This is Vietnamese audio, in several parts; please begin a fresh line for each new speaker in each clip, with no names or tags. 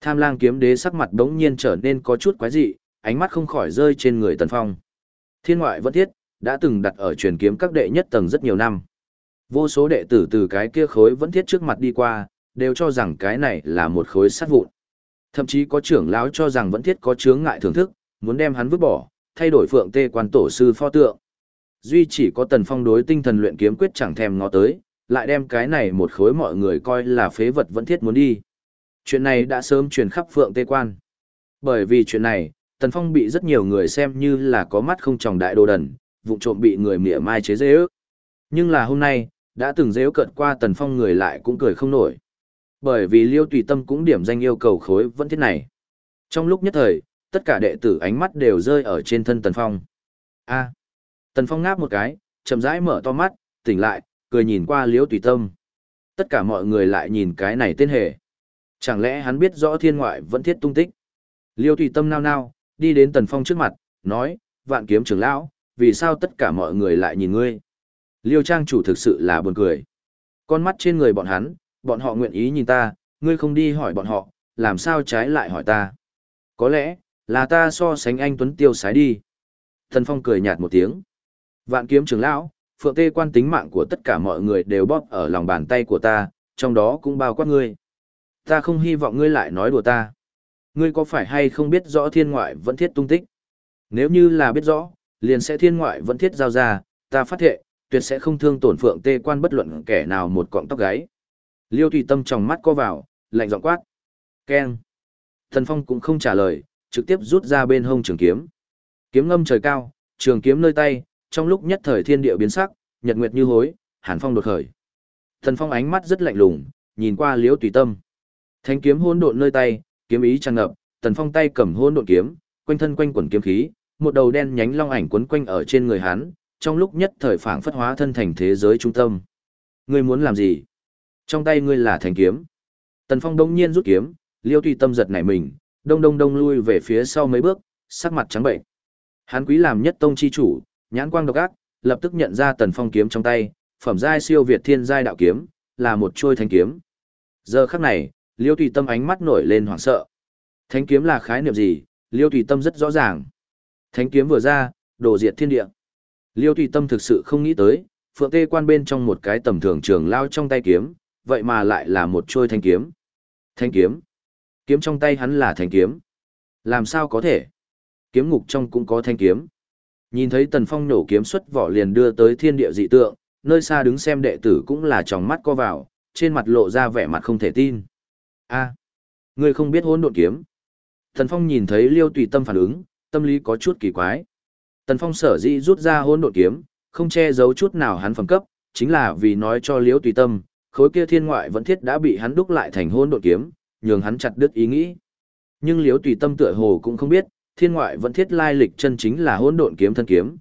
Tham lang kiếm đế sắc mặt đống nhiên trở nên có chút quái dị, ánh mắt không khỏi rơi trên người Tần Phong. Thiên ngoại vẫn thiết, đã từng đặt ở truyền kiếm các đệ nhất tầng rất nhiều năm. Vô số đệ tử từ cái kia khối vẫn thiết trước mặt đi qua, đều cho rằng cái này là một khối sắt vụn. Thậm chí có trưởng lão cho rằng vẫn thiết có chướng ngại thưởng thức, muốn đem hắn vứt bỏ, thay đổi phượng tê quan tổ sư pho tượng. Duy chỉ có tần phong đối tinh thần luyện kiếm quyết chẳng thèm ngó tới, lại đem cái này một khối mọi người coi là phế vật vẫn thiết muốn đi. Chuyện này đã sớm truyền khắp phượng tê quan. Bởi vì chuyện này, tần phong bị rất nhiều người xem như là có mắt không tròng đại đồ đần, vụ trộm bị người mỉa mai chế dễ ước. Nhưng là hôm nay, đã từng dễ cận qua tần phong người lại cũng cười không nổi. Bởi vì liêu tùy tâm cũng điểm danh yêu cầu khối vẫn thiết này. Trong lúc nhất thời, tất cả đệ tử ánh mắt đều rơi ở trên thân tần phong. a à. Tần phong ngáp một cái, chậm rãi mở to mắt, tỉnh lại, cười nhìn qua liêu tùy tâm. Tất cả mọi người lại nhìn cái này tên hề. Chẳng lẽ hắn biết rõ thiên ngoại vẫn thiết tung tích? Liêu tùy tâm nao nao, đi đến tần phong trước mặt, nói, vạn kiếm trưởng lão, vì sao tất cả mọi người lại nhìn ngươi? Liêu trang chủ thực sự là buồn cười. Con mắt trên người bọn hắn, bọn họ nguyện ý nhìn ta, ngươi không đi hỏi bọn họ, làm sao trái lại hỏi ta. Có lẽ, là ta so sánh anh Tuấn Tiêu sái đi. Thần Phong cười nhạt một tiếng. Vạn kiếm trưởng lão, phượng tê quan tính mạng của tất cả mọi người đều bóp ở lòng bàn tay của ta, trong đó cũng bao quát ngươi. Ta không hy vọng ngươi lại nói đùa ta. Ngươi có phải hay không biết rõ thiên ngoại vẫn thiết tung tích? Nếu như là biết rõ, liền sẽ thiên ngoại vẫn thiết giao ra, ta phát thệ, tuyệt sẽ không thương tổn phượng tê quan bất luận kẻ nào một cọng tóc gáy. Liêu Thủy Tâm trong mắt co vào, lạnh giọng quát. Keng. Thần Phong cũng không trả lời, trực tiếp rút ra bên hông trường kiếm. Kiếm ngâm trời cao, trường kiếm nơi tay, trong lúc nhất thời thiên địa biến sắc, nhật nguyệt như hối, hàn phong đột khởi. Thần Phong ánh mắt rất lạnh lùng, nhìn qua Liêu Tùy Tâm. Thanh kiếm hỗn độn nơi tay, kiếm ý tràn ngập, Tần Phong tay cầm hỗn độn kiếm, quanh thân quanh quẩn kiếm khí, một đầu đen nhánh long ảnh quấn quanh ở trên người hắn, trong lúc nhất thời phảng phất hóa thân thành thế giới trung tâm. Ngươi muốn làm gì? Trong tay ngươi là thanh kiếm. Tần Phong đông nhiên rút kiếm, Liêu Tùy Tâm giật nảy mình, đông đông đông lui về phía sau mấy bước, sắc mặt trắng bệnh. Hắn quý làm nhất tông chi chủ, nhãn quang độc ác, lập tức nhận ra Tần Phong kiếm trong tay, phẩm giai siêu việt thiên giai đạo kiếm, là một trôi thanh kiếm. Giờ khắc này, Liêu Tùy Tâm ánh mắt nổi lên hoảng sợ. Thánh kiếm là khái niệm gì? Liêu Tùy Tâm rất rõ ràng. Thánh kiếm vừa ra, đổ diệt thiên địa. Liêu Tùy Tâm thực sự không nghĩ tới, Phượng Tê quan bên trong một cái tầm thường trường lao trong tay kiếm, vậy mà lại là một trôi thanh kiếm. Thanh kiếm? Kiếm trong tay hắn là thanh kiếm. Làm sao có thể? Kiếm ngục trong cũng có thanh kiếm. Nhìn thấy Tần Phong nổ kiếm xuất vỏ liền đưa tới thiên địa dị tượng, nơi xa đứng xem đệ tử cũng là tròng mắt co vào, trên mặt lộ ra vẻ mặt không thể tin. A, à, ngươi không biết hỗn độn kiếm. Tần Phong nhìn thấy Liêu Tùy Tâm phản ứng, tâm lý có chút kỳ quái. Tần Phong sở dĩ rút ra hỗn độn kiếm, không che giấu chút nào hắn phẩm cấp, chính là vì nói cho Liêu Tùy Tâm, khối kia thiên ngoại vẫn thiết đã bị hắn đúc lại thành hỗn độn kiếm, nhường hắn chặt đứt ý nghĩ. Nhưng liêu Tùy Tâm tựa hồ cũng không biết, thiên ngoại vẫn thiết lai lịch chân chính là hỗn độn kiếm thân kiếm.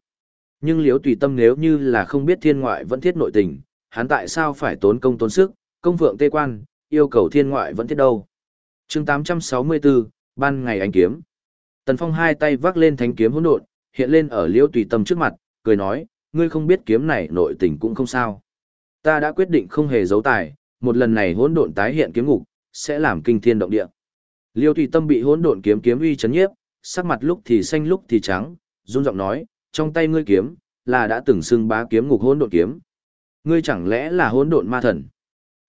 Nhưng liêu Tùy Tâm nếu như là không biết thiên ngoại vẫn thiết nội tình, hắn tại sao phải tốn công tốn sức, công vượng tê quan, yêu cầu thiên ngoại vẫn thiết đâu. Chương 864, ban ngày anh kiếm. Tần Phong hai tay vác lên thánh kiếm hỗn độn, hiện lên ở Liễu Tùy Tâm trước mặt, cười nói, ngươi không biết kiếm này nội tình cũng không sao. Ta đã quyết định không hề giấu tài, một lần này hỗn độn tái hiện kiếm ngục, sẽ làm kinh thiên động địa. Liêu Tùy Tâm bị hỗn độn kiếm kiếm uy chấn nhiếp, sắc mặt lúc thì xanh lúc thì trắng, run giọng nói, trong tay ngươi kiếm là đã từng xưng bá kiếm ngục hỗn độn kiếm. Ngươi chẳng lẽ là hỗn độn ma thần?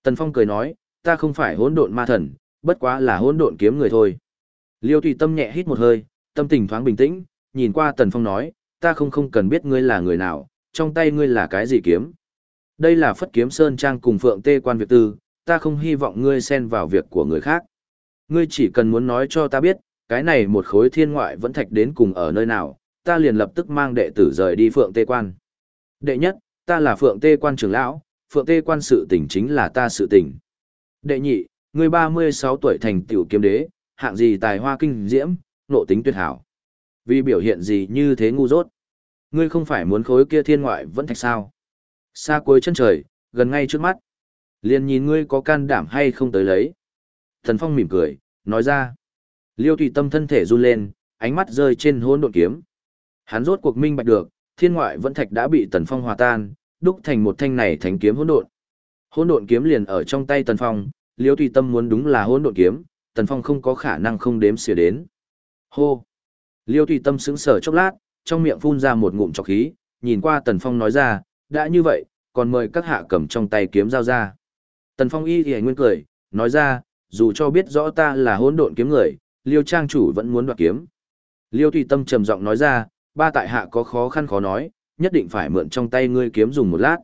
Tần Phong cười nói, ta không phải hỗn độn ma thần, bất quá là hỗn độn kiếm người thôi. Liêu Tùy Tâm nhẹ hít một hơi, tâm tình thoáng bình tĩnh, nhìn qua Tần Phong nói, ta không không cần biết ngươi là người nào, trong tay ngươi là cái gì kiếm. Đây là Phất Kiếm Sơn Trang cùng Phượng Tê quan việt tư, ta không hy vọng ngươi xen vào việc của người khác. Ngươi chỉ cần muốn nói cho ta biết, cái này một khối thiên ngoại vẫn thạch đến cùng ở nơi nào, ta liền lập tức mang đệ tử rời đi Phượng Tê quan. Đệ nhất, ta là Phượng Tê quan trưởng lão, Phượng Tê quan sự tình chính là ta sự tình. Đệ nhị, ngươi 36 tuổi thành tiểu kiếm đế, hạng gì tài hoa kinh diễm, nộ tính tuyệt hảo. Vì biểu hiện gì như thế ngu dốt. Ngươi không phải muốn khối kia thiên ngoại vẫn thạch sao? Xa cuối chân trời, gần ngay trước mắt. Liền nhìn ngươi có can đảm hay không tới lấy. Thần Phong mỉm cười, nói ra. Liêu Thủy Tâm thân thể run lên, ánh mắt rơi trên hôn độn kiếm. Hắn rốt cuộc minh bạch được, thiên ngoại vẫn thạch đã bị Tần Phong hòa tan, đúc thành một thanh này thành kiếm hỗn độn. Hỗn độn kiếm liền ở trong tay Tần Phong, Liêu Thủy Tâm muốn đúng là hỗn độn kiếm, Tần Phong không có khả năng không đếm xỉa đến. Hô! Liêu tùy tâm sững sờ chốc lát, trong miệng phun ra một ngụm trọc khí, nhìn qua Tần Phong nói ra, đã như vậy, còn mời các hạ cầm trong tay kiếm giao ra. Tần Phong y thì nguyên cười, nói ra, dù cho biết rõ ta là hỗn độn kiếm người, Liêu trang chủ vẫn muốn đoạt kiếm. Liêu tùy tâm trầm giọng nói ra, ba tại hạ có khó khăn khó nói, nhất định phải mượn trong tay ngươi kiếm dùng một lát.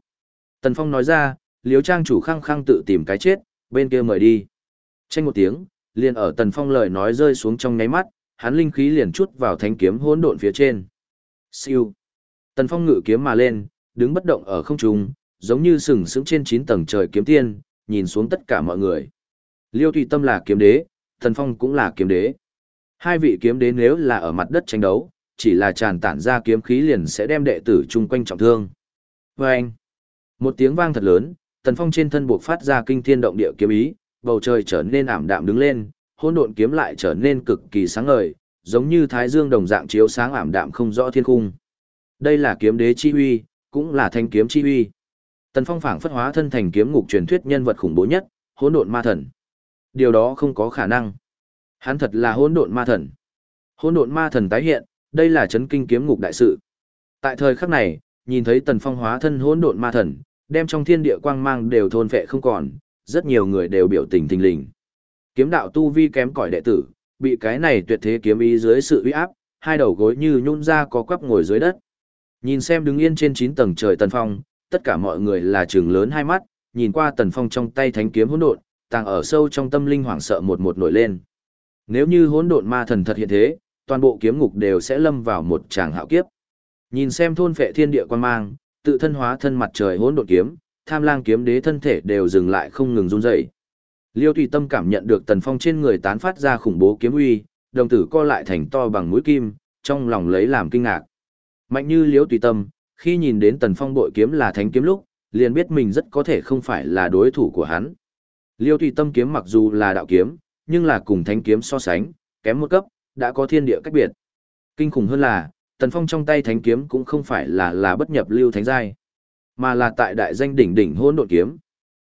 Tần Phong nói ra, Liêu trang chủ khăng khăng tự tìm cái chết, bên kia mời đi. Tranh một tiếng, liền ở Tần Phong lời nói rơi xuống trong nháy mắt, hắn linh khí liền chút vào thanh kiếm hỗn độn phía trên. Siêu. Tần Phong ngự kiếm mà lên, đứng bất động ở không trung, giống như sừng sững trên 9 tầng trời kiếm tiên, nhìn xuống tất cả mọi người. Liêu Thủy Tâm là kiếm đế, Tần Phong cũng là kiếm đế. Hai vị kiếm đế nếu là ở mặt đất tranh đấu, chỉ là tràn tản ra kiếm khí liền sẽ đem đệ tử chung quanh trọng thương. Và anh, một tiếng vang thật lớn, Tần Phong trên thân buộc phát ra kinh thiên động địa kiếm ý, bầu trời trở nên ảm đạm đứng lên, hỗn độn kiếm lại trở nên cực kỳ sáng ngời, giống như thái dương đồng dạng chiếu sáng ảm đạm không rõ thiên cung. Đây là kiếm đế chi uy, cũng là thanh kiếm chi uy. Tần Phong phảng phất hóa thân thành kiếm ngục truyền thuyết nhân vật khủng bố nhất, hỗn độn ma thần. Điều đó không có khả năng. Hắn thật là hỗn độn ma thần. Hỗn độn ma thần tái hiện, đây là chấn kinh kiếm ngục đại sự. Tại thời khắc này, nhìn thấy Tần Phong hóa thân hỗn độn ma thần, đem trong thiên địa quang mang đều thôn phệ không còn, rất nhiều người đều biểu tình thình lình. Kiếm đạo tu vi kém cỏi đệ tử, bị cái này tuyệt thế kiếm ý dưới sự uy áp, hai đầu gối như nhún ra có quắp ngồi dưới đất. Nhìn xem đứng yên trên 9 tầng trời Tần Phong, tất cả mọi người là trường lớn hai mắt, nhìn qua Tần Phong trong tay thánh kiếm hỗn độn, tàng ở sâu trong tâm linh hoảng sợ một một nổi lên. Nếu như hỗn độn ma thần thật hiện thế, toàn bộ kiếm ngục đều sẽ lâm vào một tràng hạo kiếp. Nhìn xem thôn phệ thiên địa quan mang, tự thân hóa thân mặt trời hỗn độn kiếm, tham lang kiếm đế thân thể đều dừng lại không ngừng run rẩy. Liêu Thủy Tâm cảm nhận được Tần Phong trên người tán phát ra khủng bố kiếm uy, đồng tử co lại thành to bằng mũi kim, trong lòng lấy làm kinh ngạc. Mạnh như Liêu Thủy Tâm, khi nhìn đến Tần Phong bội kiếm là thánh kiếm lúc, liền biết mình rất có thể không phải là đối thủ của hắn. Liêu Thủy Tâm kiếm mặc dù là đạo kiếm, nhưng là cùng thánh kiếm so sánh, kém một cấp, đã có thiên địa cách biệt. Kinh khủng hơn là, Tần Phong trong tay thánh kiếm cũng không phải là là bất nhập lưu thánh giai, mà là tại đại danh đỉnh đỉnh hỗn độn kiếm.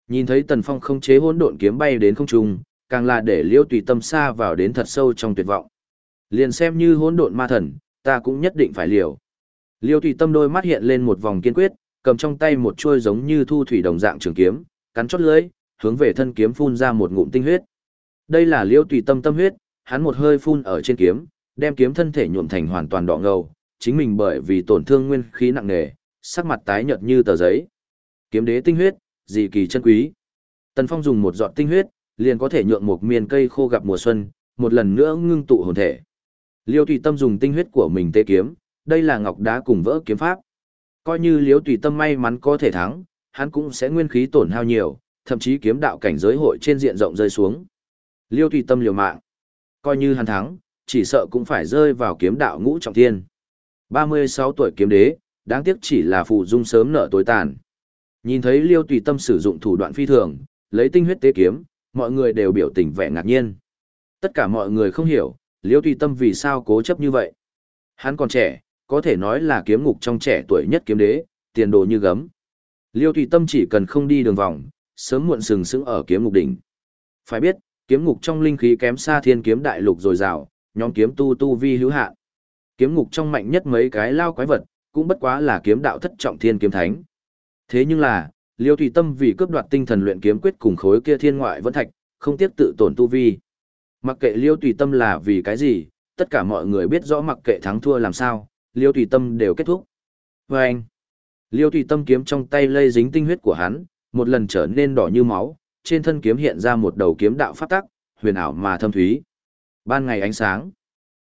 Nhìn thấy Tần Phong không chế hỗn độn kiếm bay đến không trung, càng là để Liêu Tùy Tâm xa vào đến thật sâu trong tuyệt vọng. Liền xem như hỗn độn ma thần, ta cũng nhất định phải liều. Liêu Tùy Tâm đôi mắt hiện lên một vòng kiên quyết, cầm trong tay một chuôi giống như thu thủy đồng dạng trường kiếm, cắn chót lưỡi, hướng về thân kiếm phun ra một ngụm tinh huyết. Đây là Liêu Tùy Tâm tâm huyết, hắn một hơi phun ở trên kiếm, đem kiếm thân thể nhuộm thành hoàn toàn đỏ ngầu, chính mình bởi vì tổn thương nguyên khí nặng nề, sắc mặt tái nhợt như tờ giấy. Kiếm đế tinh huyết, dị kỳ chân quý. Tần Phong dùng một giọt tinh huyết, liền có thể nhượng một miền cây khô gặp mùa xuân, một lần nữa ngưng tụ hồn thể. Liêu Tùy Tâm dùng tinh huyết của mình tê kiếm, đây là ngọc đá cùng vỡ kiếm pháp. Coi như Liêu Tùy Tâm may mắn có thể thắng, hắn cũng sẽ nguyên khí tổn hao nhiều, thậm chí kiếm đạo cảnh giới hội trên diện rộng rơi xuống. Liêu Tùy Tâm liều mạng. Coi như hắn thắng, chỉ sợ cũng phải rơi vào kiếm đạo ngũ trọng thiên. 36 tuổi kiếm đế, đáng tiếc chỉ là phụ dung sớm nợ tối tàn. Nhìn thấy Liêu Tùy Tâm sử dụng thủ đoạn phi thường, lấy tinh huyết tế kiếm, mọi người đều biểu tình vẻ ngạc nhiên. Tất cả mọi người không hiểu, Liêu Tùy Tâm vì sao cố chấp như vậy. Hắn còn trẻ, có thể nói là kiếm ngục trong trẻ tuổi nhất kiếm đế, tiền đồ như gấm. Liêu Tùy Tâm chỉ cần không đi đường vòng, sớm muộn sừng sững ở kiếm ngục đỉnh. Phải biết, kiếm ngục trong linh khí kém xa thiên kiếm đại lục rồi rào, nhóm kiếm tu tu vi hữu hạn. Kiếm ngục trong mạnh nhất mấy cái lao quái vật, cũng bất quá là kiếm đạo thất trọng thiên kiếm thánh. Thế nhưng là, Liêu Thủy Tâm vì cướp đoạt tinh thần luyện kiếm quyết cùng khối kia thiên ngoại vẫn thạch, không tiếc tự tổn tu vi. Mặc kệ Liêu Thủy Tâm là vì cái gì, tất cả mọi người biết rõ mặc kệ thắng thua làm sao, Liêu Thủy Tâm đều kết thúc. Và anh, Liêu Thủy Tâm kiếm trong tay lây dính tinh huyết của hắn, một lần trở nên đỏ như máu, trên thân kiếm hiện ra một đầu kiếm đạo pháp tắc, huyền ảo mà thâm thúy. Ban ngày ánh sáng,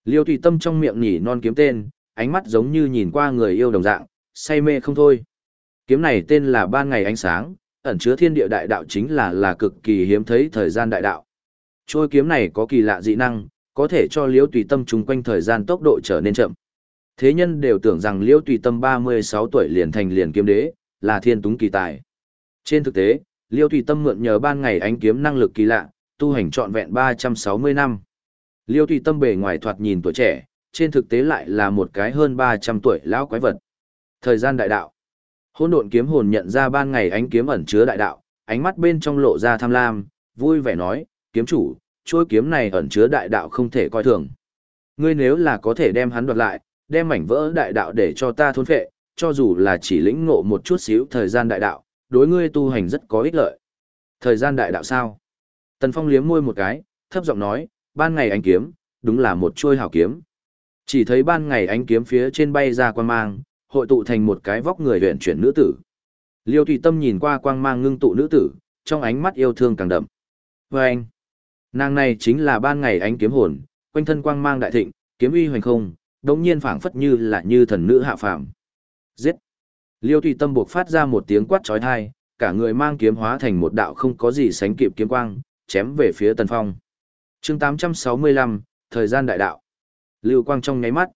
Liêu Thủy Tâm trong miệng nhỉ non kiếm tên, ánh mắt giống như nhìn qua người yêu đồng dạng, say mê không thôi. Kiếm này tên là Ban ngày ánh sáng, ẩn chứa thiên địa đại đạo chính là là cực kỳ hiếm thấy thời gian đại đạo. Trôi kiếm này có kỳ lạ dị năng, có thể cho Liễu Tùy Tâm trùng quanh thời gian tốc độ trở nên chậm. Thế nhân đều tưởng rằng Liễu Tùy Tâm 36 tuổi liền thành liền kiếm đế, là thiên túng kỳ tài. Trên thực tế, Liễu Tùy Tâm mượn nhờ ban ngày ánh kiếm năng lực kỳ lạ, tu hành trọn vẹn 360 năm. Liêu Tùy Tâm bề ngoài thoạt nhìn tuổi trẻ, trên thực tế lại là một cái hơn 300 tuổi lão quái vật. Thời gian đại đạo. Hỗn độn kiếm hồn nhận ra ban ngày ánh kiếm ẩn chứa đại đạo, ánh mắt bên trong lộ ra tham lam, vui vẻ nói, kiếm chủ, chuôi kiếm này ẩn chứa đại đạo không thể coi thường. Ngươi nếu là có thể đem hắn đoạt lại, đem mảnh vỡ đại đạo để cho ta thôn phệ, cho dù là chỉ lĩnh ngộ một chút xíu thời gian đại đạo, đối ngươi tu hành rất có ích lợi. Thời gian đại đạo sao? Tần Phong liếm môi một cái, thấp giọng nói, ban ngày ánh kiếm, đúng là một chuôi hảo kiếm. Chỉ thấy ban ngày ánh kiếm phía trên bay ra quang mang, hội tụ thành một cái vóc người luyện chuyển nữ tử. Liêu Thủy Tâm nhìn qua quang mang ngưng tụ nữ tử, trong ánh mắt yêu thương càng đậm. Và anh, nàng này chính là ban ngày ánh kiếm hồn, quanh thân quang mang đại thịnh, kiếm uy hoành không, đống nhiên phảng phất như là như thần nữ hạ phàm. Giết! Liêu Thủy Tâm buộc phát ra một tiếng quát chói tai, cả người mang kiếm hóa thành một đạo không có gì sánh kịp kiếm quang, chém về phía Tần Phong. Chương 865, thời gian đại đạo. Lưu quang trong nháy mắt.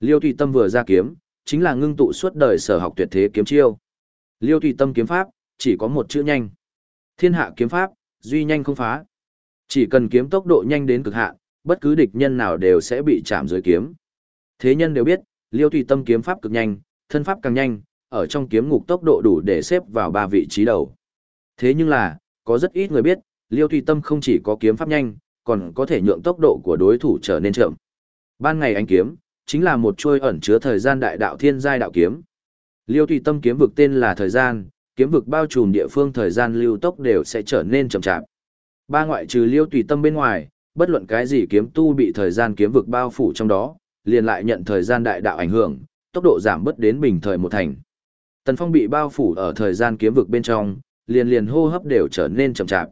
Liêu Thủy Tâm vừa ra kiếm, chính là ngưng tụ suốt đời sở học tuyệt thế kiếm chiêu. Liêu Thủy Tâm kiếm pháp, chỉ có một chữ nhanh. Thiên hạ kiếm pháp, duy nhanh không phá. Chỉ cần kiếm tốc độ nhanh đến cực hạn, bất cứ địch nhân nào đều sẽ bị chạm dưới kiếm. Thế nhân đều biết, Liêu Thủy Tâm kiếm pháp cực nhanh, thân pháp càng nhanh, ở trong kiếm ngục tốc độ đủ để xếp vào ba vị trí đầu. Thế nhưng là, có rất ít người biết, Liêu Thủy Tâm không chỉ có kiếm pháp nhanh, còn có thể nhượng tốc độ của đối thủ trở nên chậm. Ban ngày ánh kiếm, chính là một chuôi ẩn chứa thời gian đại đạo thiên giai đạo kiếm. Liêu Tùy Tâm kiếm vực tên là thời gian, kiếm vực bao trùm địa phương thời gian lưu tốc đều sẽ trở nên chậm chạp. Ba ngoại trừ Liêu Tùy Tâm bên ngoài, bất luận cái gì kiếm tu bị thời gian kiếm vực bao phủ trong đó, liền lại nhận thời gian đại đạo ảnh hưởng, tốc độ giảm bớt đến bình thời một thành. Tần Phong bị bao phủ ở thời gian kiếm vực bên trong, liền liền hô hấp đều trở nên chậm chạp.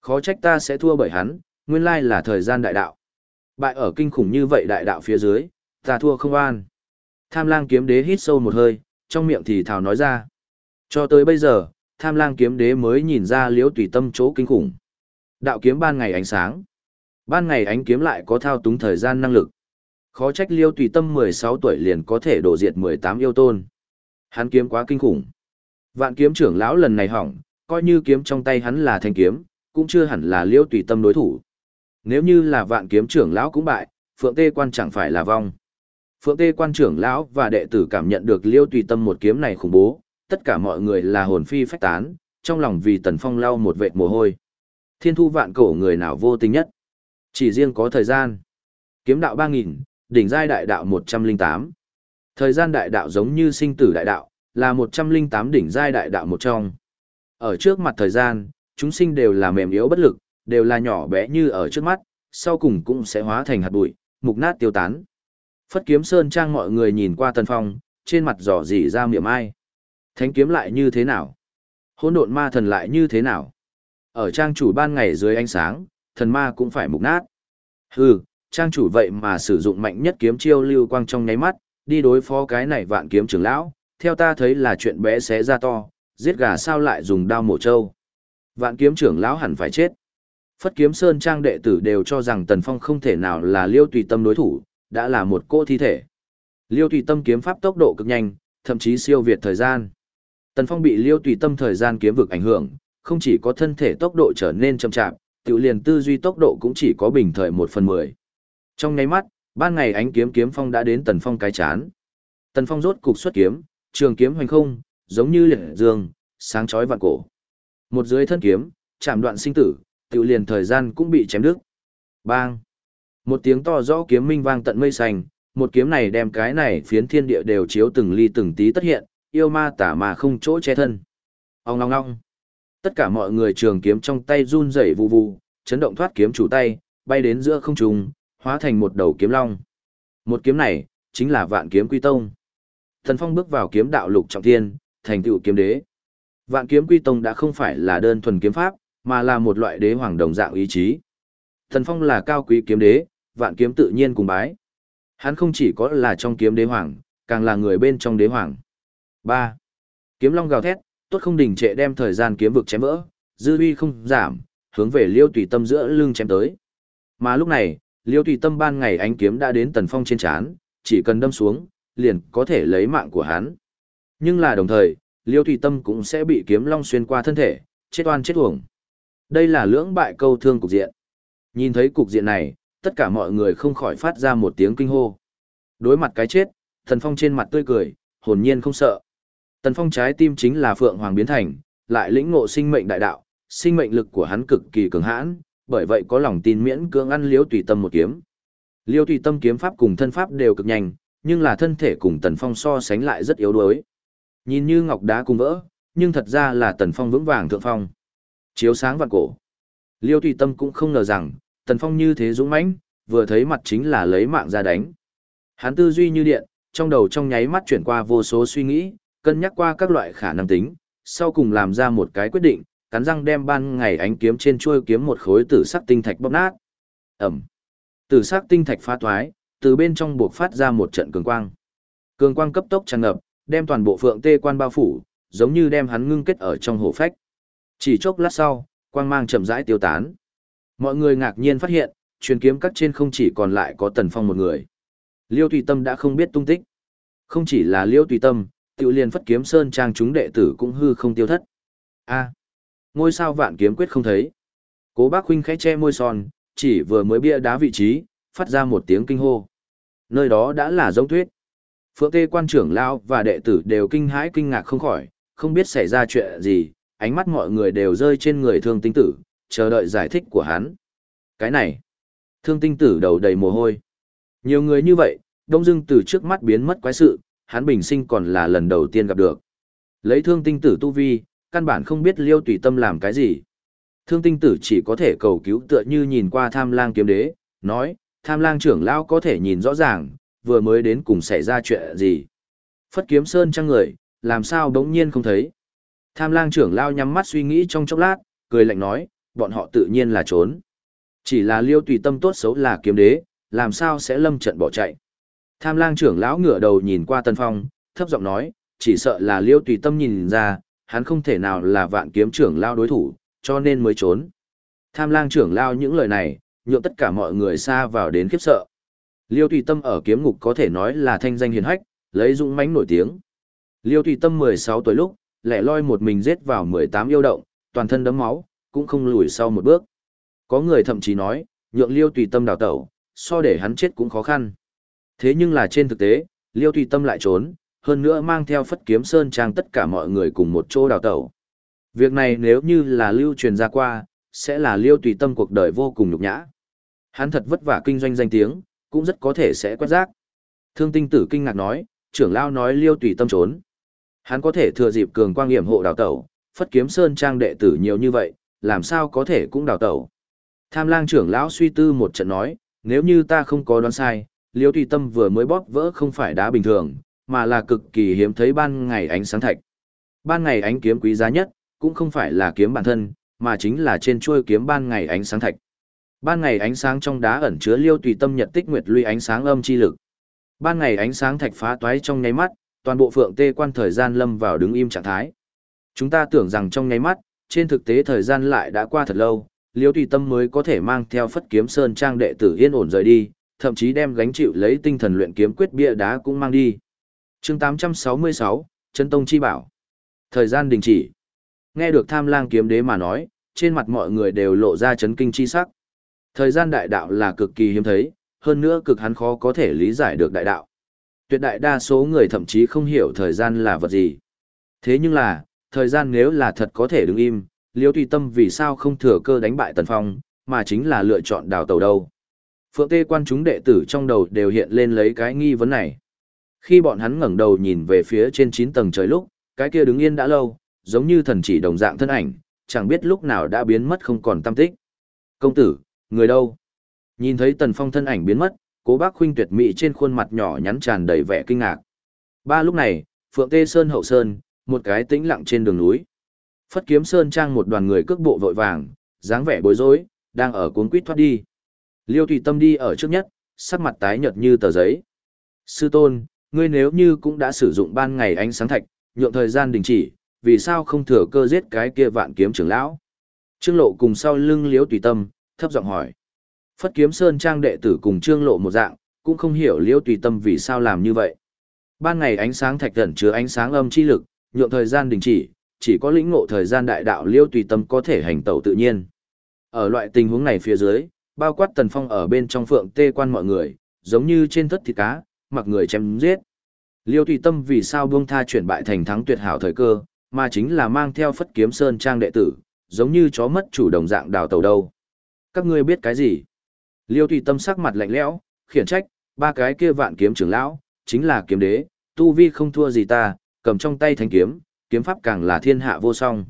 Khó trách ta sẽ thua bởi hắn, nguyên lai là thời gian đại đạo. Bại ở kinh khủng như vậy đại đạo phía dưới, ta thua không an. Tham lang kiếm đế hít sâu một hơi, trong miệng thì thào nói ra. Cho tới bây giờ, tham lang kiếm đế mới nhìn ra liễu tùy tâm chỗ kinh khủng. Đạo kiếm ban ngày ánh sáng. Ban ngày ánh kiếm lại có thao túng thời gian năng lực. Khó trách liêu tùy tâm 16 tuổi liền có thể đổ diệt 18 yêu tôn. Hắn kiếm quá kinh khủng. Vạn kiếm trưởng lão lần này hỏng, coi như kiếm trong tay hắn là thanh kiếm, cũng chưa hẳn là liêu tùy tâm đối thủ. Nếu như là vạn kiếm trưởng lão cũng bại, phượng tê quan chẳng phải là vong. Phượng tê quan trưởng lão và đệ tử cảm nhận được liêu tùy tâm một kiếm này khủng bố, tất cả mọi người là hồn phi phách tán, trong lòng vì tần phong lau một vệt mồ hôi. Thiên thu vạn cổ người nào vô tình nhất. Chỉ riêng có thời gian. Kiếm đạo ba nghìn, đỉnh giai đại đạo 108. Thời gian đại đạo giống như sinh tử đại đạo, là 108 đỉnh giai đại đạo một trong. Ở trước mặt thời gian, chúng sinh đều là mềm yếu bất lực, đều là nhỏ bé như ở trước mắt, sau cùng cũng sẽ hóa thành hạt bụi, mục nát tiêu tán. Phất kiếm sơn trang mọi người nhìn qua tần phong, trên mặt giỏ dỉ ra miệng ai. Thánh kiếm lại như thế nào? Hỗn độn ma thần lại như thế nào? Ở trang chủ ban ngày dưới ánh sáng, thần ma cũng phải mục nát. Hừ, trang chủ vậy mà sử dụng mạnh nhất kiếm chiêu lưu quang trong nháy mắt, đi đối phó cái này vạn kiếm trưởng lão, theo ta thấy là chuyện bé xé ra to, giết gà sao lại dùng đao mổ trâu. Vạn kiếm trưởng lão hẳn phải chết. Phất kiếm sơn trang đệ tử đều cho rằng Tần Phong không thể nào là liêu tùy tâm đối thủ, đã là một cô thi thể. Liêu tùy tâm kiếm pháp tốc độ cực nhanh, thậm chí siêu việt thời gian. Tần Phong bị liêu tùy tâm thời gian kiếm vực ảnh hưởng, không chỉ có thân thể tốc độ trở nên chậm chạp, tự liền tư duy tốc độ cũng chỉ có bình thời một phần mười. Trong nháy mắt, ban ngày ánh kiếm kiếm phong đã đến Tần Phong cái chán. Tần Phong rốt cục xuất kiếm, trường kiếm hoành không, giống như liệt dương, sáng chói vạn cổ. Một dưới thân kiếm, chạm đoạn sinh tử, tự liền thời gian cũng bị chém đứt. Bang! Một tiếng to rõ kiếm minh vang tận mây xanh, một kiếm này đem cái này phiến thiên địa đều chiếu từng ly từng tí tất hiện, yêu ma tả mà không chỗ che thân. Ông ngong ngong! Tất cả mọi người trường kiếm trong tay run rẩy vù vù, chấn động thoát kiếm chủ tay, bay đến giữa không trung, hóa thành một đầu kiếm long. Một kiếm này, chính là vạn kiếm quy tông. Thần Phong bước vào kiếm đạo lục trọng thiên, thành tựu kiếm đế. Vạn kiếm quy tông đã không phải là đơn thuần kiếm pháp, mà là một loại đế hoàng đồng dạng ý chí. Thần Phong là cao quý kiếm đế, vạn kiếm tự nhiên cùng bái. Hắn không chỉ có là trong kiếm đế hoàng, càng là người bên trong đế hoàng. 3. Kiếm long gào thét, tốt không đình trệ đem thời gian kiếm vực chém vỡ, dư uy không giảm, hướng về Liêu Tùy Tâm giữa lưng chém tới. Mà lúc này, Liêu Tùy Tâm ban ngày ánh kiếm đã đến Tần Phong trên trán, chỉ cần đâm xuống, liền có thể lấy mạng của hắn. Nhưng là đồng thời, Liêu Tùy Tâm cũng sẽ bị kiếm long xuyên qua thân thể, chết oan chết uổng. Đây là lưỡng bại câu thương cục diện. Nhìn thấy cục diện này, tất cả mọi người không khỏi phát ra một tiếng kinh hô. Đối mặt cái chết, Tần Phong trên mặt tươi cười, hồn nhiên không sợ. Tần Phong trái tim chính là Phượng Hoàng biến thành, lại lĩnh ngộ sinh mệnh đại đạo, sinh mệnh lực của hắn cực kỳ cường hãn, bởi vậy có lòng tin miễn cưỡng ăn liếu tùy tâm một kiếm. Liêu tùy tâm kiếm pháp cùng thân pháp đều cực nhanh, nhưng là thân thể cùng Tần Phong so sánh lại rất yếu đuối. Nhìn như ngọc đá cùng vỡ, nhưng thật ra là Tần Phong vững vàng thượng phong. Chiếu sáng vạn cổ. Liêu tùy tâm cũng không ngờ rằng, Tần Phong như thế dũng mãnh, vừa thấy mặt chính là lấy mạng ra đánh. Hắn tư duy như điện, trong đầu trong nháy mắt chuyển qua vô số suy nghĩ, cân nhắc qua các loại khả năng tính, sau cùng làm ra một cái quyết định, cắn răng đem ban ngày ánh kiếm trên chuôi kiếm một khối tử sắc tinh thạch bóp nát. Ẩm. Tử sắc tinh thạch phá toái, từ bên trong buộc phát ra một trận cường quang. Cường quang cấp tốc tràn ngập, đem toàn bộ phượng tê quan bao phủ, giống như đem hắn ngưng kết ở trong hồ phách. Chỉ chốc lát sau, quang mang chậm rãi tiêu tán. Mọi người ngạc nhiên phát hiện, truyền kiếm cắt trên không chỉ còn lại có Tần Phong một người. Liêu Tùy Tâm đã không biết tung tích. Không chỉ là Liêu Tùy Tâm, Tiểu Liên Phất Kiếm Sơn trang chúng đệ tử cũng hư không tiêu thất. A, ngôi sao vạn kiếm quyết không thấy. Cố Bác huynh khẽ che môi son, chỉ vừa mới bia đá vị trí, phát ra một tiếng kinh hô. Nơi đó đã là giống tuyết. Phượng Tê quan trưởng lão và đệ tử đều kinh hãi kinh ngạc không khỏi, không biết xảy ra chuyện gì, ánh mắt mọi người đều rơi trên người thương tinh tử, chờ đợi giải thích của hắn. Cái này, thương tinh tử đầu đầy mồ hôi. Nhiều người như vậy, đông dưng từ trước mắt biến mất quái sự, hắn bình sinh còn là lần đầu tiên gặp được. Lấy thương tinh tử tu vi, căn bản không biết liêu tùy tâm làm cái gì. Thương tinh tử chỉ có thể cầu cứu tựa như nhìn qua tham lang kiếm đế, nói, tham lang trưởng lão có thể nhìn rõ ràng, vừa mới đến cùng xảy ra chuyện gì. Phất kiếm sơn trăng người, làm sao đống nhiên không thấy. Tham lang trưởng lao nhắm mắt suy nghĩ trong chốc lát, cười lạnh nói, bọn họ tự nhiên là trốn. Chỉ là liêu tùy tâm tốt xấu là kiếm đế, làm sao sẽ lâm trận bỏ chạy. Tham lang trưởng lão ngửa đầu nhìn qua tân phong, thấp giọng nói, chỉ sợ là liêu tùy tâm nhìn ra, hắn không thể nào là vạn kiếm trưởng lao đối thủ, cho nên mới trốn. Tham lang trưởng lao những lời này, nhượng tất cả mọi người xa vào đến khiếp sợ. Liêu tùy tâm ở kiếm ngục có thể nói là thanh danh hiền hách, lấy dũng mãnh nổi tiếng. Liêu tùy tâm 16 tuổi lúc, lẻ loi một mình giết vào 18 yêu động, toàn thân đấm máu, cũng không lùi sau một bước. Có người thậm chí nói, nhượng liêu tùy tâm đào tẩu, so để hắn chết cũng khó khăn. Thế nhưng là trên thực tế, liêu tùy tâm lại trốn, hơn nữa mang theo phất kiếm sơn trang tất cả mọi người cùng một chỗ đào tẩu. Việc này nếu như là lưu truyền ra qua, sẽ là liêu tùy tâm cuộc đời vô cùng nhục nhã. Hắn thật vất vả kinh doanh danh tiếng, cũng rất có thể sẽ quét rác. Thương tinh tử kinh ngạc nói, trưởng lao nói liêu tùy tâm trốn. Hắn có thể thừa dịp cường quang nghiệm hộ đào tẩu, phất kiếm sơn trang đệ tử nhiều như vậy, làm sao có thể cũng đào tẩu. Tham lang trưởng lão suy tư một trận nói, nếu như ta không có đoán sai, liêu tùy tâm vừa mới bóp vỡ không phải đá bình thường, mà là cực kỳ hiếm thấy ban ngày ánh sáng thạch. Ban ngày ánh kiếm quý giá nhất, cũng không phải là kiếm bản thân, mà chính là trên chuôi kiếm ban ngày ánh sáng thạch. Ban ngày ánh sáng trong đá ẩn chứa liêu tùy tâm nhật tích nguyệt luy ánh sáng âm chi lực. Ban ngày ánh sáng thạch phá toái trong nháy mắt, toàn bộ phượng tê quan thời gian lâm vào đứng im trạng thái. Chúng ta tưởng rằng trong nháy mắt, trên thực tế thời gian lại đã qua thật lâu, liêu tùy tâm mới có thể mang theo phất kiếm sơn trang đệ tử yên ổn rời đi, thậm chí đem gánh chịu lấy tinh thần luyện kiếm quyết bia đá cũng mang đi. chương 866, chân tông chi bảo. Thời gian đình chỉ. Nghe được tham lang kiếm đế mà nói, trên mặt mọi người đều lộ ra chấn kinh chi sắc. Thời gian đại đạo là cực kỳ hiếm thấy, hơn nữa cực hắn khó có thể lý giải được đại đạo. Tuyệt đại đa số người thậm chí không hiểu thời gian là vật gì. Thế nhưng là, thời gian nếu là thật có thể đứng im, liêu tùy tâm vì sao không thừa cơ đánh bại tần phong, mà chính là lựa chọn đào tàu đâu. Phượng tê quan chúng đệ tử trong đầu đều hiện lên lấy cái nghi vấn này. Khi bọn hắn ngẩng đầu nhìn về phía trên 9 tầng trời lúc, cái kia đứng yên đã lâu, giống như thần chỉ đồng dạng thân ảnh, chẳng biết lúc nào đã biến mất không còn tâm tích. Công tử, người đâu? Nhìn thấy tần phong thân ảnh biến mất, cố bác khuynh tuyệt mỹ trên khuôn mặt nhỏ nhắn tràn đầy vẻ kinh ngạc. Ba lúc này, Phượng Tê Sơn hậu sơn, một cái tĩnh lặng trên đường núi. Phất kiếm sơn trang một đoàn người cước bộ vội vàng, dáng vẻ bối rối, đang ở cuốn quýt thoát đi. Liêu Thủy Tâm đi ở trước nhất, sắc mặt tái nhợt như tờ giấy. Sư tôn, ngươi nếu như cũng đã sử dụng ban ngày ánh sáng thạch, nhượng thời gian đình chỉ, vì sao không thừa cơ giết cái kia vạn kiếm trưởng lão? Trương Lộ cùng sau lưng Liêu Tùy Tâm, thấp giọng hỏi. Phất kiếm sơn trang đệ tử cùng Trương Lộ một dạng, cũng không hiểu Liêu Tùy Tâm vì sao làm như vậy. Ban ngày ánh sáng thạch thần chứa ánh sáng âm chi lực, nhượng thời gian đình chỉ, chỉ có lĩnh ngộ thời gian đại đạo Liêu Tùy Tâm có thể hành tẩu tự nhiên. Ở loại tình huống này phía dưới, bao quát tần phong ở bên trong phượng tê quan mọi người, giống như trên thất thịt cá, mặc người chém giết. Liêu tùy tâm vì sao buông tha chuyển bại thành thắng tuyệt hảo thời cơ, mà chính là mang theo phất kiếm sơn trang đệ tử, giống như chó mất chủ đồng dạng đào tàu đâu. Các ngươi biết cái gì? Liêu tùy tâm sắc mặt lạnh lẽo, khiển trách, ba cái kia vạn kiếm trưởng lão, chính là kiếm đế, tu vi không thua gì ta, cầm trong tay thanh kiếm, kiếm pháp càng là thiên hạ vô song.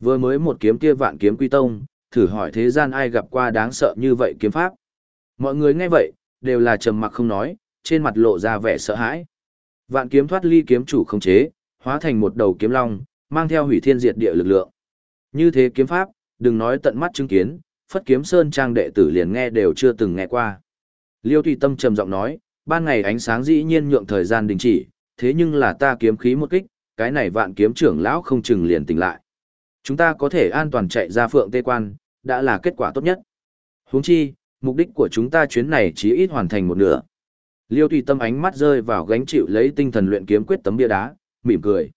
Vừa mới một kiếm kia vạn kiếm quy tông, thử hỏi thế gian ai gặp qua đáng sợ như vậy kiếm pháp. Mọi người nghe vậy, đều là trầm mặc không nói, trên mặt lộ ra vẻ sợ hãi. Vạn kiếm thoát ly kiếm chủ không chế, hóa thành một đầu kiếm long, mang theo hủy thiên diệt địa lực lượng. Như thế kiếm pháp, đừng nói tận mắt chứng kiến, phất kiếm sơn trang đệ tử liền nghe đều chưa từng nghe qua. Liêu Thủy Tâm trầm giọng nói, ban ngày ánh sáng dĩ nhiên nhượng thời gian đình chỉ, thế nhưng là ta kiếm khí một kích, cái này vạn kiếm trưởng lão không chừng liền tỉnh lại. Chúng ta có thể an toàn chạy ra phượng tê quan, đã là kết quả tốt nhất. Huống chi, mục đích của chúng ta chuyến này chỉ ít hoàn thành một nửa. Liêu Thủy Tâm ánh mắt rơi vào gánh chịu lấy tinh thần luyện kiếm quyết tấm bia đá, mỉm cười.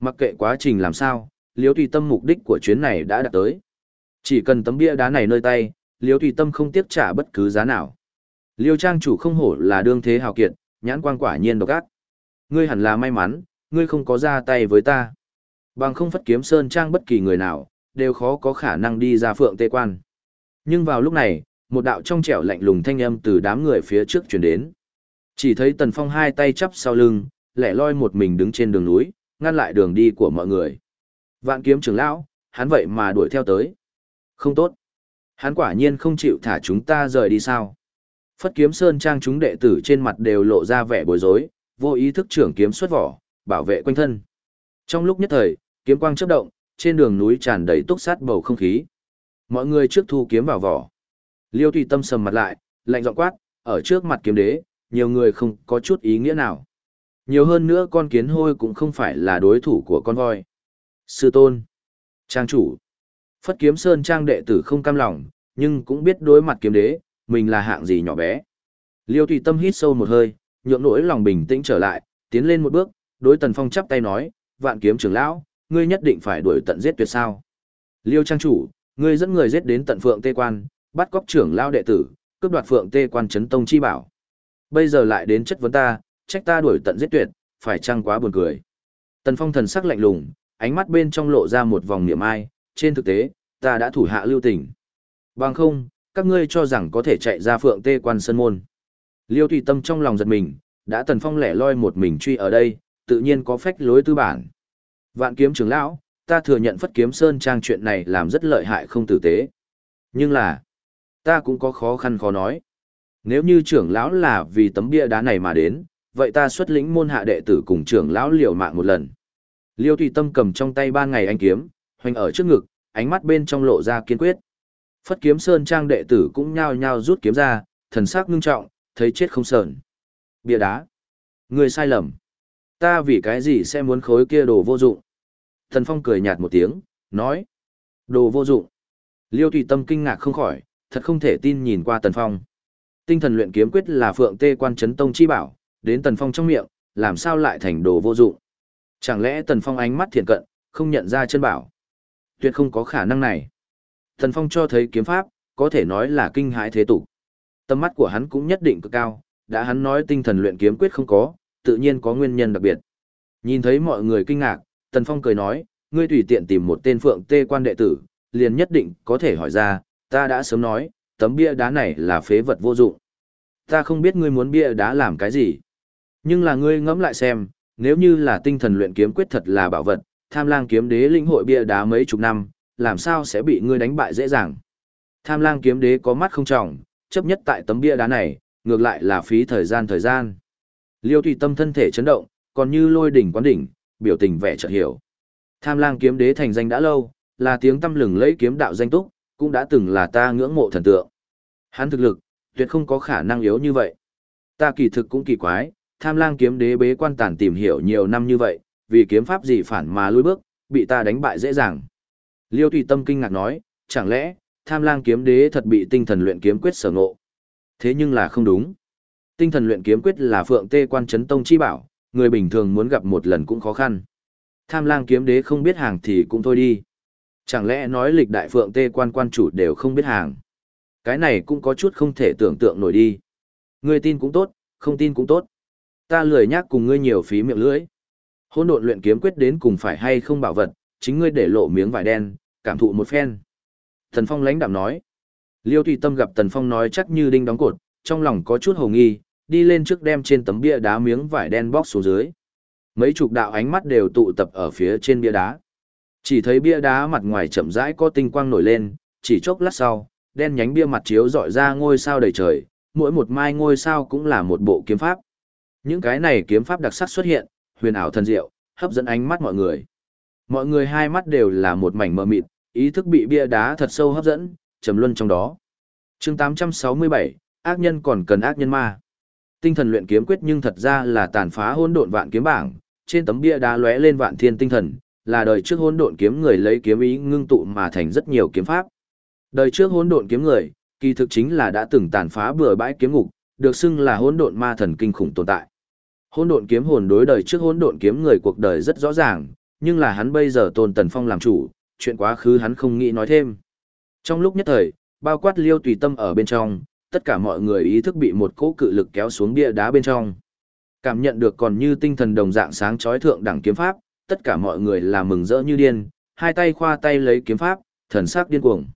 Mặc kệ quá trình làm sao, Liêu Thủy Tâm mục đích của chuyến này đã đạt tới. Chỉ cần tấm bia đá này nơi tay, Liêu Thủy Tâm không tiếc trả bất cứ giá nào. Liêu Trang chủ không hổ là đương thế hào kiệt, nhãn quang quả nhiên độc ác. Ngươi hẳn là may mắn, ngươi không có ra tay với ta. Bằng không phất kiếm sơn trang bất kỳ người nào, đều khó có khả năng đi ra phượng tê quan. Nhưng vào lúc này, một đạo trong trẻo lạnh lùng thanh âm từ đám người phía trước chuyển đến. Chỉ thấy Tần Phong hai tay chắp sau lưng, lẻ loi một mình đứng trên đường núi, ngăn lại đường đi của mọi người. Vạn kiếm trưởng lão, hắn vậy mà đuổi theo tới. Không tốt. Hắn quả nhiên không chịu thả chúng ta rời đi sao. Phất kiếm sơn trang chúng đệ tử trên mặt đều lộ ra vẻ bối rối, vô ý thức trưởng kiếm xuất vỏ, bảo vệ quanh thân. Trong lúc nhất thời, kiếm quang chớp động, trên đường núi tràn đầy túc sát bầu không khí. Mọi người trước thu kiếm vào vỏ. Liêu Tùy Tâm sầm mặt lại, lạnh giọng quát, ở trước mặt kiếm đế, nhiều người không có chút ý nghĩa nào. Nhiều hơn nữa con kiến hôi cũng không phải là đối thủ của con voi. Sư tôn, trang chủ, phất kiếm sơn trang đệ tử không cam lòng, nhưng cũng biết đối mặt kiếm đế, mình là hạng gì nhỏ bé. Liêu Tùy Tâm hít sâu một hơi, nhượng nỗi lòng bình tĩnh trở lại, tiến lên một bước, đối Tần Phong chắp tay nói, vạn kiếm trưởng lão, ngươi nhất định phải đuổi tận giết tuyệt sao. Liêu trang chủ, ngươi dẫn người giết đến tận phượng tê quan, bắt cóc trưởng lão đệ tử, cướp đoạt phượng tê quan chấn tông chi bảo. Bây giờ lại đến chất vấn ta, trách ta đuổi tận giết tuyệt, phải chăng quá buồn cười. Tần Phong thần sắc lạnh lùng, ánh mắt bên trong lộ ra một vòng niệm ai, trên thực tế, ta đã thủ hạ lưu tình. Bằng không, các ngươi cho rằng có thể chạy ra phượng tê quan sân môn. Liêu tùy tâm trong lòng giật mình, đã tần phong lẻ loi một mình truy ở đây, tự nhiên có phách lối tư bản. Vạn kiếm trưởng lão, ta thừa nhận phất kiếm sơn trang chuyện này làm rất lợi hại không tử tế. Nhưng là, ta cũng có khó khăn khó nói. Nếu như trưởng lão là vì tấm bia đá này mà đến, vậy ta xuất lĩnh môn hạ đệ tử cùng trưởng lão liều mạng một lần. Liêu tùy tâm cầm trong tay ba ngày anh kiếm, hoành ở trước ngực, ánh mắt bên trong lộ ra kiên quyết. Phất kiếm sơn trang đệ tử cũng nhao nhao rút kiếm ra, thần sắc ngưng trọng, thấy chết không sờn. Bia đá. Người sai lầm. Ta vì cái gì sẽ muốn khối kia đồ vô dụng? Thần Phong cười nhạt một tiếng, nói. Đồ vô dụng. Liêu Tùy Tâm kinh ngạc không khỏi, thật không thể tin nhìn qua Tần Phong. Tinh thần luyện kiếm quyết là phượng tê quan chấn tông chi bảo, đến Tần Phong trong miệng, làm sao lại thành đồ vô dụng? Chẳng lẽ Tần Phong ánh mắt thiện cận, không nhận ra chân bảo? Tuyệt không có khả năng này. Tần Phong cho thấy kiếm pháp, có thể nói là kinh hãi thế tục. Tâm mắt của hắn cũng nhất định cực cao, đã hắn nói tinh thần luyện kiếm quyết không có, tự nhiên có nguyên nhân đặc biệt. Nhìn thấy mọi người kinh ngạc, Tần Phong cười nói, ngươi tùy tiện tìm một tên phượng tê quan đệ tử, liền nhất định có thể hỏi ra, ta đã sớm nói, tấm bia đá này là phế vật vô dụng. Ta không biết ngươi muốn bia đá làm cái gì. Nhưng là ngươi ngẫm lại xem, nếu như là tinh thần luyện kiếm quyết thật là bảo vật, tham lang kiếm đế linh hội bia đá mấy chục năm, làm sao sẽ bị ngươi đánh bại dễ dàng. Tham lang kiếm đế có mắt không trọng, chấp nhất tại tấm bia đá này, ngược lại là phí thời gian thời gian. Liêu tùy tâm thân thể chấn động, còn như lôi đỉnh quán đỉnh, biểu tình vẻ chợt hiểu. Tham lang kiếm đế thành danh đã lâu, là tiếng tâm lừng lấy kiếm đạo danh túc, cũng đã từng là ta ngưỡng mộ thần tượng. Hắn thực lực, tuyệt không có khả năng yếu như vậy. Ta kỳ thực cũng kỳ quái, tham lang kiếm đế bế quan tản tìm hiểu nhiều năm như vậy, vì kiếm pháp gì phản mà lùi bước, bị ta đánh bại dễ dàng. Liêu tùy tâm kinh ngạc nói, chẳng lẽ, tham lang kiếm đế thật bị tinh thần luyện kiếm quyết sở ngộ. Thế nhưng là không đúng. Tinh thần luyện kiếm quyết là phượng tê quan chấn tông chi bảo, người bình thường muốn gặp một lần cũng khó khăn. Tham lang kiếm đế không biết hàng thì cũng thôi đi. Chẳng lẽ nói lịch đại phượng tê quan quan chủ đều không biết hàng. Cái này cũng có chút không thể tưởng tượng nổi đi. Ngươi tin cũng tốt, không tin cũng tốt. Ta lười nhác cùng ngươi nhiều phí miệng lưỡi hỗn độn luyện kiếm quyết đến cùng phải hay không bảo vật, chính ngươi để lộ miếng vải đen, cảm thụ một phen. Thần Phong lãnh đạm nói. Liêu Tùy Tâm gặp Tần Phong nói chắc như đinh đóng cột, trong lòng có chút hồ nghi, đi lên trước đem trên tấm bia đá miếng vải đen bóc xuống dưới. Mấy chục đạo ánh mắt đều tụ tập ở phía trên bia đá. Chỉ thấy bia đá mặt ngoài chậm rãi có tinh quang nổi lên, chỉ chốc lát sau, đen nhánh bia mặt chiếu dọi ra ngôi sao đầy trời, mỗi một mai ngôi sao cũng là một bộ kiếm pháp. Những cái này kiếm pháp đặc sắc xuất hiện, huyền ảo thần diệu, hấp dẫn ánh mắt mọi người. Mọi người hai mắt đều là một mảnh mờ mịt, ý thức bị bia đá thật sâu hấp dẫn, trầm luân trong đó. Chương 867, ác nhân còn cần ác nhân ma. Tinh thần luyện kiếm quyết nhưng thật ra là tàn phá hỗn độn vạn kiếm bảng, trên tấm bia đá lóe lên vạn thiên tinh thần, là đời trước hỗn độn kiếm người lấy kiếm ý ngưng tụ mà thành rất nhiều kiếm pháp. Đời trước hỗn độn kiếm người, kỳ thực chính là đã từng tàn phá bừa bãi kiếm ngục, được xưng là hỗn độn ma thần kinh khủng tồn tại. Hỗn độn kiếm hồn đối đời trước hỗn độn kiếm người cuộc đời rất rõ ràng, nhưng là hắn bây giờ tôn Tần Phong làm chủ, chuyện quá khứ hắn không nghĩ nói thêm. Trong lúc nhất thời, bao quát Liêu Tùy Tâm ở bên trong, tất cả mọi người ý thức bị một cỗ cự lực kéo xuống bia đá bên trong. Cảm nhận được còn như tinh thần đồng dạng sáng chói thượng đẳng kiếm pháp, tất cả mọi người là mừng rỡ như điên, hai tay khoa tay lấy kiếm pháp, thần sắc điên cuồng.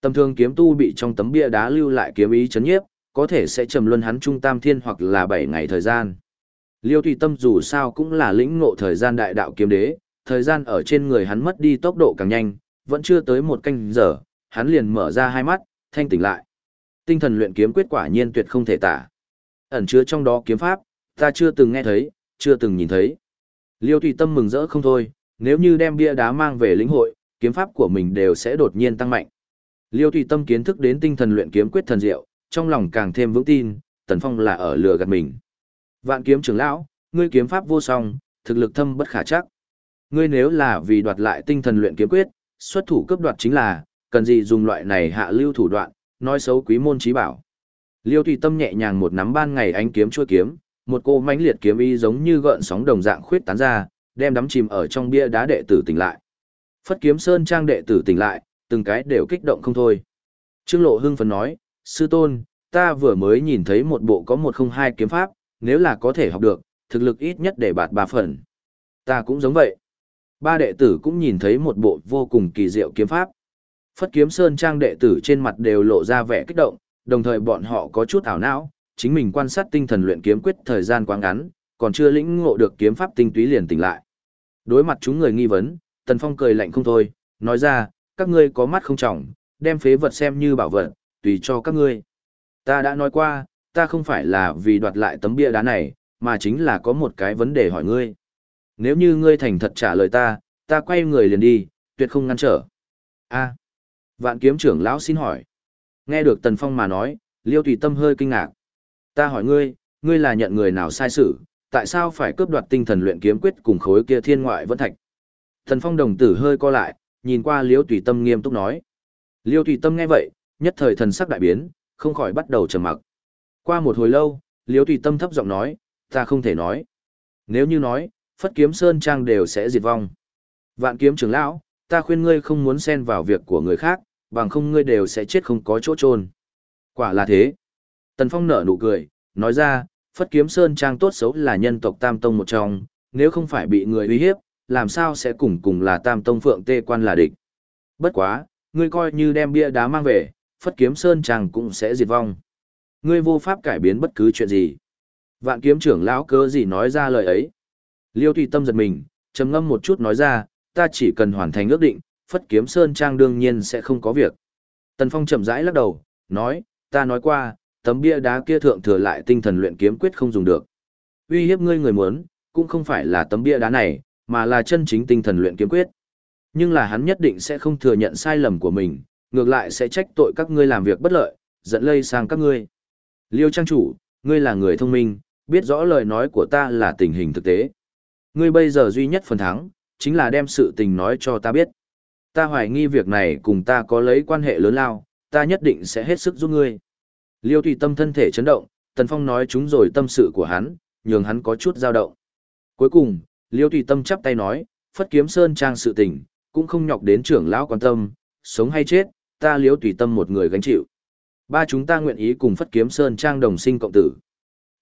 Tầm thường kiếm tu bị trong tấm bia đá lưu lại kiếm ý chấn nhiếp, có thể sẽ trầm luân hắn trung tam thiên hoặc là 7 ngày thời gian. Liêu Tùy Tâm dù sao cũng là lĩnh ngộ thời gian đại đạo kiếm đế, thời gian ở trên người hắn mất đi tốc độ càng nhanh, vẫn chưa tới một canh giờ, hắn liền mở ra hai mắt, thanh tỉnh lại. Tinh thần luyện kiếm quyết quả nhiên tuyệt không thể tả. Ẩn chứa trong đó kiếm pháp, ta chưa từng nghe thấy, chưa từng nhìn thấy. Liêu Tùy Tâm mừng rỡ không thôi, nếu như đem bia đá mang về lĩnh hội, kiếm pháp của mình đều sẽ đột nhiên tăng mạnh. Liêu Tùy Tâm kiến thức đến tinh thần luyện kiếm quyết thần diệu, trong lòng càng thêm vững tin, Tần Phong là ở lừa gạt mình. Vạn kiếm trưởng lão, ngươi kiếm pháp vô song, thực lực thâm bất khả chắc. Ngươi nếu là vì đoạt lại tinh thần luyện kiếm quyết, xuất thủ cấp đoạt chính là, cần gì dùng loại này hạ lưu thủ đoạn, nói xấu quý môn trí bảo. Liêu Tùy Tâm nhẹ nhàng một nắm ban ngày ánh kiếm chua kiếm, một cô mãnh liệt kiếm y giống như gợn sóng đồng dạng khuyết tán ra, đem đắm chìm ở trong bia đá đệ tử tỉnh lại. Phất Kiếm Sơn trang đệ tử tỉnh lại, từng cái đều kích động không thôi. Trương Lộ hưng phấn nói, sư tôn, ta vừa mới nhìn thấy một bộ có một không hai kiếm pháp, nếu là có thể học được, thực lực ít nhất để bạt ba phần. Ta cũng giống vậy. Ba đệ tử cũng nhìn thấy một bộ vô cùng kỳ diệu kiếm pháp. Phất kiếm sơn trang đệ tử trên mặt đều lộ ra vẻ kích động, đồng thời bọn họ có chút ảo não, chính mình quan sát tinh thần luyện kiếm quyết thời gian quá ngắn, còn chưa lĩnh ngộ được kiếm pháp tinh túy liền tỉnh lại. Đối mặt chúng người nghi vấn, Tần Phong cười lạnh không thôi, nói ra, các ngươi có mắt không trọng, đem phế vật xem như bảo vật, tùy cho các ngươi. Ta đã nói qua, ta không phải là vì đoạt lại tấm bia đá này, mà chính là có một cái vấn đề hỏi ngươi. Nếu như ngươi thành thật trả lời ta, ta quay người liền đi, tuyệt không ngăn trở. A. vạn kiếm trưởng lão xin hỏi. Nghe được Tần Phong mà nói, Liêu Tùy Tâm hơi kinh ngạc. Ta hỏi ngươi, ngươi là nhận người nào sai sự, tại sao phải cướp đoạt tinh thần luyện kiếm quyết cùng khối kia thiên ngoại vẫn thạch? Tần Phong đồng tử hơi co lại, nhìn qua Liêu Tùy Tâm nghiêm túc nói. Liêu Tùy Tâm nghe vậy, nhất thời thần sắc đại biến, không khỏi bắt đầu trầm mặc. Qua một hồi lâu, Liêu Tùy Tâm thấp giọng nói, ta không thể nói. Nếu như nói, Phất Kiếm Sơn Trang đều sẽ diệt vong. Vạn kiếm trưởng lão, ta khuyên ngươi không muốn xen vào việc của người khác, bằng không ngươi đều sẽ chết không có chỗ trôn. Quả là thế. Tần Phong nở nụ cười, nói ra, Phất Kiếm Sơn Trang tốt xấu là nhân tộc Tam Tông một trong, nếu không phải bị người uy hiếp, làm sao sẽ cùng cùng là Tam Tông Phượng Tê Quan là địch. Bất quá, ngươi coi như đem bia đá mang về, Phất Kiếm Sơn Trang cũng sẽ diệt vong. Ngươi vô pháp cải biến bất cứ chuyện gì. Vạn kiếm trưởng lão cơ gì nói ra lời ấy. Liêu Tùy Tâm giật mình, trầm ngâm một chút nói ra, ta chỉ cần hoàn thành ước định, Phất Kiếm Sơn Trang đương nhiên sẽ không có việc. Tần Phong chậm rãi lắc đầu, nói, ta nói qua, tấm bia đá kia thượng thừa lại tinh thần luyện kiếm quyết không dùng được. Uy hiếp ngươi người muốn, cũng không phải là tấm bia đá này, mà là chân chính tinh thần luyện kiếm quyết. Nhưng là hắn nhất định sẽ không thừa nhận sai lầm của mình, ngược lại sẽ trách tội các ngươi làm việc bất lợi, dẫn lây sang các ngươi. Liêu trang chủ, ngươi là người thông minh, biết rõ lời nói của ta là tình hình thực tế. Ngươi bây giờ duy nhất phần thắng, chính là đem sự tình nói cho ta biết. Ta hoài nghi việc này cùng ta có lấy quan hệ lớn lao, ta nhất định sẽ hết sức giúp ngươi. Liêu tùy tâm thân thể chấn động, Tần Phong nói chúng rồi tâm sự của hắn, nhường hắn có chút dao động. Cuối cùng, Liêu tùy tâm chắp tay nói, Phất kiếm sơn trang sự tình, cũng không nhọc đến trưởng lão quan tâm, sống hay chết, ta Liêu tùy tâm một người gánh chịu. Ba chúng ta nguyện ý cùng Phất kiếm sơn trang đồng sinh cộng tử.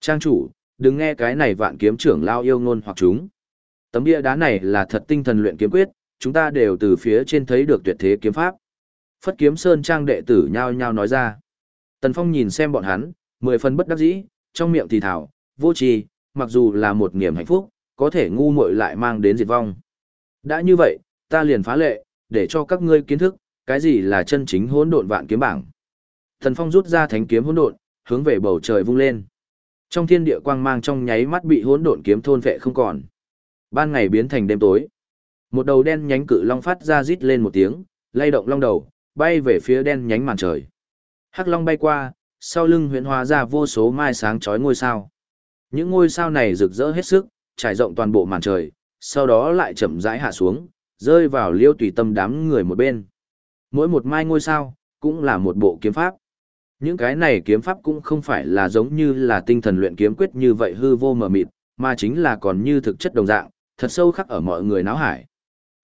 Trang chủ, đừng nghe cái này vạn kiếm trưởng lao yêu ngôn hoặc chúng. Tấm bia đá này là thật tinh thần luyện kiếm quyết, chúng ta đều từ phía trên thấy được tuyệt thế kiếm pháp. Phất kiếm sơn trang đệ tử nhao nhao nói ra. Tần Phong nhìn xem bọn hắn, mười phần bất đắc dĩ, trong miệng thì thảo, vô tri, mặc dù là một niềm hạnh phúc, có thể ngu muội lại mang đến diệt vong. Đã như vậy, ta liền phá lệ, để cho các ngươi kiến thức, cái gì là chân chính hỗn độn vạn kiếm bảng. Thần Phong rút ra thánh kiếm hỗn độn, hướng về bầu trời vung lên. Trong thiên địa quang mang trong nháy mắt bị hỗn độn kiếm thôn vệ không còn. Ban ngày biến thành đêm tối. Một đầu đen nhánh cự long phát ra rít lên một tiếng, lay động long đầu, bay về phía đen nhánh màn trời. Hắc long bay qua, sau lưng huyễn hóa ra vô số mai sáng chói ngôi sao. Những ngôi sao này rực rỡ hết sức, trải rộng toàn bộ màn trời, sau đó lại chậm rãi hạ xuống, rơi vào liêu tùy tâm đám người một bên. Mỗi một mai ngôi sao, cũng là một bộ kiếm pháp. Những cái này kiếm pháp cũng không phải là giống như là tinh thần luyện kiếm quyết như vậy hư vô mờ mịt, mà chính là còn như thực chất đồng dạng, thật sâu khắc ở mọi người náo hải.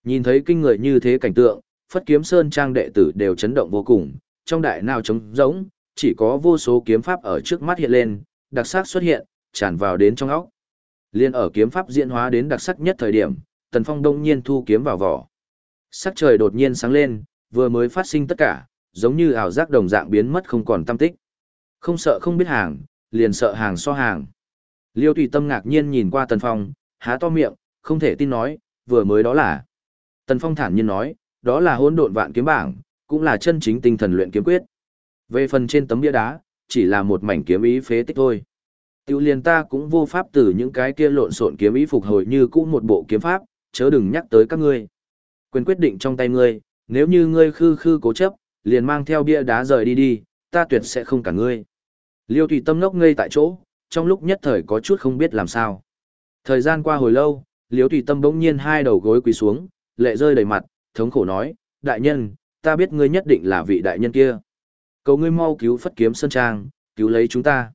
Nhìn thấy kinh người như thế cảnh tượng, Phất Kiếm Sơn trang đệ tử đều chấn động vô cùng, trong đại nào trống rỗng, chỉ có vô số kiếm pháp ở trước mắt hiện lên, đặc sắc xuất hiện, tràn vào đến trong óc. Liên ở kiếm pháp diễn hóa đến đặc sắc nhất thời điểm, Tần Phong đông nhiên thu kiếm vào vỏ. Sắc trời đột nhiên sáng lên, vừa mới phát sinh tất cả, giống như ảo giác đồng dạng biến mất không còn tâm tích. Không sợ không biết hàng, liền sợ hàng so hàng. Liêu Tùy Tâm ngạc nhiên nhìn qua Tần Phong, há to miệng, không thể tin nói, vừa mới đó là. Tần Phong thản nhiên nói, đó là hỗn độn vạn kiếm bảng, cũng là chân chính tinh thần luyện kiếm quyết. Về phần trên tấm bia đá, chỉ là một mảnh kiếm ý phế tích thôi. Tiểu liền ta cũng vô pháp từ những cái kia lộn xộn kiếm ý phục hồi như cũ một bộ kiếm pháp, chớ đừng nhắc tới các ngươi. Quyền quyết định trong tay ngươi, nếu như ngươi khư khư cố chấp, liền mang theo bia đá rời đi đi, ta tuyệt sẽ không cả ngươi. Liêu Thủy Tâm ngốc ngây tại chỗ, trong lúc nhất thời có chút không biết làm sao. Thời gian qua hồi lâu, Liêu Thủy Tâm bỗng nhiên hai đầu gối quỳ xuống, lệ rơi đầy mặt, thống khổ nói, đại nhân, ta biết ngươi nhất định là vị đại nhân kia. Cầu ngươi mau cứu phất kiếm sơn trang, cứu lấy chúng ta.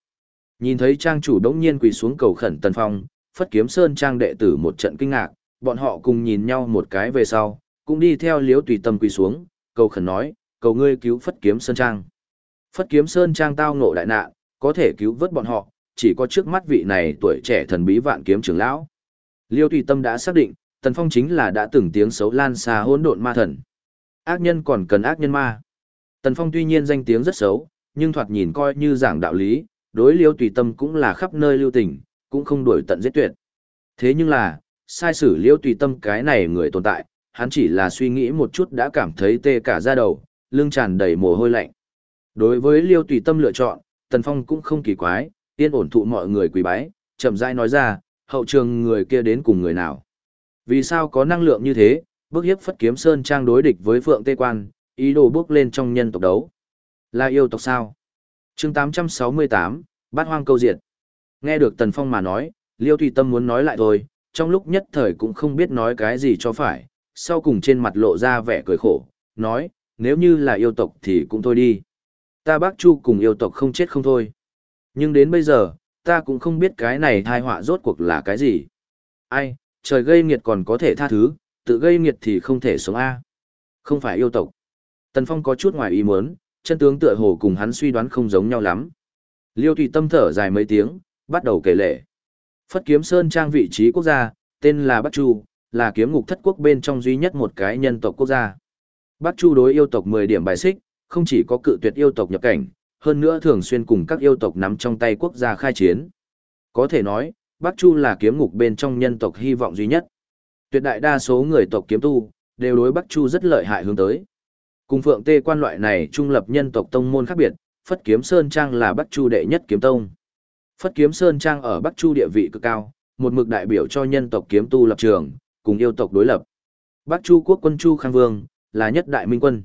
Nhìn thấy trang chủ đống nhiên quỳ xuống cầu khẩn tần phong, phất kiếm sơn trang đệ tử một trận kinh ngạc, bọn họ cùng nhìn nhau một cái về sau, cũng đi theo liếu tùy tâm quỳ xuống, cầu khẩn nói, cầu ngươi cứu phất kiếm sơn trang. Phất kiếm sơn trang tao ngộ đại nạn, có thể cứu vớt bọn họ, chỉ có trước mắt vị này tuổi trẻ thần bí vạn kiếm trưởng lão. Liêu tùy tâm đã xác định, tần phong chính là đã từng tiếng xấu lan xa hỗn độn ma thần. Ác nhân còn cần ác nhân ma. Tần phong tuy nhiên danh tiếng rất xấu, nhưng thoạt nhìn coi như giảng đạo lý, đối liêu tùy tâm cũng là khắp nơi lưu tình, cũng không đuổi tận giết tuyệt. Thế nhưng là, sai sử liêu tùy tâm cái này người tồn tại, hắn chỉ là suy nghĩ một chút đã cảm thấy tê cả da đầu, lưng tràn đầy mồ hôi lạnh. Đối với liêu tùy tâm lựa chọn, Tần Phong cũng không kỳ quái, yên ổn thụ mọi người quỳ bái, chậm rãi nói ra, hậu trường người kia đến cùng người nào. Vì sao có năng lượng như thế, bước hiếp phất kiếm sơn trang đối địch với phượng tê quan, ý đồ bước lên trong nhân tộc đấu. Là yêu tộc sao? chương 868, bát hoang câu diệt. Nghe được Tần Phong mà nói, Liêu Tùy Tâm muốn nói lại thôi, trong lúc nhất thời cũng không biết nói cái gì cho phải, sau cùng trên mặt lộ ra vẻ cười khổ, nói, nếu như là yêu tộc thì cũng thôi đi. Ta bác Chu cùng yêu tộc không chết không thôi. Nhưng đến bây giờ, ta cũng không biết cái này thai họa rốt cuộc là cái gì. Ai, trời gây nghiệt còn có thể tha thứ, tự gây nghiệt thì không thể sống A. Không phải yêu tộc. Tần Phong có chút ngoài ý muốn, chân tướng tựa hồ cùng hắn suy đoán không giống nhau lắm. Liêu Thủy Tâm thở dài mấy tiếng, bắt đầu kể lể. Phất Kiếm Sơn trang vị trí quốc gia, tên là Bắc Chu, là kiếm ngục thất quốc bên trong duy nhất một cái nhân tộc quốc gia. Bắc Chu đối yêu tộc 10 điểm bài xích, không chỉ có cự tuyệt yêu tộc nhập cảnh, hơn nữa thường xuyên cùng các yêu tộc nắm trong tay quốc gia khai chiến. Có thể nói, Bắc Chu là kiếm ngục bên trong nhân tộc hy vọng duy nhất. Tuyệt đại đa số người tộc kiếm tu, đều đối Bắc Chu rất lợi hại hướng tới. Cùng Phượng Tê quan loại này trung lập nhân tộc tông môn khác biệt, Phất Kiếm Sơn Trang là Bắc Chu đệ nhất kiếm tông. Phất Kiếm Sơn Trang ở Bắc Chu địa vị cực cao, một mực đại biểu cho nhân tộc kiếm tu lập trường, cùng yêu tộc đối lập. Bắc Chu quốc quân Chu Khang Vương, là nhất đại minh quân.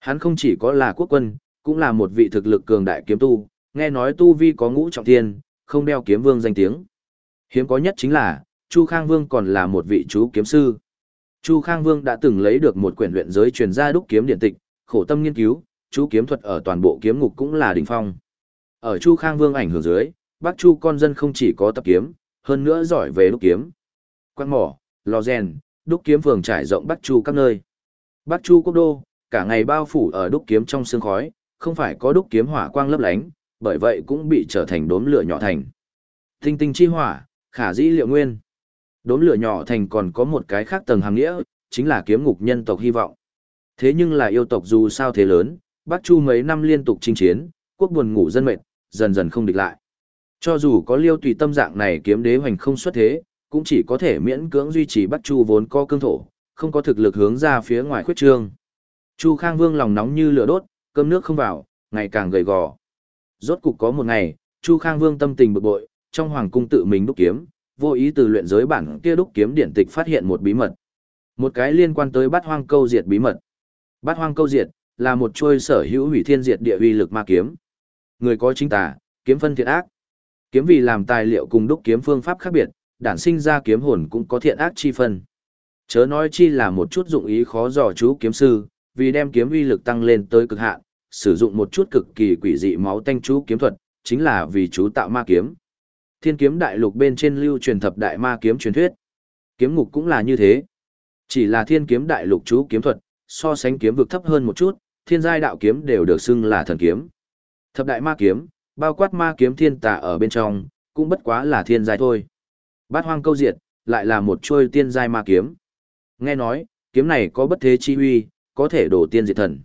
Hắn không chỉ có là quốc quân, cũng là một vị thực lực cường đại kiếm tu, nghe nói tu vi có ngũ trọng thiên, không đeo kiếm vương danh tiếng. Hiếm có nhất chính là, Chu Khang Vương còn là một vị chú kiếm sư. Chu Khang Vương đã từng lấy được một quyển luyện giới truyền gia đúc kiếm điện tịch, khổ tâm nghiên cứu, chú kiếm thuật ở toàn bộ kiếm ngục cũng là đỉnh phong. Ở Chu Khang Vương ảnh hưởng dưới, Bắc Chu con dân không chỉ có tập kiếm, hơn nữa giỏi về đúc kiếm. Quan mỏ, lò rèn, đúc kiếm phường trải rộng Bắc Chu các nơi. Bắc Chu quốc đô, cả ngày bao phủ ở đúc kiếm trong sương khói, không phải có đúc kiếm hỏa quang lấp lánh, bởi vậy cũng bị trở thành đốm lửa nhỏ thành. Tinh tinh chi hỏa, khả dĩ liệu nguyên. Đốm lửa nhỏ thành còn có một cái khác tầng hàng nghĩa, chính là kiếm ngục nhân tộc hy vọng. Thế nhưng là yêu tộc dù sao thế lớn, Bắc Chu mấy năm liên tục chinh chiến, quốc buồn ngủ dân mệt, dần dần không địch lại. Cho dù có liêu tùy tâm dạng này kiếm đế hoành không xuất thế, cũng chỉ có thể miễn cưỡng duy trì Bắc Chu vốn có cương thổ, không có thực lực hướng ra phía ngoài khuyết trương. Chu Khang Vương lòng nóng như lửa đốt, cơm nước không vào, ngày càng gầy gò. Rốt cục có một ngày, Chu Khang Vương tâm tình bực bội, trong hoàng cung tự mình đúc kiếm, vô ý từ luyện giới bản kia đúc kiếm điển tịch phát hiện một bí mật. Một cái liên quan tới bát hoang câu diệt bí mật. Bát hoang câu diệt là một chuôi sở hữu hủy thiên diệt địa uy lực ma kiếm. Người có chính tà, kiếm phân thiện ác. Kiếm vì làm tài liệu cùng đúc kiếm phương pháp khác biệt, đản sinh ra kiếm hồn cũng có thiện ác chi phân. Chớ nói chi là một chút dụng ý khó dò chú kiếm sư, vì đem kiếm uy lực tăng lên tới cực hạn, sử dụng một chút cực kỳ quỷ dị máu tanh chú kiếm thuật, chính là vì chú tạo ma kiếm. Thiên kiếm đại lục bên trên lưu truyền thập đại ma kiếm truyền thuyết. Kiếm ngục cũng là như thế. Chỉ là thiên kiếm đại lục chú kiếm thuật, so sánh kiếm vực thấp hơn một chút, thiên giai đạo kiếm đều được xưng là thần kiếm. Thập đại ma kiếm, bao quát ma kiếm thiên tà ở bên trong, cũng bất quá là thiên giai thôi. Bát hoang câu diệt, lại là một trôi tiên giai ma kiếm. Nghe nói, kiếm này có bất thế chi huy, có thể đổ tiên diệt thần.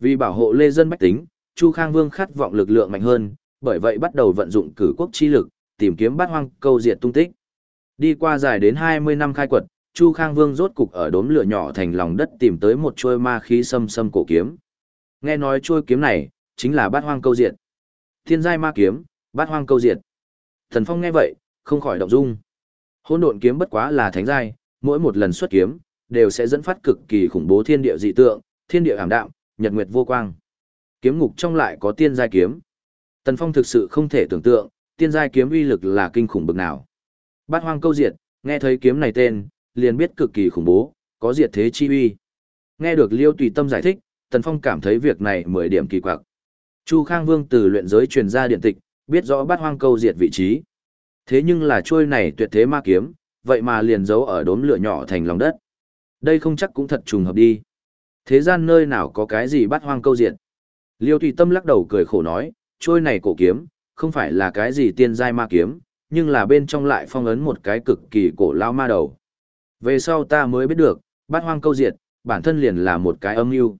Vì bảo hộ lê dân bách tính, Chu Khang Vương khát vọng lực lượng mạnh hơn, bởi vậy bắt đầu vận dụng cử quốc chi lực, tìm kiếm bát hoang câu diệt tung tích. Đi qua dài đến 20 năm khai quật, Chu Khang Vương rốt cục ở đốm lửa nhỏ thành lòng đất tìm tới một chuôi ma khí xâm xâm cổ kiếm. Nghe nói chuôi kiếm này, chính là bát hoang câu diệt. Thiên giai ma kiếm, bát hoang câu diệt. Thần Phong nghe vậy, không khỏi động dung. Hỗn độn kiếm bất quá là thánh giai, mỗi một lần xuất kiếm, đều sẽ dẫn phát cực kỳ khủng bố thiên địa dị tượng, thiên địa ảm đạm, nhật nguyệt vô quang. Kiếm ngục trong lại có tiên giai kiếm. Tần Phong thực sự không thể tưởng tượng, tiên giai kiếm uy lực là kinh khủng bực nào. Bát hoang câu diệt, nghe thấy kiếm này tên, liền biết cực kỳ khủng bố, có diệt thế chi uy. Nghe được Liêu Tùy Tâm giải thích, Tần Phong cảm thấy việc này mười điểm kỳ quặc. Chu Khang Vương từ luyện giới truyền ra điện tịch, biết rõ bát hoang câu diệt vị trí. Thế nhưng là trôi này tuyệt thế ma kiếm, vậy mà liền giấu ở đốm lửa nhỏ thành lòng đất. Đây không chắc cũng thật trùng hợp đi. Thế gian nơi nào có cái gì bát hoang câu diệt. Liêu Tùy Tâm lắc đầu cười khổ nói, trôi này cổ kiếm, không phải là cái gì tiên giai ma kiếm, nhưng là bên trong lại phong ấn một cái cực kỳ cổ lao ma đầu. Về sau ta mới biết được, bát hoang câu diệt, bản thân liền là một cái âm mưu.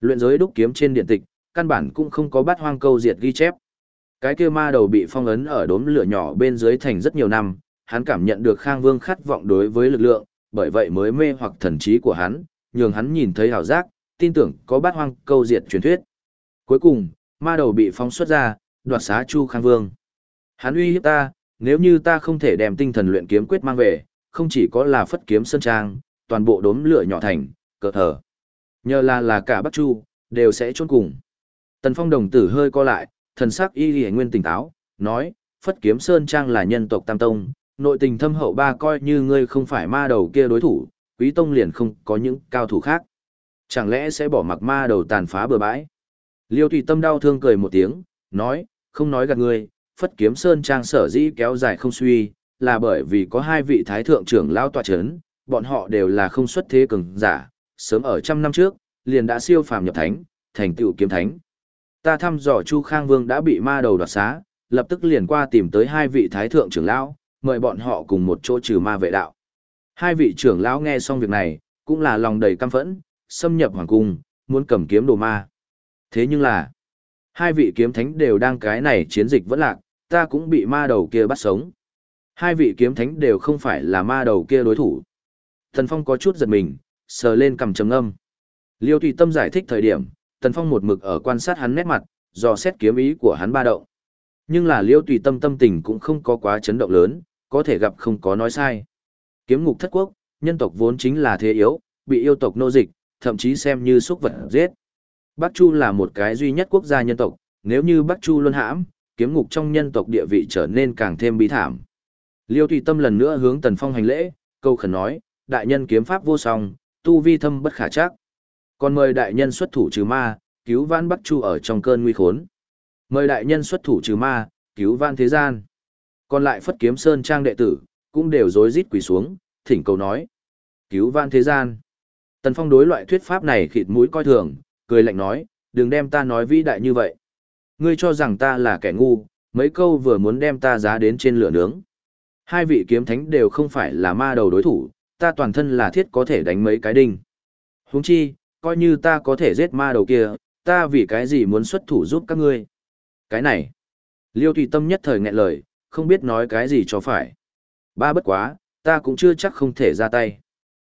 Luyện giới đúc kiếm trên điện tịch, căn bản cũng không có bát hoang câu diệt ghi chép. Cái kia ma đầu bị phong ấn ở đốm lửa nhỏ bên dưới thành rất nhiều năm, hắn cảm nhận được Khang Vương khát vọng đối với lực lượng, bởi vậy mới mê hoặc thần trí của hắn, nhường hắn nhìn thấy hào giác, tin tưởng có bát hoang câu diệt truyền thuyết. Cuối cùng, ma đầu bị phóng xuất ra, đoạt xá Chu Khang Vương. Hắn uy hiếp ta, nếu như ta không thể đem tinh thần luyện kiếm quyết mang về, không chỉ có là phất kiếm sơn trang, toàn bộ đốm lửa nhỏ thành, cờ thở. Nhờ là là cả Bắc Chu, đều sẽ chôn cùng. Tần Phong đồng tử hơi co lại, thần sắc y lì nguyên tỉnh táo, nói, phất kiếm sơn trang là nhân tộc Tam Tông, nội tình thâm hậu ba coi như ngươi không phải ma đầu kia đối thủ, quý tông liền không có những cao thủ khác. Chẳng lẽ sẽ bỏ mặc ma đầu tàn phá bừa bãi? Liêu tùy tâm đau thương cười một tiếng, nói, không nói gạt ngươi, phất kiếm sơn trang sở dĩ kéo dài không suy, là bởi vì có hai vị thái thượng trưởng lao tòa chấn, bọn họ đều là không xuất thế cường giả, sớm ở trăm năm trước, liền đã siêu phàm nhập thánh, thành tựu kiếm thánh. Ta thăm dò Chu Khang Vương đã bị ma đầu đoạt xá, lập tức liền qua tìm tới hai vị thái thượng trưởng lão, mời bọn họ cùng một chỗ trừ ma vệ đạo. Hai vị trưởng lão nghe xong việc này, cũng là lòng đầy căm phẫn, xâm nhập hoàng cung, muốn cầm kiếm đồ ma. Thế nhưng là, hai vị kiếm thánh đều đang cái này chiến dịch vẫn lạc, ta cũng bị ma đầu kia bắt sống. Hai vị kiếm thánh đều không phải là ma đầu kia đối thủ. Thần Phong có chút giật mình, sờ lên cầm trầm âm. Liêu Tùy Tâm giải thích thời điểm, Tần Phong một mực ở quan sát hắn nét mặt, dò xét kiếm ý của hắn ba động. Nhưng là Liêu Tùy Tâm tâm tình cũng không có quá chấn động lớn, có thể gặp không có nói sai. Kiếm ngục thất quốc, nhân tộc vốn chính là thế yếu, bị yêu tộc nô dịch, thậm chí xem như xúc vật giết. Bắc Chu là một cái duy nhất quốc gia nhân tộc, nếu như Bắc Chu luân hãm, kiếm ngục trong nhân tộc địa vị trở nên càng thêm bí thảm. Liêu Tùy Tâm lần nữa hướng Tần Phong hành lễ, câu khẩn nói, đại nhân kiếm pháp vô song, tu vi thâm bất khả chắc. Còn mời đại nhân xuất thủ trừ ma, cứu vãn Bắc Chu ở trong cơn nguy khốn. Mời đại nhân xuất thủ trừ ma, cứu vãn thế gian. Còn lại Phất Kiếm Sơn trang đệ tử, cũng đều rối rít quỳ xuống, thỉnh cầu nói. Cứu vãn thế gian. Tần Phong đối loại thuyết pháp này khịt mũi coi thường, cười lạnh nói, đừng đem ta nói vĩ đại như vậy. Ngươi cho rằng ta là kẻ ngu, mấy câu vừa muốn đem ta giá đến trên lửa nướng. Hai vị kiếm thánh đều không phải là ma đầu đối thủ, ta toàn thân là thiết có thể đánh mấy cái đinh. Huống chi, coi như ta có thể giết ma đầu kia, ta vì cái gì muốn xuất thủ giúp các ngươi. Cái này, Liêu Thủy Tâm nhất thời nghẹn lời, không biết nói cái gì cho phải. Ba bất quá, ta cũng chưa chắc không thể ra tay.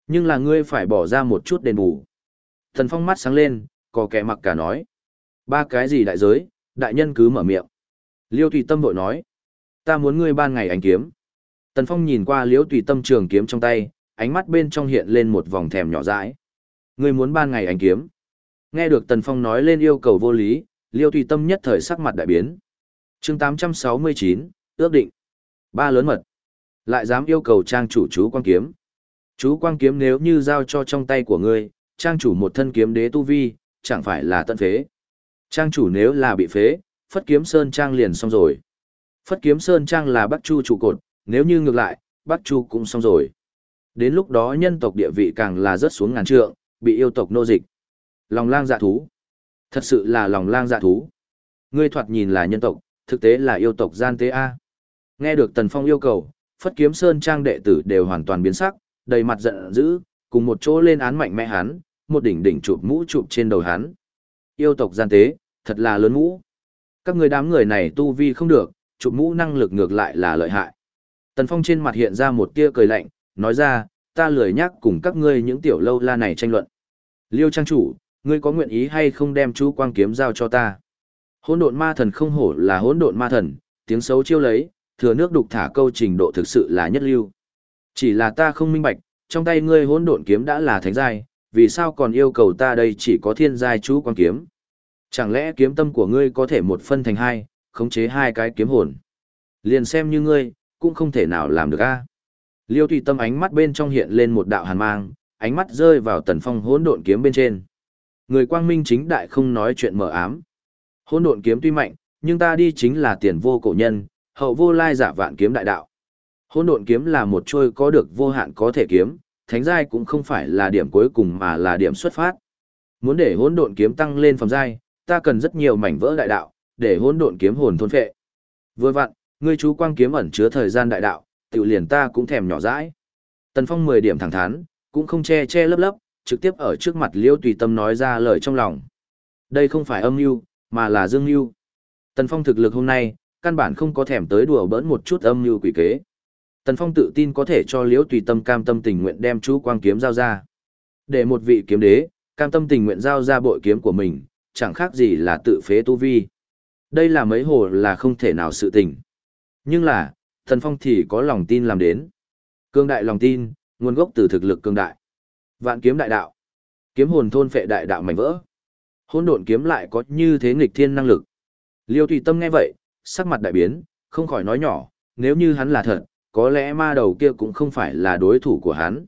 Nhưng là ngươi phải bỏ ra một chút đền bù. Thần Phong mắt sáng lên, có kẻ mặc cả nói. Ba cái gì đại giới, đại nhân cứ mở miệng. Liêu Tùy Tâm vội nói. Ta muốn ngươi ban ngày ánh kiếm. Tần Phong nhìn qua Liêu Tùy Tâm trường kiếm trong tay, ánh mắt bên trong hiện lên một vòng thèm nhỏ dãi. Ngươi muốn ban ngày ánh kiếm. Nghe được Tần Phong nói lên yêu cầu vô lý, Liêu Tùy Tâm nhất thời sắc mặt đại biến. chương 869, ước định. Ba lớn mật. Lại dám yêu cầu trang chủ chú quang kiếm. Chú quang kiếm nếu như giao cho trong tay của ngươi, trang chủ một thân kiếm đế tu vi, chẳng phải là tận phế. Trang chủ nếu là bị phế, Phất Kiếm Sơn Trang liền xong rồi. Phất Kiếm Sơn Trang là Bắc Chu trụ cột, nếu như ngược lại, Bắc Chu cũng xong rồi. Đến lúc đó nhân tộc địa vị càng là rớt xuống ngàn trượng, bị yêu tộc nô dịch. Lòng lang dạ thú. Thật sự là lòng lang dạ thú. Ngươi thoạt nhìn là nhân tộc, thực tế là yêu tộc gian tế A. Nghe được Tần Phong yêu cầu, Phất Kiếm Sơn Trang đệ tử đều hoàn toàn biến sắc, đầy mặt giận dữ, cùng một chỗ lên án mạnh mẽ hắn, một đỉnh đỉnh chụp mũ chụp trên đầu hắn. Yêu tộc gian tế, thật là lớn mũ. Các người đám người này tu vi không được, chụp mũ năng lực ngược lại là lợi hại. Tần Phong trên mặt hiện ra một tia cười lạnh, nói ra, ta lười nhắc cùng các ngươi những tiểu lâu la này tranh luận. Liêu trang chủ, ngươi có nguyện ý hay không đem chú quang kiếm giao cho ta? Hỗn độn ma thần không hổ là hỗn độn ma thần, tiếng xấu chiêu lấy, thừa nước đục thả câu trình độ thực sự là nhất lưu. Chỉ là ta không minh bạch, trong tay ngươi hỗn độn kiếm đã là thánh giai, vì sao còn yêu cầu ta đây chỉ có thiên giai chú quan kiếm? Chẳng lẽ kiếm tâm của ngươi có thể một phân thành hai, khống chế hai cái kiếm hồn? Liền xem như ngươi, cũng không thể nào làm được a. Liêu Thủy Tâm ánh mắt bên trong hiện lên một đạo hàn mang, ánh mắt rơi vào Tần Phong hỗn độn kiếm bên trên. Người quang minh chính đại không nói chuyện mờ ám. Hỗn độn kiếm tuy mạnh, nhưng ta đi chính là tiền vô cổ nhân, hậu vô lai giả vạn kiếm đại đạo. Hỗn độn kiếm là một trôi có được vô hạn có thể kiếm, thánh giai cũng không phải là điểm cuối cùng mà là điểm xuất phát. Muốn để hỗn độn kiếm tăng lên phẩm giai, ta cần rất nhiều mảnh vỡ đại đạo, để hỗn độn kiếm hồn thôn phệ. Vừa vặn, ngươi chú quang kiếm ẩn chứa thời gian đại đạo, tự liền ta cũng thèm nhỏ dãi. Tần Phong 10 điểm thẳng thắn, cũng không che che lấp lấp, trực tiếp ở trước mặt Liêu Tùy Tâm nói ra lời trong lòng. Đây không phải âm mưu, mà là dương mưu. Tần Phong thực lực hôm nay, căn bản không có thèm tới đùa bỡn một chút âm mưu quỷ kế. Tần Phong tự tin có thể cho Liễu Tùy Tâm cam tâm tình nguyện đem chú quang kiếm giao ra. Để một vị kiếm đế, cam tâm tình nguyện giao ra bội kiếm của mình, chẳng khác gì là tự phế tu vi. Đây là mấy hồ là không thể nào sự tình. Nhưng là, Tần Phong thì có lòng tin làm đến. Cương đại lòng tin, nguồn gốc từ thực lực cương đại. Vạn kiếm đại đạo. Kiếm hồn thôn phệ đại đạo mảnh vỡ. Hỗn độn kiếm lại có như thế nghịch thiên năng lực. Liêu Tùy Tâm nghe vậy, sắc mặt đại biến, không khỏi nói nhỏ, nếu như hắn là thật, có lẽ ma đầu kia cũng không phải là đối thủ của hắn.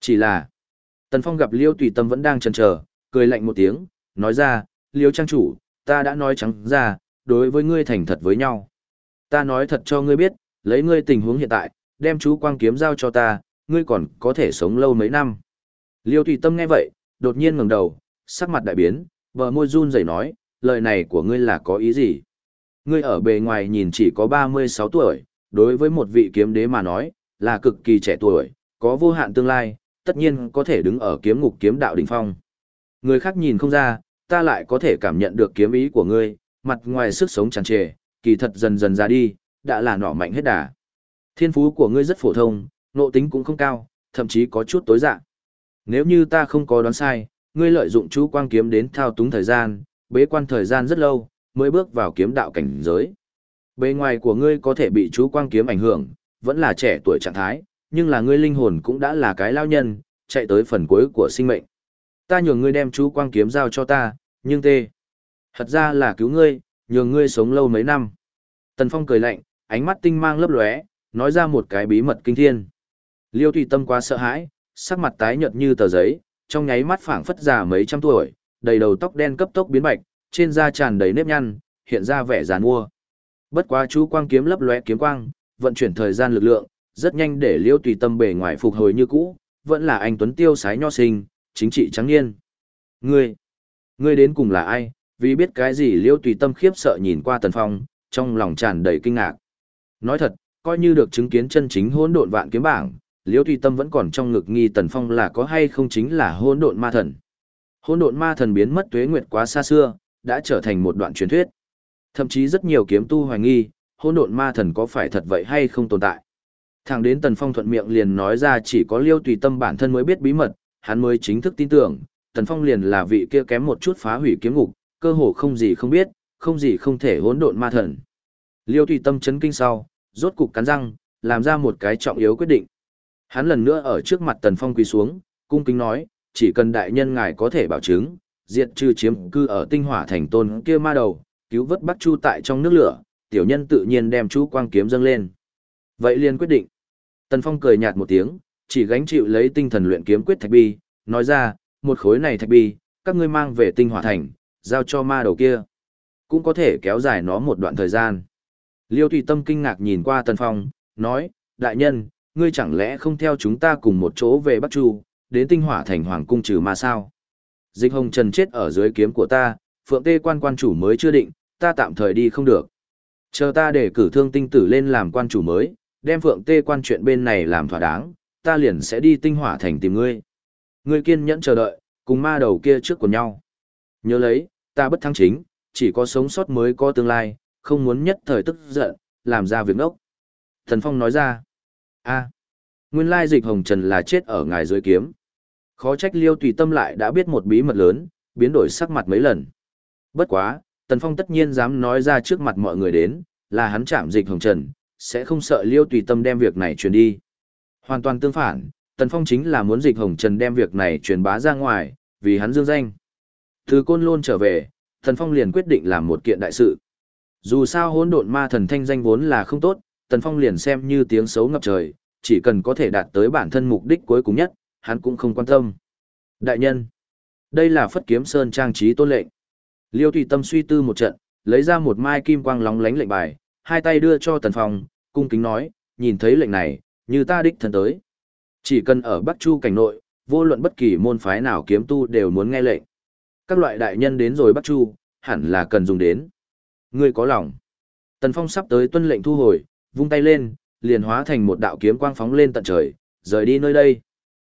Chỉ là, Tần Phong gặp Liêu Tùy Tâm vẫn đang chần chờ, cười lạnh một tiếng, nói ra, Liêu Trang Chủ, ta đã nói trắng ra, đối với ngươi thành thật với nhau. Ta nói thật cho ngươi biết, lấy ngươi tình huống hiện tại, đem chú quang kiếm giao cho ta, ngươi còn có thể sống lâu mấy năm. Liêu Tùy Tâm nghe vậy, đột nhiên ngẩng đầu, sắc mặt đại biến, bờ môi run rẩy nói, lời này của ngươi là có ý gì? Ngươi ở bề ngoài nhìn chỉ có 36 tuổi, đối với một vị kiếm đế mà nói, là cực kỳ trẻ tuổi, có vô hạn tương lai, tất nhiên có thể đứng ở kiếm ngục kiếm đạo đỉnh phong. Người khác nhìn không ra, ta lại có thể cảm nhận được kiếm ý của ngươi, mặt ngoài sức sống tràn trề, kỳ thật dần dần ra đi, đã là nỏ mạnh hết đà. Thiên phú của ngươi rất phổ thông, nộ tính cũng không cao, thậm chí có chút tối dạng. Nếu như ta không có đoán sai, ngươi lợi dụng chú quang kiếm đến thao túng thời gian, bế quan thời gian rất lâu, mới bước vào kiếm đạo cảnh giới. Bề ngoài của ngươi có thể bị chú quang kiếm ảnh hưởng, vẫn là trẻ tuổi trạng thái, nhưng là ngươi linh hồn cũng đã là cái lao nhân, chạy tới phần cuối của sinh mệnh. Ta nhường ngươi đem chú quang kiếm giao cho ta, nhưng tê. Thật ra là cứu ngươi, nhường ngươi sống lâu mấy năm. Tần Phong cười lạnh, ánh mắt tinh mang lấp lóe, nói ra một cái bí mật kinh thiên. Liêu Thủy Tâm quá sợ hãi, sắc mặt tái nhợt như tờ giấy, trong nháy mắt phảng phất già mấy trăm tuổi, đầy đầu tóc đen cấp tốc biến bạch, trên da tràn đầy nếp nhăn, hiện ra vẻ giàn mua. Bất quá chú quang kiếm lấp lóe kiếm quang, vận chuyển thời gian lực lượng, rất nhanh để Liêu Tùy Tâm bề ngoài phục hồi như cũ, vẫn là anh tuấn tiêu sái nho sinh, chính trị trắng niên. Ngươi, ngươi đến cùng là ai? Vì biết cái gì Liêu Tùy Tâm khiếp sợ nhìn qua Tần Phong, trong lòng tràn đầy kinh ngạc. Nói thật, coi như được chứng kiến chân chính hỗn độn vạn kiếm bảng, Liêu Tùy Tâm vẫn còn trong ngực nghi Tần Phong là có hay không chính là hỗn độn ma thần. hỗn độn ma thần biến mất tuế nguyệt quá xa xưa, đã trở thành một đoạn truyền thuyết. Thậm chí rất nhiều kiếm tu hoài nghi, hỗn độn ma thần có phải thật vậy hay không tồn tại. Thẳng đến Tần Phong thuận miệng liền nói ra chỉ có Liêu Tùy Tâm bản thân mới biết bí mật, hắn mới chính thức tin tưởng, Tần Phong liền là vị kia kém một chút phá hủy kiếm ngục, cơ hồ không gì không biết, không gì không thể hỗn độn ma thần. Liêu Tùy Tâm chấn kinh sau, rốt cục cắn răng, làm ra một cái trọng yếu quyết định. Hắn lần nữa ở trước mặt Tần Phong quỳ xuống, cung kính nói, chỉ cần đại nhân ngài có thể bảo chứng, diệt trừ chiếm cư ở tinh hỏa thành tôn kia ma đầu, cứu vớt Bắc Chu tại trong nước lửa, tiểu nhân tự nhiên đem chú quang kiếm dâng lên. Vậy liền quyết định. Tần Phong cười nhạt một tiếng, chỉ gánh chịu lấy tinh thần luyện kiếm quyết thạch bi, nói ra, một khối này thạch bi, các ngươi mang về tinh hỏa thành, giao cho ma đầu kia. Cũng có thể kéo dài nó một đoạn thời gian. Liêu Thủy Tâm kinh ngạc nhìn qua Tần Phong, nói, đại nhân, ngươi chẳng lẽ không theo chúng ta cùng một chỗ về Bắc Chu, đến tinh hỏa thành hoàng cung trừ ma sao? Dịch hồng trần chết ở dưới kiếm của ta, phượng tê quan quan chủ mới chưa định, ta tạm thời đi không được. Chờ ta để cử thương tinh tử lên làm quan chủ mới, đem phượng tê quan chuyện bên này làm thỏa đáng, ta liền sẽ đi tinh hỏa thành tìm ngươi. Ngươi kiên nhẫn chờ đợi, cùng ma đầu kia trước của nhau. Nhớ lấy, ta bất thắng chính, chỉ có sống sót mới có tương lai, không muốn nhất thời tức giận, làm ra việc ngốc. Thần Phong nói ra, a, nguyên lai dịch hồng trần là chết ở ngài dưới kiếm. Khó trách liêu tùy tâm lại đã biết một bí mật lớn, biến đổi sắc mặt mấy lần. Bất quá, Tần Phong tất nhiên dám nói ra trước mặt mọi người đến, là hắn chạm dịch hồng trần, sẽ không sợ liêu tùy tâm đem việc này truyền đi. Hoàn toàn tương phản, Tần Phong chính là muốn dịch hồng trần đem việc này truyền bá ra ngoài, vì hắn dương danh. Từ côn lôn trở về, Tần Phong liền quyết định làm một kiện đại sự. Dù sao hỗn độn ma thần thanh danh vốn là không tốt, Tần Phong liền xem như tiếng xấu ngập trời, chỉ cần có thể đạt tới bản thân mục đích cuối cùng nhất, hắn cũng không quan tâm. Đại nhân, đây là Phất Kiếm Sơn trang trí tôn lệnh. Liêu Thủy Tâm suy tư một trận, lấy ra một mai kim quang lóng lánh lệnh bài, hai tay đưa cho Tần Phong, cung kính nói, nhìn thấy lệnh này, như ta đích thân tới. Chỉ cần ở Bắc Chu cảnh nội, vô luận bất kỳ môn phái nào kiếm tu đều muốn nghe lệnh. Các loại đại nhân đến rồi Bắc Chu, hẳn là cần dùng đến. Ngươi có lòng. Tần Phong sắp tới tuân lệnh thu hồi, vung tay lên, liền hóa thành một đạo kiếm quang phóng lên tận trời, rời đi nơi đây.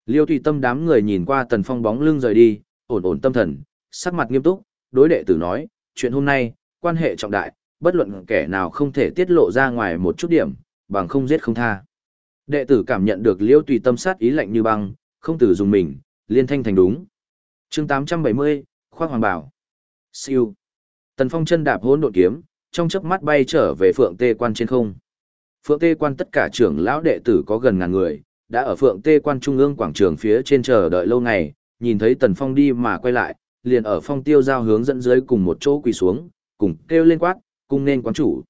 Liêu Tùy Tâm đám người nhìn qua Tần Phong bóng lưng rời đi, ổn ổn tâm thần, sắc mặt nghiêm túc, đối đệ tử nói, chuyện hôm nay, quan hệ trọng đại, bất luận kẻ nào không thể tiết lộ ra ngoài một chút điểm, bằng không giết không tha. Đệ tử cảm nhận được Liêu Tùy Tâm sát ý lạnh như băng, không tử dùng mình, liên thanh thành đúng. Chương 870, Khoác Hoàng Bảo. Siêu. Tần Phong chân đạp hỗn độn kiếm, trong chớp mắt bay trở về Phượng Tê Quan trên không. Phượng Tê Quan tất cả trưởng lão đệ tử có gần ngàn người, đã ở Phượng Tê Quan trung ương quảng trường phía trên chờ đợi lâu ngày, nhìn thấy Tần Phong đi mà quay lại, liền ở phong tiêu giao hướng dẫn dưới cùng một chỗ quỳ xuống, cùng kêu lên quát, cung nên quán chủ.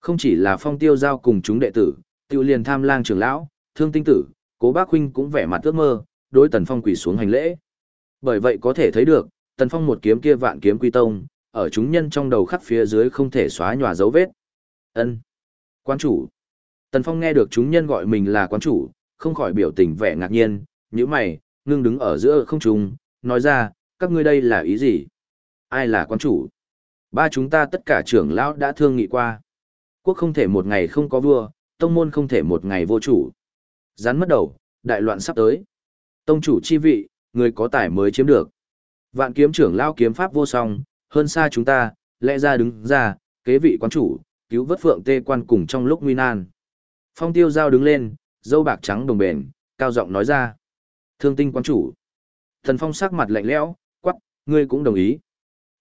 Không chỉ là phong tiêu giao cùng chúng đệ tử, tiêu liền tham lang trưởng lão, thương tinh tử, cố bác huynh cũng vẻ mặt ước mơ, đối Tần Phong quỳ xuống hành lễ. Bởi vậy có thể thấy được, Tần Phong một kiếm kia vạn kiếm quy tông, ở chúng nhân trong đầu khắc phía dưới không thể xóa nhòa dấu vết. Ân, Quan chủ. Tần Phong nghe được chúng nhân gọi mình là quan chủ, không khỏi biểu tình vẻ ngạc nhiên, như mày, ngưng đứng ở giữa không trung, nói ra, các ngươi đây là ý gì? Ai là quan chủ? Ba chúng ta tất cả trưởng lão đã thương nghị qua. Quốc không thể một ngày không có vua, tông môn không thể một ngày vô chủ. Rắn mất đầu, đại loạn sắp tới. Tông chủ chi vị, người có tài mới chiếm được. Vạn kiếm trưởng lão kiếm pháp vô song, hơn xa chúng ta, lẽ ra đứng ra, kế vị quán chủ, cứu vớt phượng tê quan cùng trong lúc nguy nan. Phong tiêu giao đứng lên, dâu bạc trắng đồng bền, cao giọng nói ra. Thương tinh quán chủ. Thần phong sắc mặt lạnh lẽo, quắc, ngươi cũng đồng ý.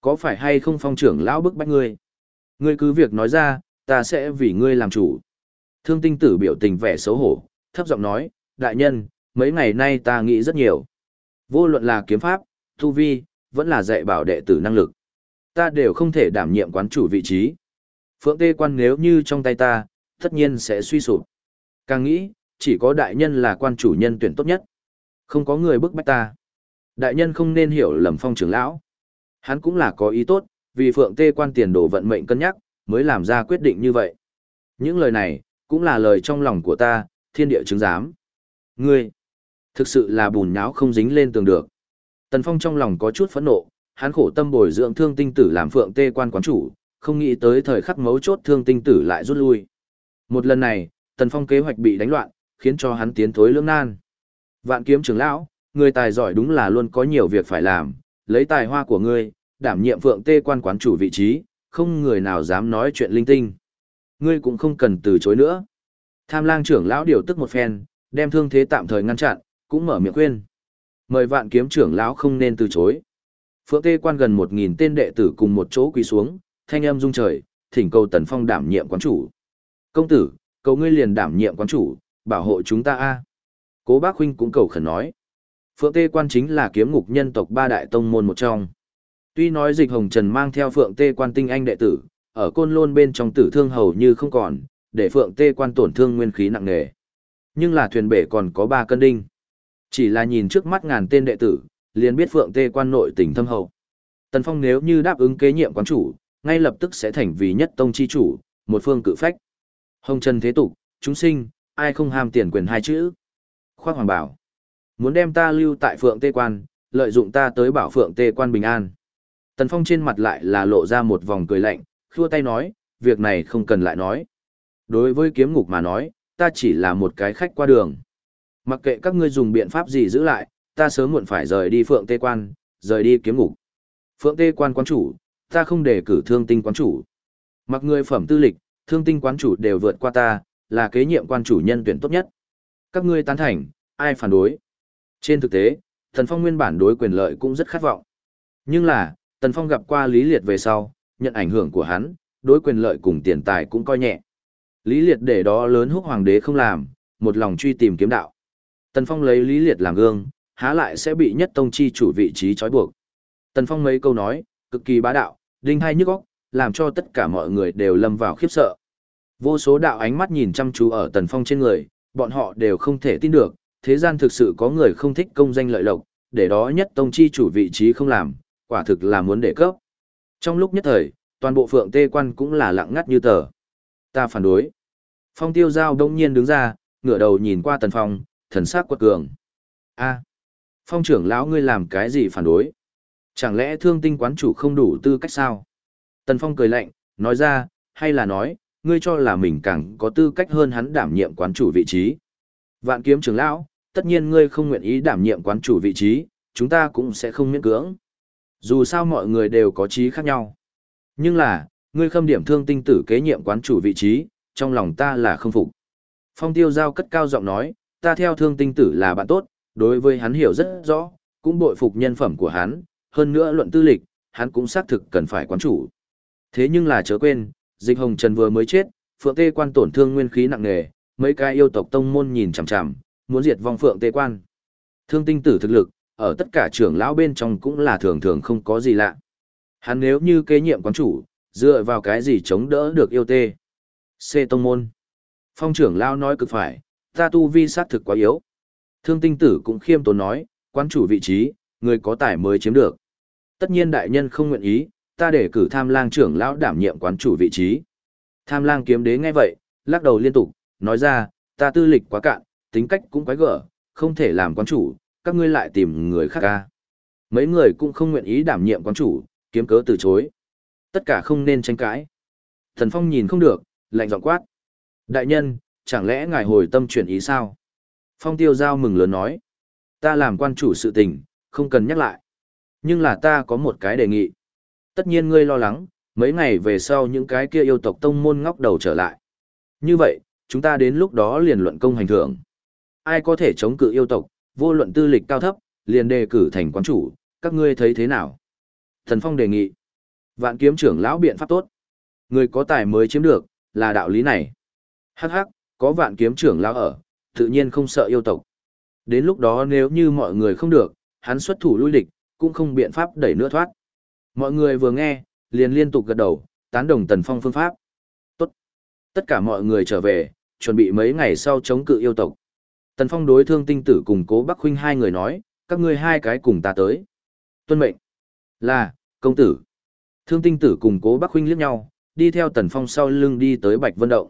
Có phải hay không phong trưởng lão bức bách ngươi? Ngươi cứ việc nói ra, ta sẽ vì ngươi làm chủ. Thương tinh tử biểu tình vẻ xấu hổ, thấp giọng nói, đại nhân, mấy ngày nay ta nghĩ rất nhiều. Vô luận là kiếm pháp, tu vi, vẫn là dạy bảo đệ tử năng lực. Ta đều không thể đảm nhiệm quán chủ vị trí. Phượng tê quan nếu như trong tay ta, tất nhiên sẽ suy sụp. Càng nghĩ, chỉ có đại nhân là quan chủ nhân tuyển tốt nhất. Không có người bức bách ta. Đại nhân không nên hiểu lầm phong trưởng lão. Hắn cũng là có ý tốt, vì phượng tê quan tiền đồ vận mệnh cân nhắc, mới làm ra quyết định như vậy. Những lời này, cũng là lời trong lòng của ta, thiên địa chứng giám. Ngươi, thực sự là bùn nháo không dính lên tường được. Tần Phong trong lòng có chút phẫn nộ, hắn khổ tâm bồi dưỡng thương tinh tử làm phượng tê quan quán chủ, không nghĩ tới thời khắc mấu chốt thương tinh tử lại rút lui. Một lần này, Tần Phong kế hoạch bị đánh loạn, khiến cho hắn tiến thối lưỡng nan. Vạn kiếm trưởng lão, người tài giỏi đúng là luôn có nhiều việc phải làm, lấy tài hoa của ngươi, đảm nhiệm vượng tê quan quán chủ vị trí, không người nào dám nói chuyện linh tinh. Ngươi cũng không cần từ chối nữa. Tham lang trưởng lão điều tức một phen, đem thương thế tạm thời ngăn chặn, cũng mở miệng khuyên. Mời vạn kiếm trưởng lão không nên từ chối. Phượng tê quan gần một nghìn tên đệ tử cùng một chỗ quỳ xuống, thanh âm rung trời, thỉnh cầu tần phong đảm nhiệm quán chủ. Công tử, cầu ngươi liền đảm nhiệm quán chủ, bảo hộ chúng ta a. Cố bác huynh cũng cầu khẩn nói. Phượng Tê Quan chính là kiếm ngục nhân tộc ba đại tông môn một trong. Tuy nói dịch hồng trần mang theo Phượng Tê Quan tinh anh đệ tử, ở côn lôn bên trong tử thương hầu như không còn, để Phượng Tê Quan tổn thương nguyên khí nặng nề. Nhưng là thuyền bể còn có ba cân đinh. Chỉ là nhìn trước mắt ngàn tên đệ tử, liền biết Phượng Tê Quan nội tình thâm hậu. Tần Phong nếu như đáp ứng kế nhiệm quán chủ, ngay lập tức sẽ thành vì nhất tông chi chủ, một phương cự phách. Hồng Trần thế tục, chúng sinh, ai không ham tiền quyền hai chữ. Khoác Hoàng bảo, muốn đem ta lưu tại Phượng Tê Quan, lợi dụng ta tới bảo Phượng Tê Quan bình an. Tần Phong trên mặt lại là lộ ra một vòng cười lạnh, khua tay nói, việc này không cần lại nói. Đối với kiếm ngục mà nói, ta chỉ là một cái khách qua đường. Mặc kệ các ngươi dùng biện pháp gì giữ lại, ta sớm muộn phải rời đi Phượng Tê Quan, rời đi kiếm ngục. Phượng Tê Quan quán chủ, ta không để cử thương tinh quán chủ. Mặc người phẩm tư lịch, thương tinh quán chủ đều vượt qua ta, là kế nhiệm quan chủ nhân tuyển tốt nhất. Các ngươi tán thành, ai phản đối? Trên thực tế, Tần Phong nguyên bản đối quyền lợi cũng rất khát vọng. Nhưng là, Tần Phong gặp qua Lý Liệt về sau, nhận ảnh hưởng của hắn, đối quyền lợi cùng tiền tài cũng coi nhẹ. Lý Liệt để đó lớn húc hoàng đế không làm, một lòng truy tìm kiếm đạo. Tần Phong lấy Lý Liệt làm gương, há lại sẽ bị nhất tông chi chủ vị trí trói buộc. Tần Phong mấy câu nói, cực kỳ bá đạo, đinh hai nhức óc, làm cho tất cả mọi người đều lâm vào khiếp sợ. Vô số đạo ánh mắt nhìn chăm chú ở Tần Phong trên người, bọn họ đều không thể tin được, thế gian thực sự có người không thích công danh lợi lộc, để đó nhất tông chi chủ vị trí không làm, quả thực là muốn để cấp. Trong lúc nhất thời, toàn bộ phượng tê quan cũng là lặng ngắt như tờ. Ta phản đối. Phong tiêu giao đông nhiên đứng ra, ngửa đầu nhìn qua Tần Phong, thần sắc quật cường. a Phong trưởng lão ngươi làm cái gì phản đối? Chẳng lẽ thương tinh quán chủ không đủ tư cách sao? Tần Phong cười lạnh, nói ra, hay là nói, ngươi cho là mình càng có tư cách hơn hắn đảm nhiệm quán chủ vị trí. Vạn kiếm trưởng lão, tất nhiên ngươi không nguyện ý đảm nhiệm quán chủ vị trí, chúng ta cũng sẽ không miễn cưỡng. Dù sao mọi người đều có trí khác nhau. Nhưng là, ngươi khâm điểm thương tinh tử kế nhiệm quán chủ vị trí, trong lòng ta là không phục. Phong tiêu giao cất cao giọng nói, ta theo thương tinh tử là bạn tốt, đối với hắn hiểu rất rõ, cũng bội phục nhân phẩm của hắn, hơn nữa luận tư lịch, hắn cũng xác thực cần phải quán chủ. Thế nhưng là chớ quên, dịch hồng trần vừa mới chết, phượng tê quan tổn thương nguyên khí nặng nề, mấy cái yêu tộc tông môn nhìn chằm chằm, muốn diệt vong phượng tê quan. Thương tinh tử thực lực, ở tất cả trưởng lão bên trong cũng là thường thường không có gì lạ. Hắn nếu như kế nhiệm quán chủ, dựa vào cái gì chống đỡ được yêu tê. C tông môn. Phong trưởng lão nói cực phải, ta tu vi sát thực quá yếu. Thương tinh tử cũng khiêm tốn nói, quán chủ vị trí, người có tài mới chiếm được. Tất nhiên đại nhân không nguyện ý, ta để cử tham lang trưởng lão đảm nhiệm quán chủ vị trí. Tham lang kiếm đế nghe vậy, lắc đầu liên tục, nói ra, ta tư lịch quá cạn, tính cách cũng quái gở, không thể làm quán chủ, các ngươi lại tìm người khác ca. Mấy người cũng không nguyện ý đảm nhiệm quán chủ, kiếm cớ từ chối. Tất cả không nên tranh cãi. Thần Phong nhìn không được, lạnh giọng quát. Đại nhân, chẳng lẽ ngài hồi tâm chuyển ý sao? Phong tiêu giao mừng lớn nói. Ta làm quan chủ sự tình, không cần nhắc lại. Nhưng là ta có một cái đề nghị. Tất nhiên ngươi lo lắng, mấy ngày về sau những cái kia yêu tộc tông môn ngóc đầu trở lại. Như vậy, chúng ta đến lúc đó liền luận công hành thưởng. Ai có thể chống cự yêu tộc, vô luận tư lịch cao thấp, liền đề cử thành quán chủ, các ngươi thấy thế nào? Thần Phong đề nghị. Vạn kiếm trưởng lão biện pháp tốt. Người có tài mới chiếm được, là đạo lý này. Hắc hắc, có vạn kiếm trưởng lão ở, tự nhiên không sợ yêu tộc. Đến lúc đó nếu như mọi người không được, hắn xuất thủ lui địch, cũng không biện pháp đẩy nữa thoát. Mọi người vừa nghe, liền liên tục gật đầu, tán đồng Tần Phong phương pháp. Tốt. Tất cả mọi người trở về, chuẩn bị mấy ngày sau chống cự yêu tộc. Tần Phong đối thương tinh tử cùng cố Bắc Huynh hai người nói, các ngươi hai cái cùng ta tới. Tuân mệnh. Là, công tử. Thương tinh tử cùng cố Bắc Huynh liếc nhau, đi theo Tần Phong sau lưng đi tới Bạch Vân Động.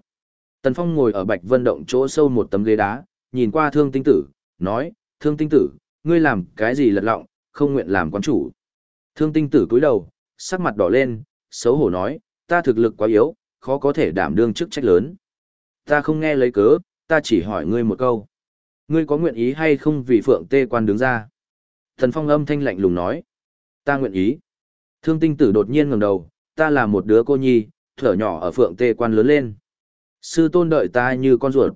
Tần Phong ngồi ở Bạch Vân Động chỗ sâu một tấm ghế đá, nhìn qua thương tinh tử, nói, thương tinh tử, ngươi làm cái gì lật lọng, không nguyện làm quán chủ. Thương tinh tử cúi đầu, sắc mặt đỏ lên, xấu hổ nói, ta thực lực quá yếu, khó có thể đảm đương chức trách lớn. Ta không nghe lấy cớ, ta chỉ hỏi ngươi một câu. Ngươi có nguyện ý hay không vì phượng tê quan đứng ra? Thần phong âm thanh lạnh lùng nói. Ta nguyện ý. Thương tinh tử đột nhiên ngẩng đầu, ta là một đứa cô nhi, thở nhỏ ở phượng tê quan lớn lên. Sư tôn đợi ta như con ruột.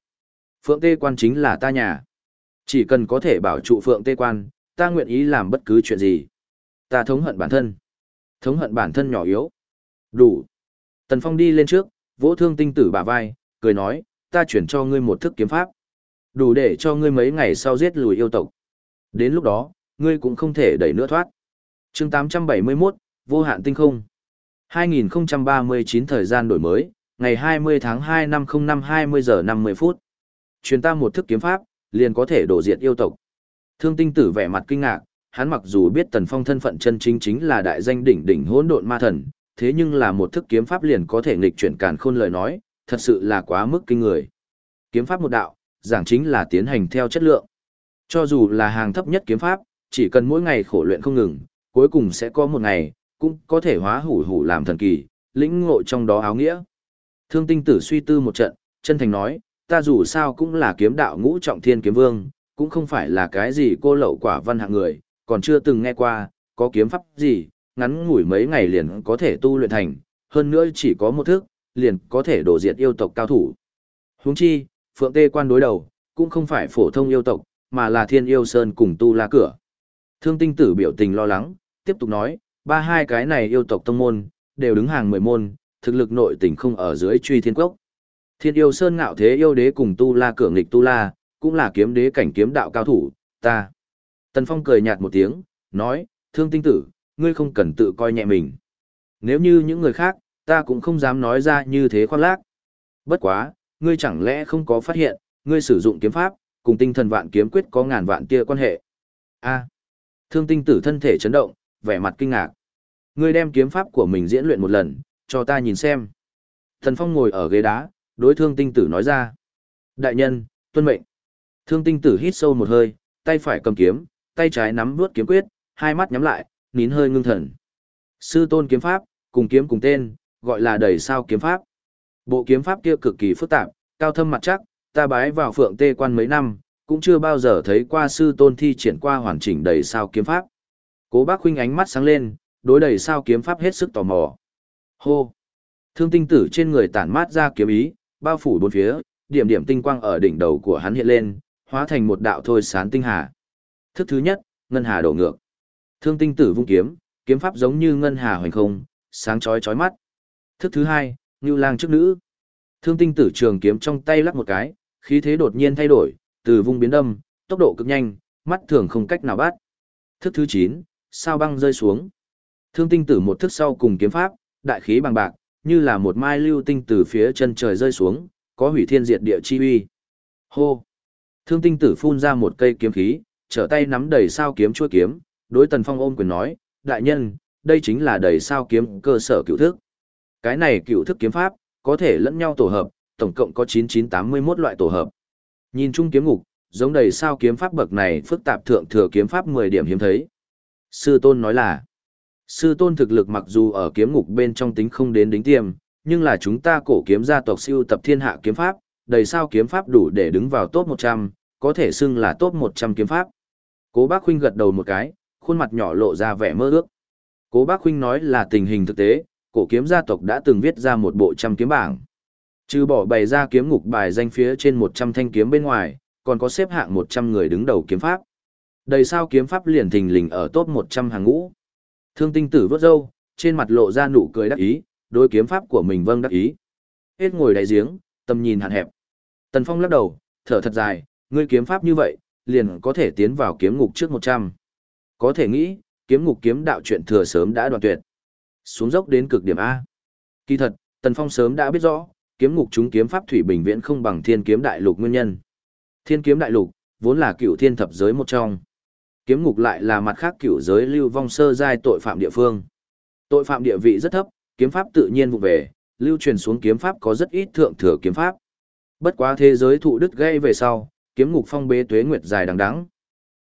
Phượng tê quan chính là ta nhà. Chỉ cần có thể bảo trụ phượng tê quan, ta nguyện ý làm bất cứ chuyện gì. Ta thống hận bản thân. Thống hận bản thân nhỏ yếu. Đủ. Tần Phong đi lên trước, vỗ thương tinh tử bả vai, cười nói, ta chuyển cho ngươi một thức kiếm pháp. Đủ để cho ngươi mấy ngày sau giết lùi yêu tộc. Đến lúc đó, ngươi cũng không thể đẩy nữa thoát. chương 871, vô hạn tinh không. 2039 thời gian đổi mới, ngày 20 tháng 2 năm 05 20 giờ 50 phút. Truyền ta một thức kiếm pháp, liền có thể đổ diệt yêu tộc. Thương tinh tử vẻ mặt kinh ngạc, hắn mặc dù biết Tần Phong thân phận chân chính chính là đại danh đỉnh đỉnh hỗn độn ma thần, thế nhưng là một thức kiếm pháp liền có thể nghịch chuyển càn khôn lời nói, thật sự là quá mức kinh người. Kiếm pháp một đạo, giảng chính là tiến hành theo chất lượng. Cho dù là hàng thấp nhất kiếm pháp, chỉ cần mỗi ngày khổ luyện không ngừng, cuối cùng sẽ có một ngày, cũng có thể hóa hủ hủ làm thần kỳ, lĩnh ngộ trong đó áo nghĩa. Thương tinh tử suy tư một trận, chân thành nói, ta dù sao cũng là kiếm đạo ngũ trọng thiên kiếm vương, cũng không phải là cái gì cô lậu quả văn hạng người, còn chưa từng nghe qua, có kiếm pháp gì, ngắn ngủi mấy ngày liền có thể tu luyện thành, hơn nữa chỉ có một thức, liền có thể đổ diệt yêu tộc cao thủ. Huống chi, Phượng Tê quan đối đầu, cũng không phải phổ thông yêu tộc, mà là thiên yêu sơn cùng tu la cửa. Thương tinh tử biểu tình lo lắng, tiếp tục nói, ba hai cái này yêu tộc tông môn, đều đứng hàng mười môn, thực lực nội tình không ở dưới truy thiên quốc. Thiên yêu sơn ngạo thế yêu đế cùng tu la cửa nghịch tu la, cũng là kiếm đế cảnh kiếm đạo cao thủ, ta. Tần Phong cười nhạt một tiếng, nói, thương tinh tử, ngươi không cần tự coi nhẹ mình. Nếu như những người khác, ta cũng không dám nói ra như thế khoan lác. Bất quá, ngươi chẳng lẽ không có phát hiện, ngươi sử dụng kiếm pháp, cùng tinh thần vạn kiếm quyết có ngàn vạn tia quan hệ. A. thương tinh tử thân thể chấn động, vẻ mặt kinh ngạc. Ngươi đem kiếm pháp của mình diễn luyện một lần, cho ta nhìn xem. Thần Phong ngồi ở ghế đá, đối thương tinh tử nói ra. Đại nhân, tuân mệnh. Thương tinh tử hít sâu một hơi, tay phải cầm kiếm, tay trái nắm vuốt kiếm quyết, hai mắt nhắm lại, nín hơi ngưng thần. Sư tôn kiếm pháp, cùng kiếm cùng tên, gọi là đầy sao kiếm pháp. Bộ kiếm pháp kia cực kỳ phức tạp, cao thâm mặt chắc, ta bái vào phượng tê quan mấy năm, cũng chưa bao giờ thấy qua sư tôn thi triển qua hoàn chỉnh đầy sao kiếm pháp. Cố bác huynh ánh mắt sáng lên, đối đầy sao kiếm pháp hết sức tò mò. Hô! Thương tinh tử trên người tản mát ra kiếm ý, bao phủ bốn phía, điểm điểm tinh quang ở đỉnh đầu của hắn hiện lên, hóa thành một đạo thôi sán tinh hà. Thức thứ nhất, ngân hà đổ ngược. Thương tinh tử vung kiếm, kiếm pháp giống như ngân hà hoành không, sáng chói chói mắt. Thức thứ hai, Ngưu Lang trước nữ. Thương tinh tử trường kiếm trong tay lắc một cái, khí thế đột nhiên thay đổi, từ vung biến đâm, tốc độ cực nhanh, mắt thường không cách nào bắt. Thức thứ 9, sao băng rơi xuống. Thương tinh tử một thức sau cùng kiếm pháp, đại khí bằng bạc, như là một mai lưu tinh từ phía chân trời rơi xuống, có hủy thiên diệt địa chi uy. Hô! Thương tinh tử phun ra một cây kiếm khí, trở tay nắm đầy sao kiếm chuôi kiếm, đối tần phong ôm quyền nói, đại nhân, đây chính là đầy sao kiếm cơ sở cựu thức. Cái này cựu thức kiếm pháp, có thể lẫn nhau tổ hợp, tổng cộng có 9981 loại tổ hợp. Nhìn chung kiếm ngục, giống đầy sao kiếm pháp bậc này phức tạp thượng thừa kiếm pháp 10 điểm hiếm thấy. Sư tôn nói là, sư tôn thực lực mặc dù ở kiếm ngục bên trong tính không đến đính tiêm, nhưng là chúng ta cổ kiếm gia tộc siêu tập thiên hạ kiếm pháp, đầy sao kiếm pháp đủ để đứng vào top 100, có thể xưng là top 100 kiếm pháp. Cố bác huynh gật đầu một cái, khuôn mặt nhỏ lộ ra vẻ mơ ước. Cố bác huynh nói là tình hình thực tế, cổ kiếm gia tộc đã từng viết ra một bộ trăm kiếm bảng. Trừ bỏ bày ra kiếm ngục bài danh phía trên 100 thanh kiếm bên ngoài, còn có xếp hạng 100 người đứng đầu kiếm pháp. Đầy sao kiếm pháp liền thình lình ở top 100 hàng ngũ. Thương tinh tử vớt râu, trên mặt lộ ra nụ cười đắc ý, đối kiếm pháp của mình vâng đắc ý. Hết ngồi đáy giếng, tầm nhìn hạn hẹp. Tần Phong lắc đầu, thở thật dài, ngươi kiếm pháp như vậy, liền có thể tiến vào kiếm ngục trước 100. Có thể nghĩ, kiếm ngục kiếm đạo chuyện thừa sớm đã đoạn tuyệt. Xuống dốc đến cực điểm A. Kỳ thật, Tần Phong sớm đã biết rõ, kiếm ngục chúng kiếm pháp thủy bình viễn không bằng thiên kiếm đại lục nguyên nhân. Thiên kiếm đại lục, vốn là cựu thiên thập giới một trong. Kiếm ngục lại là mặt khác cựu giới lưu vong sơ giai tội phạm địa phương. Tội phạm địa vị rất thấp, kiếm pháp tự nhiên vụ về, lưu truyền xuống kiếm pháp có rất ít thượng thừa kiếm pháp. Bất quá thế giới thụ đức gây về sau, kiếm ngục phong bế tuế nguyệt dài đằng đẵng.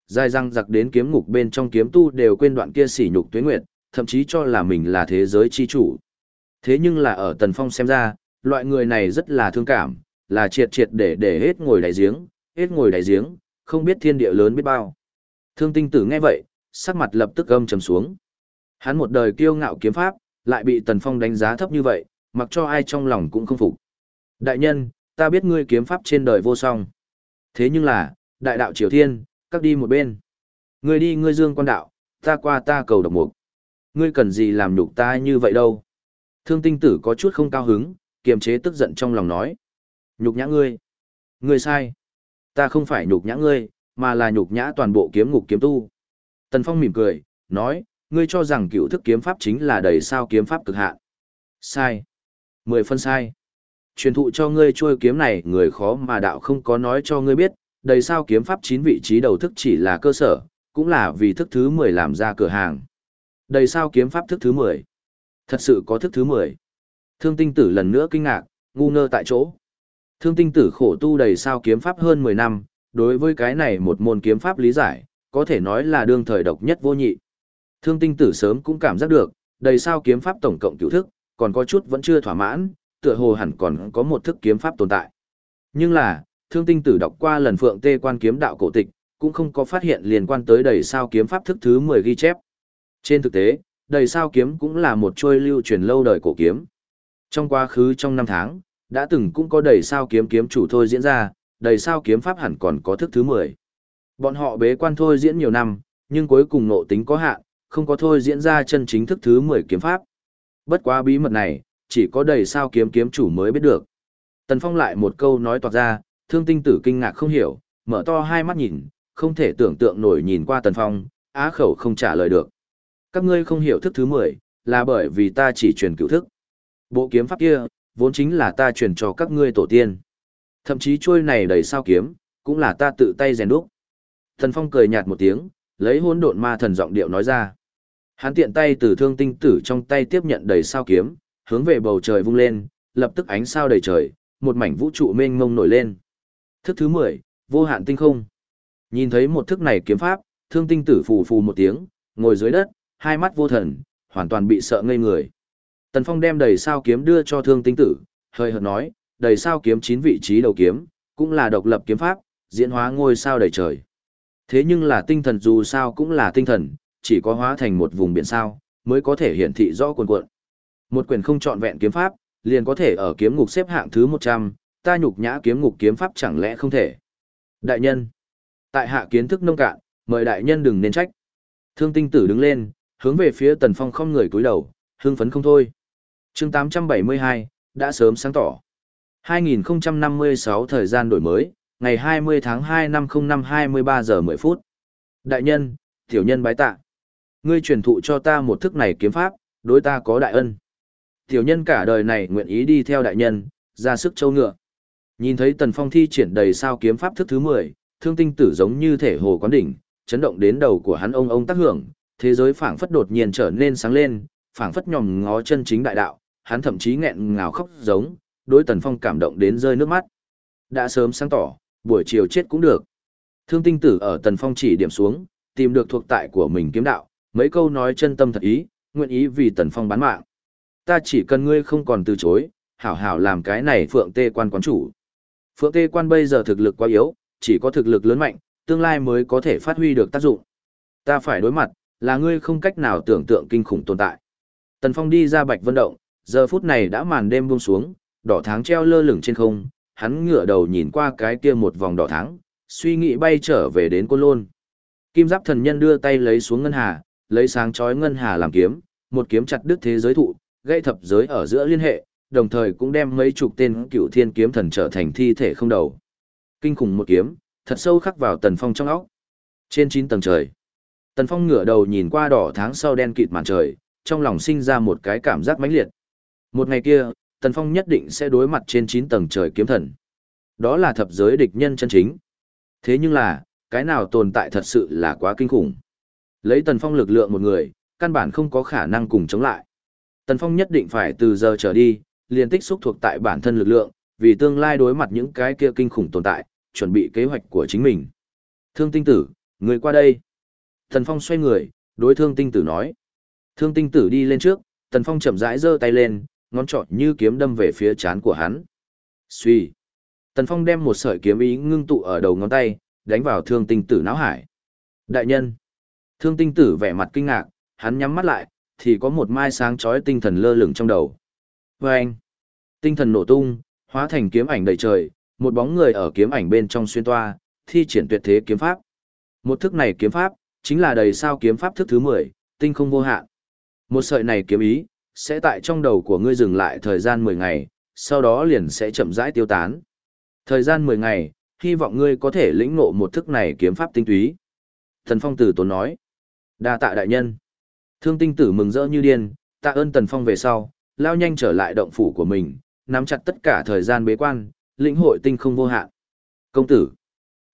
Dài răng giặc đến kiếm ngục bên trong kiếm tu đều quên đoạn kia sỉ nhục tuế nguyệt, thậm chí cho là mình là thế giới chi chủ. Thế nhưng là ở Tần Phong xem ra, loại người này rất là thương cảm, là triệt triệt để để hết ngồi đáy giếng, hết ngồi đáy giếng, không biết thiên địa lớn biết bao. Thương tinh tử nghe vậy, sắc mặt lập tức âm trầm xuống. Hắn một đời kiêu ngạo kiếm pháp, lại bị Tần Phong đánh giá thấp như vậy, mặc cho ai trong lòng cũng không phục. Đại nhân, ta biết ngươi kiếm pháp trên đời vô song. Thế nhưng là, đại đạo triều thiên, các đi một bên. Ngươi đi ngươi dương quan đạo, ta qua ta cầu độc mục. Ngươi cần gì làm nhục ta như vậy đâu. Thương tinh tử có chút không cao hứng, kiềm chế tức giận trong lòng nói. Nhục nhã ngươi. Ngươi sai. Ta không phải nhục nhã ngươi, mà là nhục nhã toàn bộ kiếm ngục kiếm tu. Tần Phong mỉm cười, nói, ngươi cho rằng cựu thức kiếm pháp chính là đầy sao kiếm pháp cực hạn. Sai. Mười phân sai. Truyền thụ cho ngươi trôi kiếm này người khó mà đạo không có nói cho ngươi biết, đầy sao kiếm pháp chín vị trí đầu thức chỉ là cơ sở, cũng là vì thức thứ 10 làm ra cửa hàng. Đầy sao kiếm pháp thức thứ 10. Thật sự có thức thứ 10. Thương tinh tử lần nữa kinh ngạc, ngu ngơ tại chỗ. Thương tinh tử khổ tu đầy sao kiếm pháp hơn 10 năm, đối với cái này một môn kiếm pháp lý giải, có thể nói là đương thời độc nhất vô nhị. Thương tinh tử sớm cũng cảm giác được, đầy sao kiếm pháp tổng cộng cửu thức, còn có chút vẫn chưa thỏa mãn, tựa hồ hẳn còn có một thức kiếm pháp tồn tại. Nhưng là, thương tinh tử đọc qua lần phượng tê quan kiếm đạo cổ tịch, cũng không có phát hiện liên quan tới đầy sao kiếm pháp thức thứ 10 ghi chép. Trên thực tế, đầy sao kiếm cũng là một trôi lưu truyền lâu đời cổ kiếm. Trong quá khứ trong năm tháng, đã từng cũng có đầy sao kiếm kiếm chủ thôi diễn ra, đầy sao kiếm pháp hẳn còn có thức thứ 10. Bọn họ bế quan thôi diễn nhiều năm, nhưng cuối cùng nộ tính có hạn, không có thôi diễn ra chân chính thức thứ 10 kiếm pháp. Bất quá bí mật này, chỉ có đầy sao kiếm kiếm chủ mới biết được. Tần Phong lại một câu nói toạc ra, thương tinh tử kinh ngạc không hiểu, mở to hai mắt nhìn, không thể tưởng tượng nổi nhìn qua Tần Phong, á khẩu không trả lời được. Các ngươi không hiểu thức thứ 10, là bởi vì ta chỉ truyền cựu thức. Bộ kiếm pháp kia, vốn chính là ta truyền cho các ngươi tổ tiên. Thậm chí trôi này đầy sao kiếm, cũng là ta tự tay rèn đúc. Tần Phong cười nhạt một tiếng, lấy hỗn độn ma thần giọng điệu nói ra. Hắn tiện tay từ thương tinh tử trong tay tiếp nhận đầy sao kiếm, hướng về bầu trời vung lên, lập tức ánh sao đầy trời, một mảnh vũ trụ mênh mông nổi lên. Thức thứ 10, vô hạn tinh không. Nhìn thấy một thức này kiếm pháp, thương tinh tử phù phù một tiếng, ngồi dưới đất, hai mắt vô thần, hoàn toàn bị sợ ngây người. Tần Phong đem đầy sao kiếm đưa cho thương tinh tử, hơi hợt nói, đầy sao kiếm chín vị trí đầu kiếm, cũng là độc lập kiếm pháp, diễn hóa ngôi sao đầy trời. Thế nhưng là tinh thần dù sao cũng là tinh thần, chỉ có hóa thành một vùng biển sao, mới có thể hiển thị rõ cuồn cuộn. Một quyền không trọn vẹn kiếm pháp, liền có thể ở kiếm ngục xếp hạng thứ 100, ta nhục nhã kiếm ngục kiếm pháp chẳng lẽ không thể. Đại nhân, tại hạ kiến thức nông cạn, mời đại nhân đừng nên trách. Thương tinh tử đứng lên, hướng về phía tần phong không người cúi đầu, hưng phấn không thôi. chương 872, đã sớm sáng tỏ. 2056 thời gian đổi mới, ngày 20 tháng 2 năm 05 23 giờ 10 phút. Đại nhân, tiểu nhân bái tạ. Ngươi truyền thụ cho ta một thức này kiếm pháp, đối ta có đại ân. Tiểu nhân cả đời này nguyện ý đi theo đại nhân, ra sức châu ngựa. Nhìn thấy Tần Phong thi triển đầy sao kiếm pháp thức thứ 10, thương tinh tử giống như thể hồ quán đỉnh, chấn động đến đầu của hắn ông ông tác hưởng, thế giới phảng phất đột nhiên trở nên sáng lên, phảng phất nhòm ngó chân chính đại đạo, hắn thậm chí nghẹn ngào khóc giống, đối Tần Phong cảm động đến rơi nước mắt. Đã sớm sáng tỏ, buổi chiều chết cũng được. Thương tinh tử ở Tần Phong chỉ điểm xuống, tìm được thuộc tại của mình kiếm đạo, mấy câu nói chân tâm thật ý, nguyện ý vì Tần Phong bán mạng. Ta chỉ cần ngươi không còn từ chối, hảo hảo làm cái này Phượng Tê quan quán chủ. Phượng Tê quan bây giờ thực lực quá yếu, chỉ có thực lực lớn mạnh, tương lai mới có thể phát huy được tác dụng. Ta phải đối mặt, là ngươi không cách nào tưởng tượng kinh khủng tồn tại. Tần Phong đi ra Bạch Vân Động, giờ phút này đã màn đêm buông xuống, đỏ tháng treo lơ lửng trên không, hắn ngửa đầu nhìn qua cái kia một vòng đỏ tháng, suy nghĩ bay trở về đến Côn Lôn. Kim Giáp Thần Nhân đưa tay lấy xuống ngân hà, lấy sáng chói ngân hà làm kiếm, một kiếm chặt đứt thế giới thụ, gây thập giới ở giữa liên hệ, đồng thời cũng đem mấy chục tên cựu thiên kiếm thần trở thành thi thể không đầu. Kinh khủng một kiếm, thật sâu khắc vào Tần Phong trong óc. Trên 9 tầng trời, Tần Phong ngửa đầu nhìn qua đỏ tháng sau đen kịt màn trời, trong lòng sinh ra một cái cảm giác mãnh liệt. Một ngày kia, Tần Phong nhất định sẽ đối mặt trên 9 tầng trời kiếm thần. Đó là thập giới địch nhân chân chính. Thế nhưng là, cái nào tồn tại thật sự là quá kinh khủng. Lấy Tần Phong lực lượng một người, căn bản không có khả năng cùng chống lại. Tần Phong nhất định phải từ giờ trở đi, liền tích xúc thuộc tại bản thân lực lượng, vì tương lai đối mặt những cái kia kinh khủng tồn tại, chuẩn bị kế hoạch của chính mình. Thương tinh tử, người qua đây. Tần Phong xoay người, đối thương tinh tử nói. Thương tinh tử đi lên trước, Tần Phong chậm rãi giơ tay lên, ngón trỏ như kiếm đâm về phía chán của hắn. Xuy. Tần Phong đem một sợi kiếm ý ngưng tụ ở đầu ngón tay, đánh vào thương tinh tử não hải. Đại nhân. Thương tinh tử vẻ mặt kinh ngạc, hắn nhắm mắt lại, thì có một mai sáng chói tinh thần lơ lửng trong đầu. Và anh, tinh thần nổ tung, hóa thành kiếm ảnh đầy trời, một bóng người ở kiếm ảnh bên trong xuyên toa, thi triển tuyệt thế kiếm pháp. Một thức này kiếm pháp, chính là đầy sao kiếm pháp thức thứ 10, tinh không vô hạn. Một sợi này kiếm ý, sẽ tại trong đầu của ngươi dừng lại thời gian 10 ngày, sau đó liền sẽ chậm rãi tiêu tán. Thời gian 10 ngày, hy vọng ngươi có thể lĩnh ngộ một thức này kiếm pháp tinh túy. Thần Phong tử tốn nói. đa tạ đại nhân. Thương tinh tử mừng rỡ như điên, tạ ơn Tần Phong về sau, lao nhanh trở lại động phủ của mình, nắm chặt tất cả thời gian bế quan, lĩnh hội tinh không vô hạn. Công tử.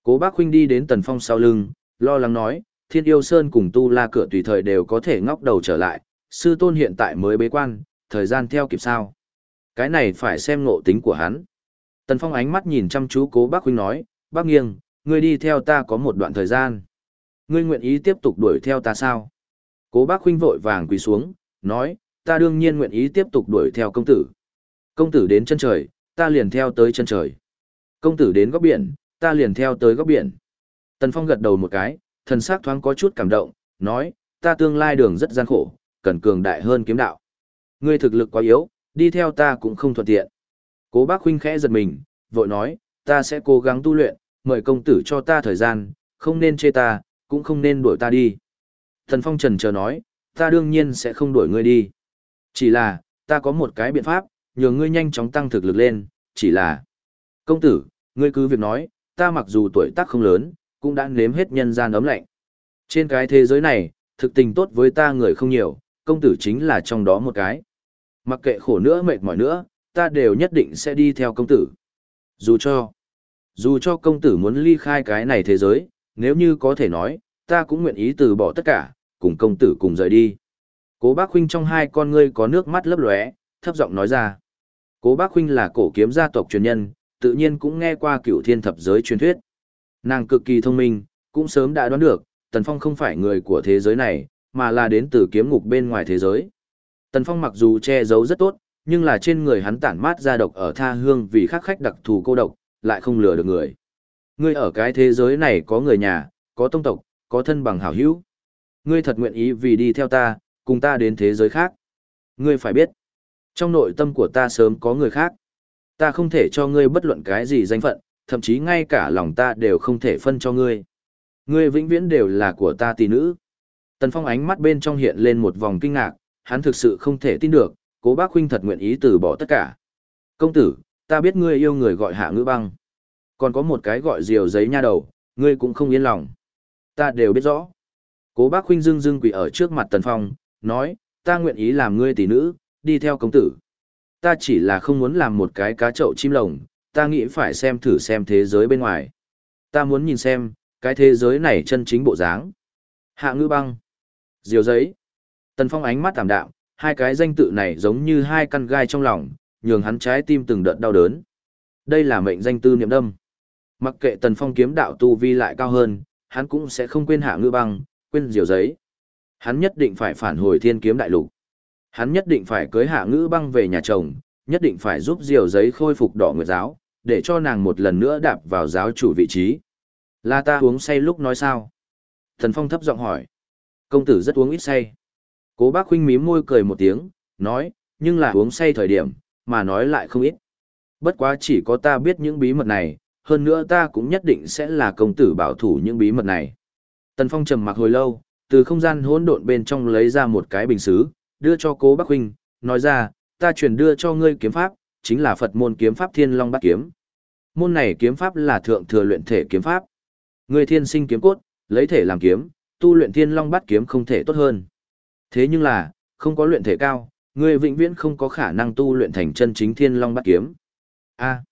Cố bác huynh đi đến Tần Phong sau lưng, lo lắng nói, thiên yêu sơn cùng tu la cửa tùy thời đều có thể ngóc đầu trở lại, sư tôn hiện tại mới bế quan, thời gian theo kịp sao. Cái này phải xem ngộ tính của hắn. Tần Phong ánh mắt nhìn chăm chú cố bác huynh nói, bác nghiêng, ngươi đi theo ta có một đoạn thời gian. Ngươi nguyện ý tiếp tục đuổi theo ta sao? Cố bác huynh vội vàng quỳ xuống, nói, ta đương nhiên nguyện ý tiếp tục đuổi theo công tử. Công tử đến chân trời, ta liền theo tới chân trời. Công tử đến góc biển, ta liền theo tới góc biển. Tần Phong gật đầu một cái, thần sắc thoáng có chút cảm động, nói, ta tương lai đường rất gian khổ, cần cường đại hơn kiếm đạo. Ngươi thực lực quá yếu, đi theo ta cũng không thuận tiện. Cố bác huynh khẽ giật mình, vội nói, ta sẽ cố gắng tu luyện, mời công tử cho ta thời gian, không nên chê ta, cũng không nên đuổi ta đi. Thần Phong trần chờ nói, ta đương nhiên sẽ không đuổi ngươi đi. Chỉ là, ta có một cái biện pháp, nhờ ngươi nhanh chóng tăng thực lực lên, chỉ là... Công tử, ngươi cứ việc nói, ta mặc dù tuổi tác không lớn, cũng đã nếm hết nhân gian ấm lạnh. Trên cái thế giới này, thực tình tốt với ta người không nhiều, công tử chính là trong đó một cái. Mặc kệ khổ nữa mệt mỏi nữa, ta đều nhất định sẽ đi theo công tử. Dù cho, dù cho công tử muốn ly khai cái này thế giới, nếu như có thể nói, ta cũng nguyện ý từ bỏ tất cả, cùng công tử cùng rời đi. Cố bác huynh trong hai con ngươi có nước mắt lấp lóe, thấp giọng nói ra. Cố bác huynh là cổ kiếm gia tộc truyền nhân, tự nhiên cũng nghe qua cửu thiên thập giới truyền thuyết. Nàng cực kỳ thông minh, cũng sớm đã đoán được, Tần Phong không phải người của thế giới này, mà là đến từ kiếm ngục bên ngoài thế giới. Tần Phong mặc dù che giấu rất tốt, nhưng là trên người hắn tản mát ra độc ở tha hương vì khắc khách đặc thù cô độc, lại không lừa được người. Ngươi ở cái thế giới này có người nhà, có tông tộc, có thân bằng hảo hữu. Ngươi thật nguyện ý vì đi theo ta, cùng ta đến thế giới khác. Ngươi phải biết, trong nội tâm của ta sớm có người khác. Ta không thể cho ngươi bất luận cái gì danh phận, thậm chí ngay cả lòng ta đều không thể phân cho ngươi. Ngươi vĩnh viễn đều là của ta tỷ nữ. Tần Phong ánh mắt bên trong hiện lên một vòng kinh ngạc, hắn thực sự không thể tin được, cố bác huynh thật nguyện ý từ bỏ tất cả. Công tử, ta biết ngươi yêu người gọi hạ ngữ băng. Còn có một cái gọi diều giấy nha đầu, ngươi cũng không yên lòng. Ta đều biết rõ. Cố bác huynh dưng dưng quỳ ở trước mặt Tần Phong, nói, ta nguyện ý làm ngươi tỷ nữ, đi theo công tử. Ta chỉ là không muốn làm một cái cá chậu chim lồng, ta nghĩ phải xem thử xem thế giới bên ngoài. Ta muốn nhìn xem, cái thế giới này chân chính bộ dáng. Hạ ngư băng. Diều giấy. Tần Phong ánh mắt tạm đạm, hai cái danh tự này giống như hai căn gai trong lòng, nhường hắn trái tim từng đợt đau đớn. Đây là mệnh danh tư niệm đâm. Mặc kệ Tần Phong kiếm đạo tu vi lại cao hơn, hắn cũng sẽ không quên hạ ngư băng, quên diều giấy. Hắn nhất định phải phản hồi thiên kiếm đại lục. Hắn nhất định phải cưới hạ ngữ băng về nhà chồng, nhất định phải giúp diều giấy khôi phục đỏ nguyệt giáo, để cho nàng một lần nữa đạp vào giáo chủ vị trí. Là ta uống say lúc nói sao? Thần Phong thấp giọng hỏi. Công tử rất uống ít say. Cố bác huynh mím môi cười một tiếng, nói, nhưng là uống say thời điểm, mà nói lại không ít. Bất quá chỉ có ta biết những bí mật này, hơn nữa ta cũng nhất định sẽ là công tử bảo thủ những bí mật này. Tần Phong trầm mặc hồi lâu, từ không gian hỗn độn bên trong lấy ra một cái bình xứ, đưa cho cố Bắc huynh, nói ra, ta chuyển đưa cho ngươi kiếm pháp, chính là Phật môn kiếm pháp Thiên Long Bát Kiếm. Môn này kiếm pháp là thượng thừa luyện thể kiếm pháp. Ngươi thiên sinh kiếm cốt, lấy thể làm kiếm, tu luyện Thiên Long Bát Kiếm không thể tốt hơn. Thế nhưng là, không có luyện thể cao, ngươi vĩnh viễn không có khả năng tu luyện thành chân chính Thiên Long Bát Kiếm. A,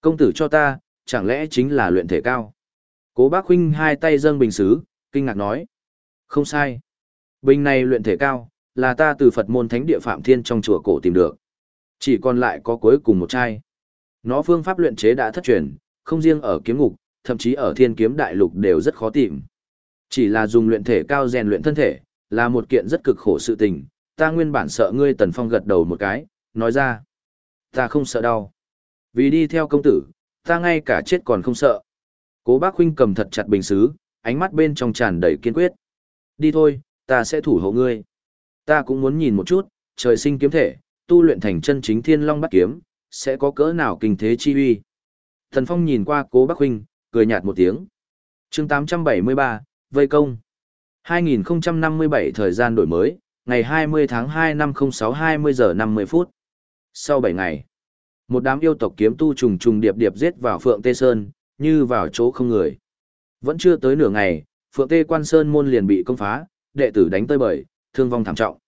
công tử cho ta, chẳng lẽ chính là luyện thể cao? Cố Bác huynh hai tay dâng bình sứ, kinh ngạc nói. Không sai. Bình này luyện thể cao, là ta từ Phật môn thánh địa Phạm Thiên trong chùa cổ tìm được. Chỉ còn lại có cuối cùng một chai. Nó phương pháp luyện chế đã thất truyền, không riêng ở kiếm ngục, thậm chí ở thiên kiếm đại lục đều rất khó tìm. Chỉ là dùng luyện thể cao rèn luyện thân thể, là một kiện rất cực khổ sự tình. Ta nguyên bản sợ ngươi Tần Phong gật đầu một cái, nói ra. Ta không sợ đau. Vì đi theo công tử, ta ngay cả chết còn không sợ. Cố bác huynh cầm thật chặt bình xứ, ánh mắt bên trong tràn đầy kiên quyết. Đi thôi, ta sẽ thủ hộ ngươi. Ta cũng muốn nhìn một chút, trời sinh kiếm thể, tu luyện thành chân chính thiên long bắt kiếm, sẽ có cỡ nào kinh thế chi uy. Thần Phong nhìn qua cố Bắc Huynh, cười nhạt một tiếng. chương 873, Vây Công. 2057 thời gian đổi mới, ngày 20 tháng 2 năm 06 20 giờ 50 phút. Sau 7 ngày, một đám yêu tộc kiếm tu trùng trùng điệp điệp giết vào Phượng Tê Sơn, như vào chỗ không người. Vẫn chưa tới nửa ngày, Phượng Tê Quan Sơn môn liền bị công phá, đệ tử đánh tơi bời, thương vong thảm trọng.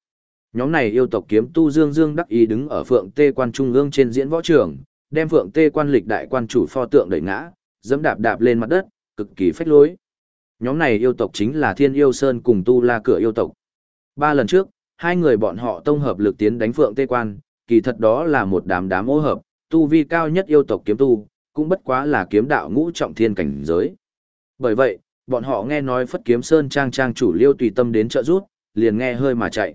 Nhóm này yêu tộc kiếm tu Dương Dương đắc ý đứng ở Phượng Tê Quan trung ương trên diễn võ trường, đem Phượng Tê Quan lịch đại quan chủ pho tượng đẩy ngã, dẫm đạp đạp lên mặt đất, cực kỳ phách lối. Nhóm này yêu tộc chính là Thiên Yêu Sơn cùng Tu La Cửa yêu tộc. Ba lần trước, hai người bọn họ tông hợp lực tiến đánh Phượng Tê Quan, kỳ thật đó là một đám đám ô hợp, tu vi cao nhất yêu tộc kiếm tu, cũng bất quá là kiếm đạo ngũ trọng thiên cảnh giới. Bởi vậy, bọn họ nghe nói Phất Kiếm Sơn trang trang chủ Liêu tùy tâm đến trợ rút, liền nghe hơi mà chạy.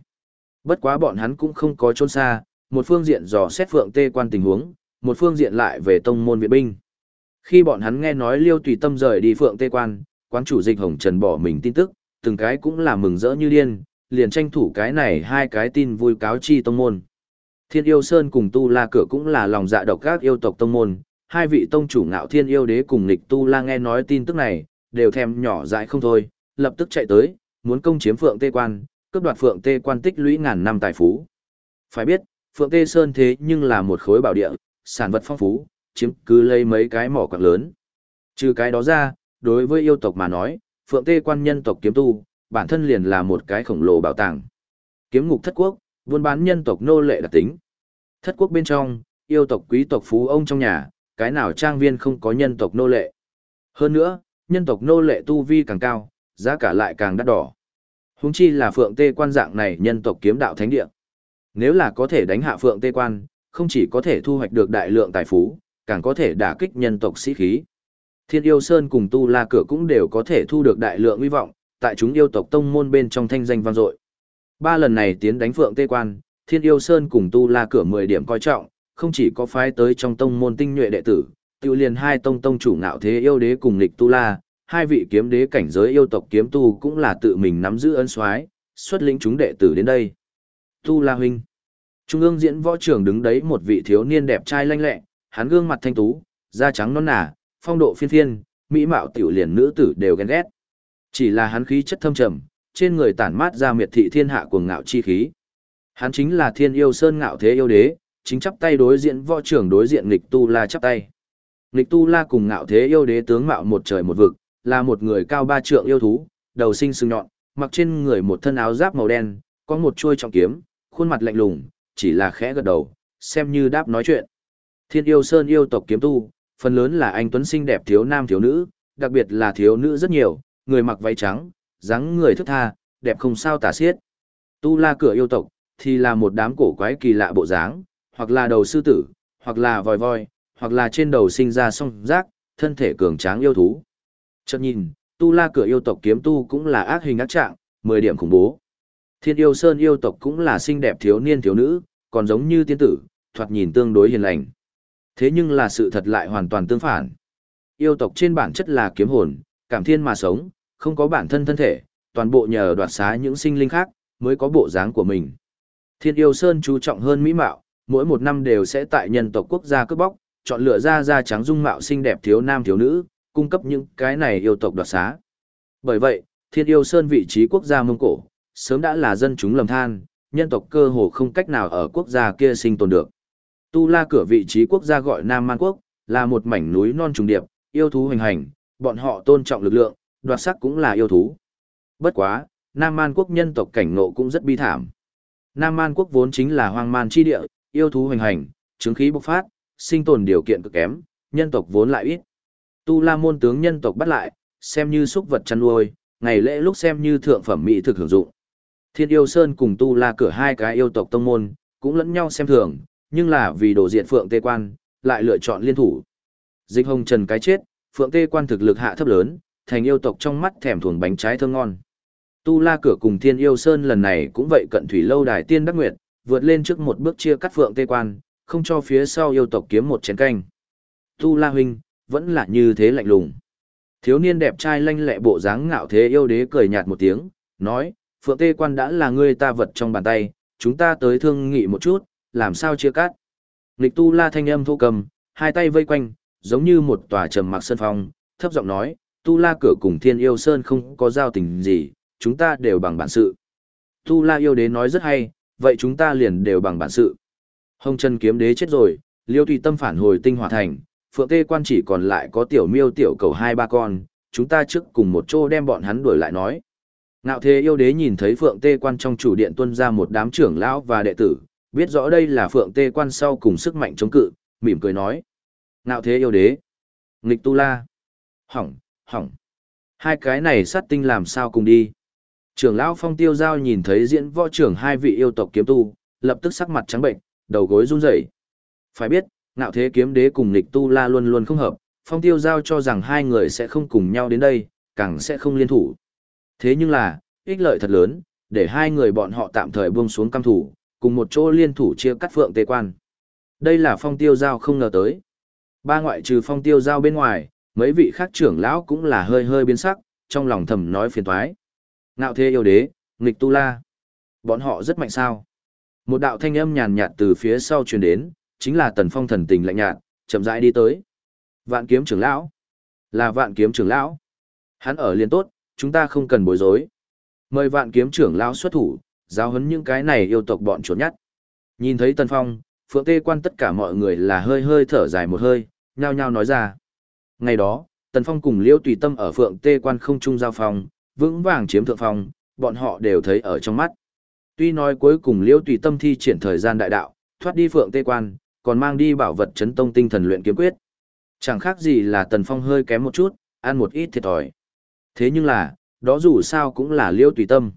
Bất quá bọn hắn cũng không có trốn xa, một phương diện dò xét Phượng Tê Quan tình huống, một phương diện lại về tông môn viện binh. Khi bọn hắn nghe nói Liêu tùy tâm rời đi Phượng Tê Quan, quán chủ dịch Hồng Trần bỏ mình tin tức, từng cái cũng là mừng rỡ như điên, liền tranh thủ cái này hai cái tin vui cáo chi tông môn. Thiên yêu Sơn cùng Tu La Cửa cũng là lòng dạ độc các yêu tộc tông môn, hai vị tông chủ ngạo thiên yêu đế cùng lịch Tu La nghe nói tin tức này, đều thèm nhỏ dại không thôi, lập tức chạy tới, muốn công chiếm Phượng Tê Quan, cướp đoạt Phượng Tê Quan tích lũy ngàn năm tài phú. Phải biết, Phượng Tê Sơn thế nhưng là một khối bảo địa, sản vật phong phú, chiếm cứ lấy mấy cái mỏ quặng lớn. Trừ cái đó ra, đối với yêu tộc mà nói, Phượng Tê Quan nhân tộc kiếm tu, bản thân liền là một cái khổng lồ bảo tàng. Kiếm ngục thất quốc, buôn bán nhân tộc nô lệ đặc tính. Thất quốc bên trong, yêu tộc quý tộc phú ông trong nhà, cái nào trang viên không có nhân tộc nô lệ. Hơn nữa, nhân tộc nô lệ tu vi càng cao, giá cả lại càng đắt đỏ. Húng chi là phượng tê quan dạng này nhân tộc kiếm đạo thánh địa. Nếu là có thể đánh hạ phượng tê quan, không chỉ có thể thu hoạch được đại lượng tài phú, càng có thể đả kích nhân tộc sĩ khí. Thiên yêu sơn cùng tu la cửa cũng đều có thể thu được đại lượng uy vọng, tại chúng yêu tộc tông môn bên trong thanh danh vang dội. Ba lần này tiến đánh Phượng Tê Quan, Thiên Yêu Sơn cùng Tu La cửa 10 điểm coi trọng, không chỉ có phái tới trong tông môn tinh nhuệ đệ tử, tiêu liền hai tông tông chủ ngạo thế yêu đế cùng lịch Tu La, hai vị kiếm đế cảnh giới yêu tộc kiếm tu cũng là tự mình nắm giữ ân soái, xuất lĩnh chúng đệ tử đến đây. Tu La huynh. Trung ương diễn võ trưởng đứng đấy một vị thiếu niên đẹp trai lanh lẹ, hắn gương mặt thanh tú, da trắng non nả, phong độ phiên phiên, mỹ mạo tiểu liền nữ tử đều ghen ghét. Chỉ là hắn khí chất thâm trầm, trên người tản mát ra miệt thị thiên hạ cuồng ngạo chi khí. Hắn chính là thiên yêu sơn ngạo thế yêu đế, chính chắp tay đối diện võ trưởng đối diện nghịch tu la chắp tay. Nịch tu la cùng ngạo thế yêu đế tướng mạo một trời một vực, là một người cao ba trượng yêu thú, đầu sinh sừng nhọn, mặc trên người một thân áo giáp màu đen, có một chuôi trọng kiếm, khuôn mặt lạnh lùng, chỉ là khẽ gật đầu, xem như đáp nói chuyện. Thiên yêu sơn yêu tộc kiếm tu, phần lớn là anh tuấn xinh đẹp thiếu nam thiếu nữ, đặc biệt là thiếu nữ rất nhiều, người mặc váy trắng, dáng người thức tha, đẹp không sao tả xiết. Tu la cửa yêu tộc, thì là một đám cổ quái kỳ lạ bộ dáng, hoặc là đầu sư tử, hoặc là vòi voi, hoặc là trên đầu sinh ra song giác, thân thể cường tráng yêu thú. Chợt nhìn, tu la cửa yêu tộc kiếm tu cũng là ác hình ác trạng, 10 điểm khủng bố. Thiên yêu sơn yêu tộc cũng là xinh đẹp thiếu niên thiếu nữ, còn giống như tiên tử, thoạt nhìn tương đối hiền lành. Thế nhưng là sự thật lại hoàn toàn tương phản. Yêu tộc trên bản chất là kiếm hồn, cảm thiên mà sống, không có bản thân thân thể, toàn bộ nhờ đoạt xá những sinh linh khác, mới có bộ dáng của mình. Thiên yêu sơn chú trọng hơn mỹ mạo, mỗi một năm đều sẽ tại nhân tộc quốc gia cướp bóc, chọn lựa ra da trắng dung mạo xinh đẹp thiếu nam thiếu nữ, cung cấp những cái này yêu tộc đoạt xá. Bởi vậy, thiên yêu sơn vị trí quốc gia Mông Cổ, sớm đã là dân chúng lầm than, nhân tộc cơ hồ không cách nào ở quốc gia kia sinh tồn được. Tu La cửa vị trí quốc gia gọi Nam Man Quốc, là một mảnh núi non trùng điệp, yêu thú hoành hành, bọn họ tôn trọng lực lượng, đoạt sắc cũng là yêu thú. Bất quá, Nam Man quốc nhân tộc cảnh ngộ cũng rất bi thảm. Nam Man quốc vốn chính là hoang man chi địa, yêu thú hoành hành, chứng khí bộc phát, sinh tồn điều kiện cực kém, nhân tộc vốn lại ít. Tu La môn tướng nhân tộc bắt lại, xem như xúc vật chăn nuôi, ngày lễ lúc xem như thượng phẩm mỹ thực hưởng dụng. Thiên yêu sơn cùng Tu La cửa hai cái yêu tộc tông môn, cũng lẫn nhau xem thường, nhưng là vì đồ diện phượng tê quan, lại lựa chọn liên thủ. Dịch hồng trần cái chết, phượng tê quan thực lực hạ thấp lớn, thành yêu tộc trong mắt thèm thuồng bánh trái thơm ngon. Tu La cửa cùng Thiên Yêu Sơn lần này cũng vậy cận thủy lâu đài tiên đắc nguyệt, vượt lên trước một bước chia cắt phượng tê quan, không cho phía sau yêu tộc kiếm một chén canh. Tu La huynh, vẫn là như thế lạnh lùng. Thiếu niên đẹp trai lanh lẹ bộ dáng ngạo thế yêu đế cười nhạt một tiếng, nói, Phượng Tê Quan đã là ngươi ta vật trong bàn tay, chúng ta tới thương nghị một chút, làm sao chia cắt. Nịch tu la thanh âm thô cầm, hai tay vây quanh, giống như một tòa trầm mặc sơn phong, thấp giọng nói, tu la cửa cùng thiên yêu sơn không có giao tình gì, chúng ta đều bằng bản sự. Tu la yêu đế nói rất hay, vậy chúng ta liền đều bằng bản sự. Hồng chân kiếm đế chết rồi, liêu tùy tâm phản hồi tinh hỏa thành, phượng tê quan chỉ còn lại có tiểu miêu tiểu cầu hai ba con, chúng ta trước cùng một chỗ đem bọn hắn đuổi lại nói. Ngạo thế yêu đế nhìn thấy phượng tê quan trong chủ điện tuân ra một đám trưởng lão và đệ tử, biết rõ đây là phượng tê quan sau cùng sức mạnh chống cự, mỉm cười nói. Ngạo thế yêu đế. Nghịch tu la. Hỏng, hỏng. Hai cái này sát tinh làm sao cùng đi. Trưởng lão phong tiêu giao nhìn thấy diễn võ trưởng hai vị yêu tộc kiếm tu, lập tức sắc mặt trắng bệnh, đầu gối run rẩy. Phải biết, ngạo thế kiếm đế cùng lịch tu la luôn luôn không hợp, phong tiêu giao cho rằng hai người sẽ không cùng nhau đến đây, càng sẽ không liên thủ. Thế nhưng là, ích lợi thật lớn, để hai người bọn họ tạm thời buông xuống cam thủ, cùng một chỗ liên thủ chia cắt phượng tề quan. Đây là phong tiêu giao không ngờ tới. Ba ngoại trừ phong tiêu giao bên ngoài, mấy vị khác trưởng lão cũng là hơi hơi biến sắc, trong lòng thầm nói phiền toái. Ngạo thế yêu đế, nghịch tu la. Bọn họ rất mạnh sao. Một đạo thanh âm nhàn nhạt từ phía sau truyền đến, chính là tần phong thần tình lạnh nhạt, chậm rãi đi tới. Vạn kiếm trưởng lão. Là vạn kiếm trưởng lão. Hắn ở liền tốt, chúng ta không cần bối rối. Mời vạn kiếm trưởng lão xuất thủ, giáo huấn những cái này yêu tộc bọn chuột nhắt. Nhìn thấy tần phong, phượng tê quan tất cả mọi người là hơi hơi thở dài một hơi, nhao nhao nói ra. Ngày đó, tần phong cùng liễu tùy tâm ở phượng tê quan không trung giao phòng, vững vàng chiếm thượng phong, bọn họ đều thấy ở trong mắt. Tuy nói cuối cùng liễu tùy tâm thi triển thời gian đại đạo, thoát đi phượng tê quan, còn mang đi bảo vật chấn tông tinh thần luyện kiếm quyết. Chẳng khác gì là tần phong hơi kém một chút, ăn một ít thiệt thòi. Thế nhưng là, đó dù sao cũng là liễu tùy tâm.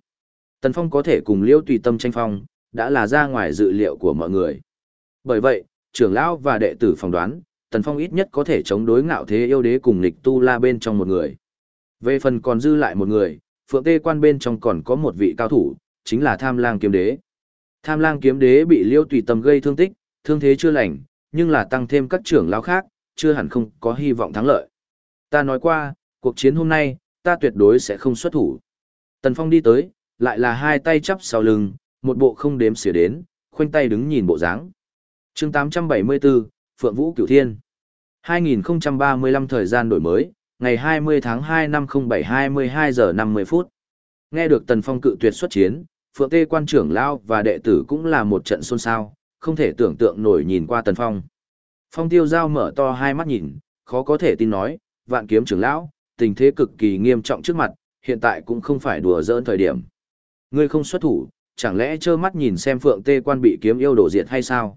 Tần phong có thể cùng liễu tùy tâm tranh phong, đã là ra ngoài dự liệu của mọi người. Bởi vậy, trưởng lão và đệ tử phỏng đoán, tần phong ít nhất có thể chống đối ngạo thế yêu đế cùng lịch tu la bên trong một người. Về phần còn dư lại một người, phượng tê quan bên trong còn có một vị cao thủ, chính là tham lang kiếm đế. Tham lang kiếm đế bị liêu tùy tâm gây thương tích, thương thế chưa lành, nhưng là tăng thêm các trưởng lão khác, chưa hẳn không có hy vọng thắng lợi. Ta nói qua, cuộc chiến hôm nay, ta tuyệt đối sẽ không xuất thủ. Tần Phong đi tới, lại là hai tay chắp sau lưng, một bộ không đếm xỉa đến, khoanh tay đứng nhìn bộ dáng. chương 874, Phượng Vũ Cửu Thiên. 2035 thời gian đổi mới, ngày 20 tháng 2 năm 07 22 giờ 50 phút. Nghe được Tần Phong cự tuyệt xuất chiến, Phượng Tê quan trưởng lao và đệ tử cũng là một trận xôn xao, không thể tưởng tượng nổi nhìn qua Tần Phong. Phong Tiêu Giao mở to hai mắt nhìn, khó có thể tin nói, vạn kiếm trưởng lão, tình thế cực kỳ nghiêm trọng trước mặt, hiện tại cũng không phải đùa giỡn thời điểm. Ngươi không xuất thủ, chẳng lẽ trơ mắt nhìn xem Phượng Tê quan bị kiếm yêu đổ diệt hay sao?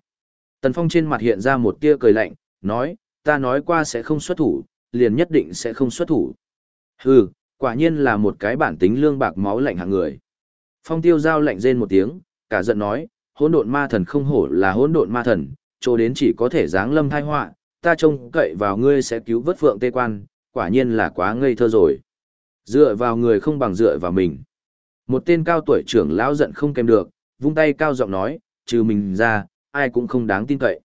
Tần Phong trên mặt hiện ra một tia cười lạnh, nói, ta nói qua sẽ không xuất thủ, liền nhất định sẽ không xuất thủ. Hừ, quả nhiên là một cái bản tính lương bạc máu lạnh hạng người. Phong tiêu giao lạnh rên một tiếng, cả giận nói, hỗn độn ma thần không hổ là hỗn độn ma thần, chỗ đến chỉ có thể giáng lâm thai họa, ta trông cậy vào ngươi sẽ cứu vớt phượng tê quan, quả nhiên là quá ngây thơ rồi. Dựa vào người không bằng dựa vào mình. Một tên cao tuổi trưởng lão giận không kèm được, vung tay cao giọng nói, trừ mình ra, ai cũng không đáng tin cậy.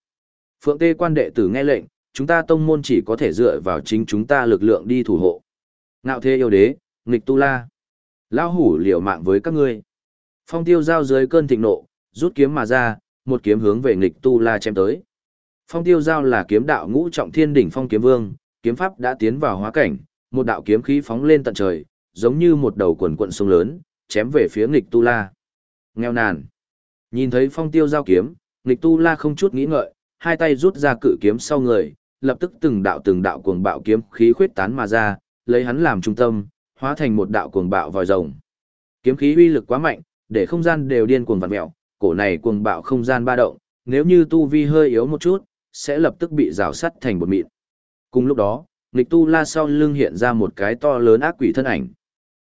Phượng tê quan đệ tử nghe lệnh, chúng ta tông môn chỉ có thể dựa vào chính chúng ta lực lượng đi thủ hộ. Ngạo thế yêu đế, nghịch tu la. lão hủ liều mạng với các ngươi. Phong tiêu giao dưới cơn thịnh nộ, rút kiếm mà ra, một kiếm hướng về nghịch tu la chém tới. Phong tiêu giao là kiếm đạo ngũ trọng thiên đỉnh phong kiếm vương, kiếm pháp đã tiến vào hóa cảnh, một đạo kiếm khí phóng lên tận trời, giống như một đầu quần quận sông lớn, chém về phía nghịch tu la. Nghèo nàn. Nhìn thấy phong tiêu giao kiếm, nghịch tu la không chút nghĩ ngợi, hai tay rút ra cự kiếm sau người, lập tức từng đạo từng đạo cuồng bạo kiếm khí khuyết tán mà ra, lấy hắn làm trung tâm, hóa thành một đạo cuồng bạo vòi rồng. Kiếm khí uy lực quá mạnh, để không gian đều điên cuồng vặn mẹo, cổ này cuồng bạo không gian ba động, nếu như tu vi hơi yếu một chút, sẽ lập tức bị rào sắt thành bột mịn. Cùng lúc đó, nghịch tu la sau lưng hiện ra một cái to lớn ác quỷ thân ảnh.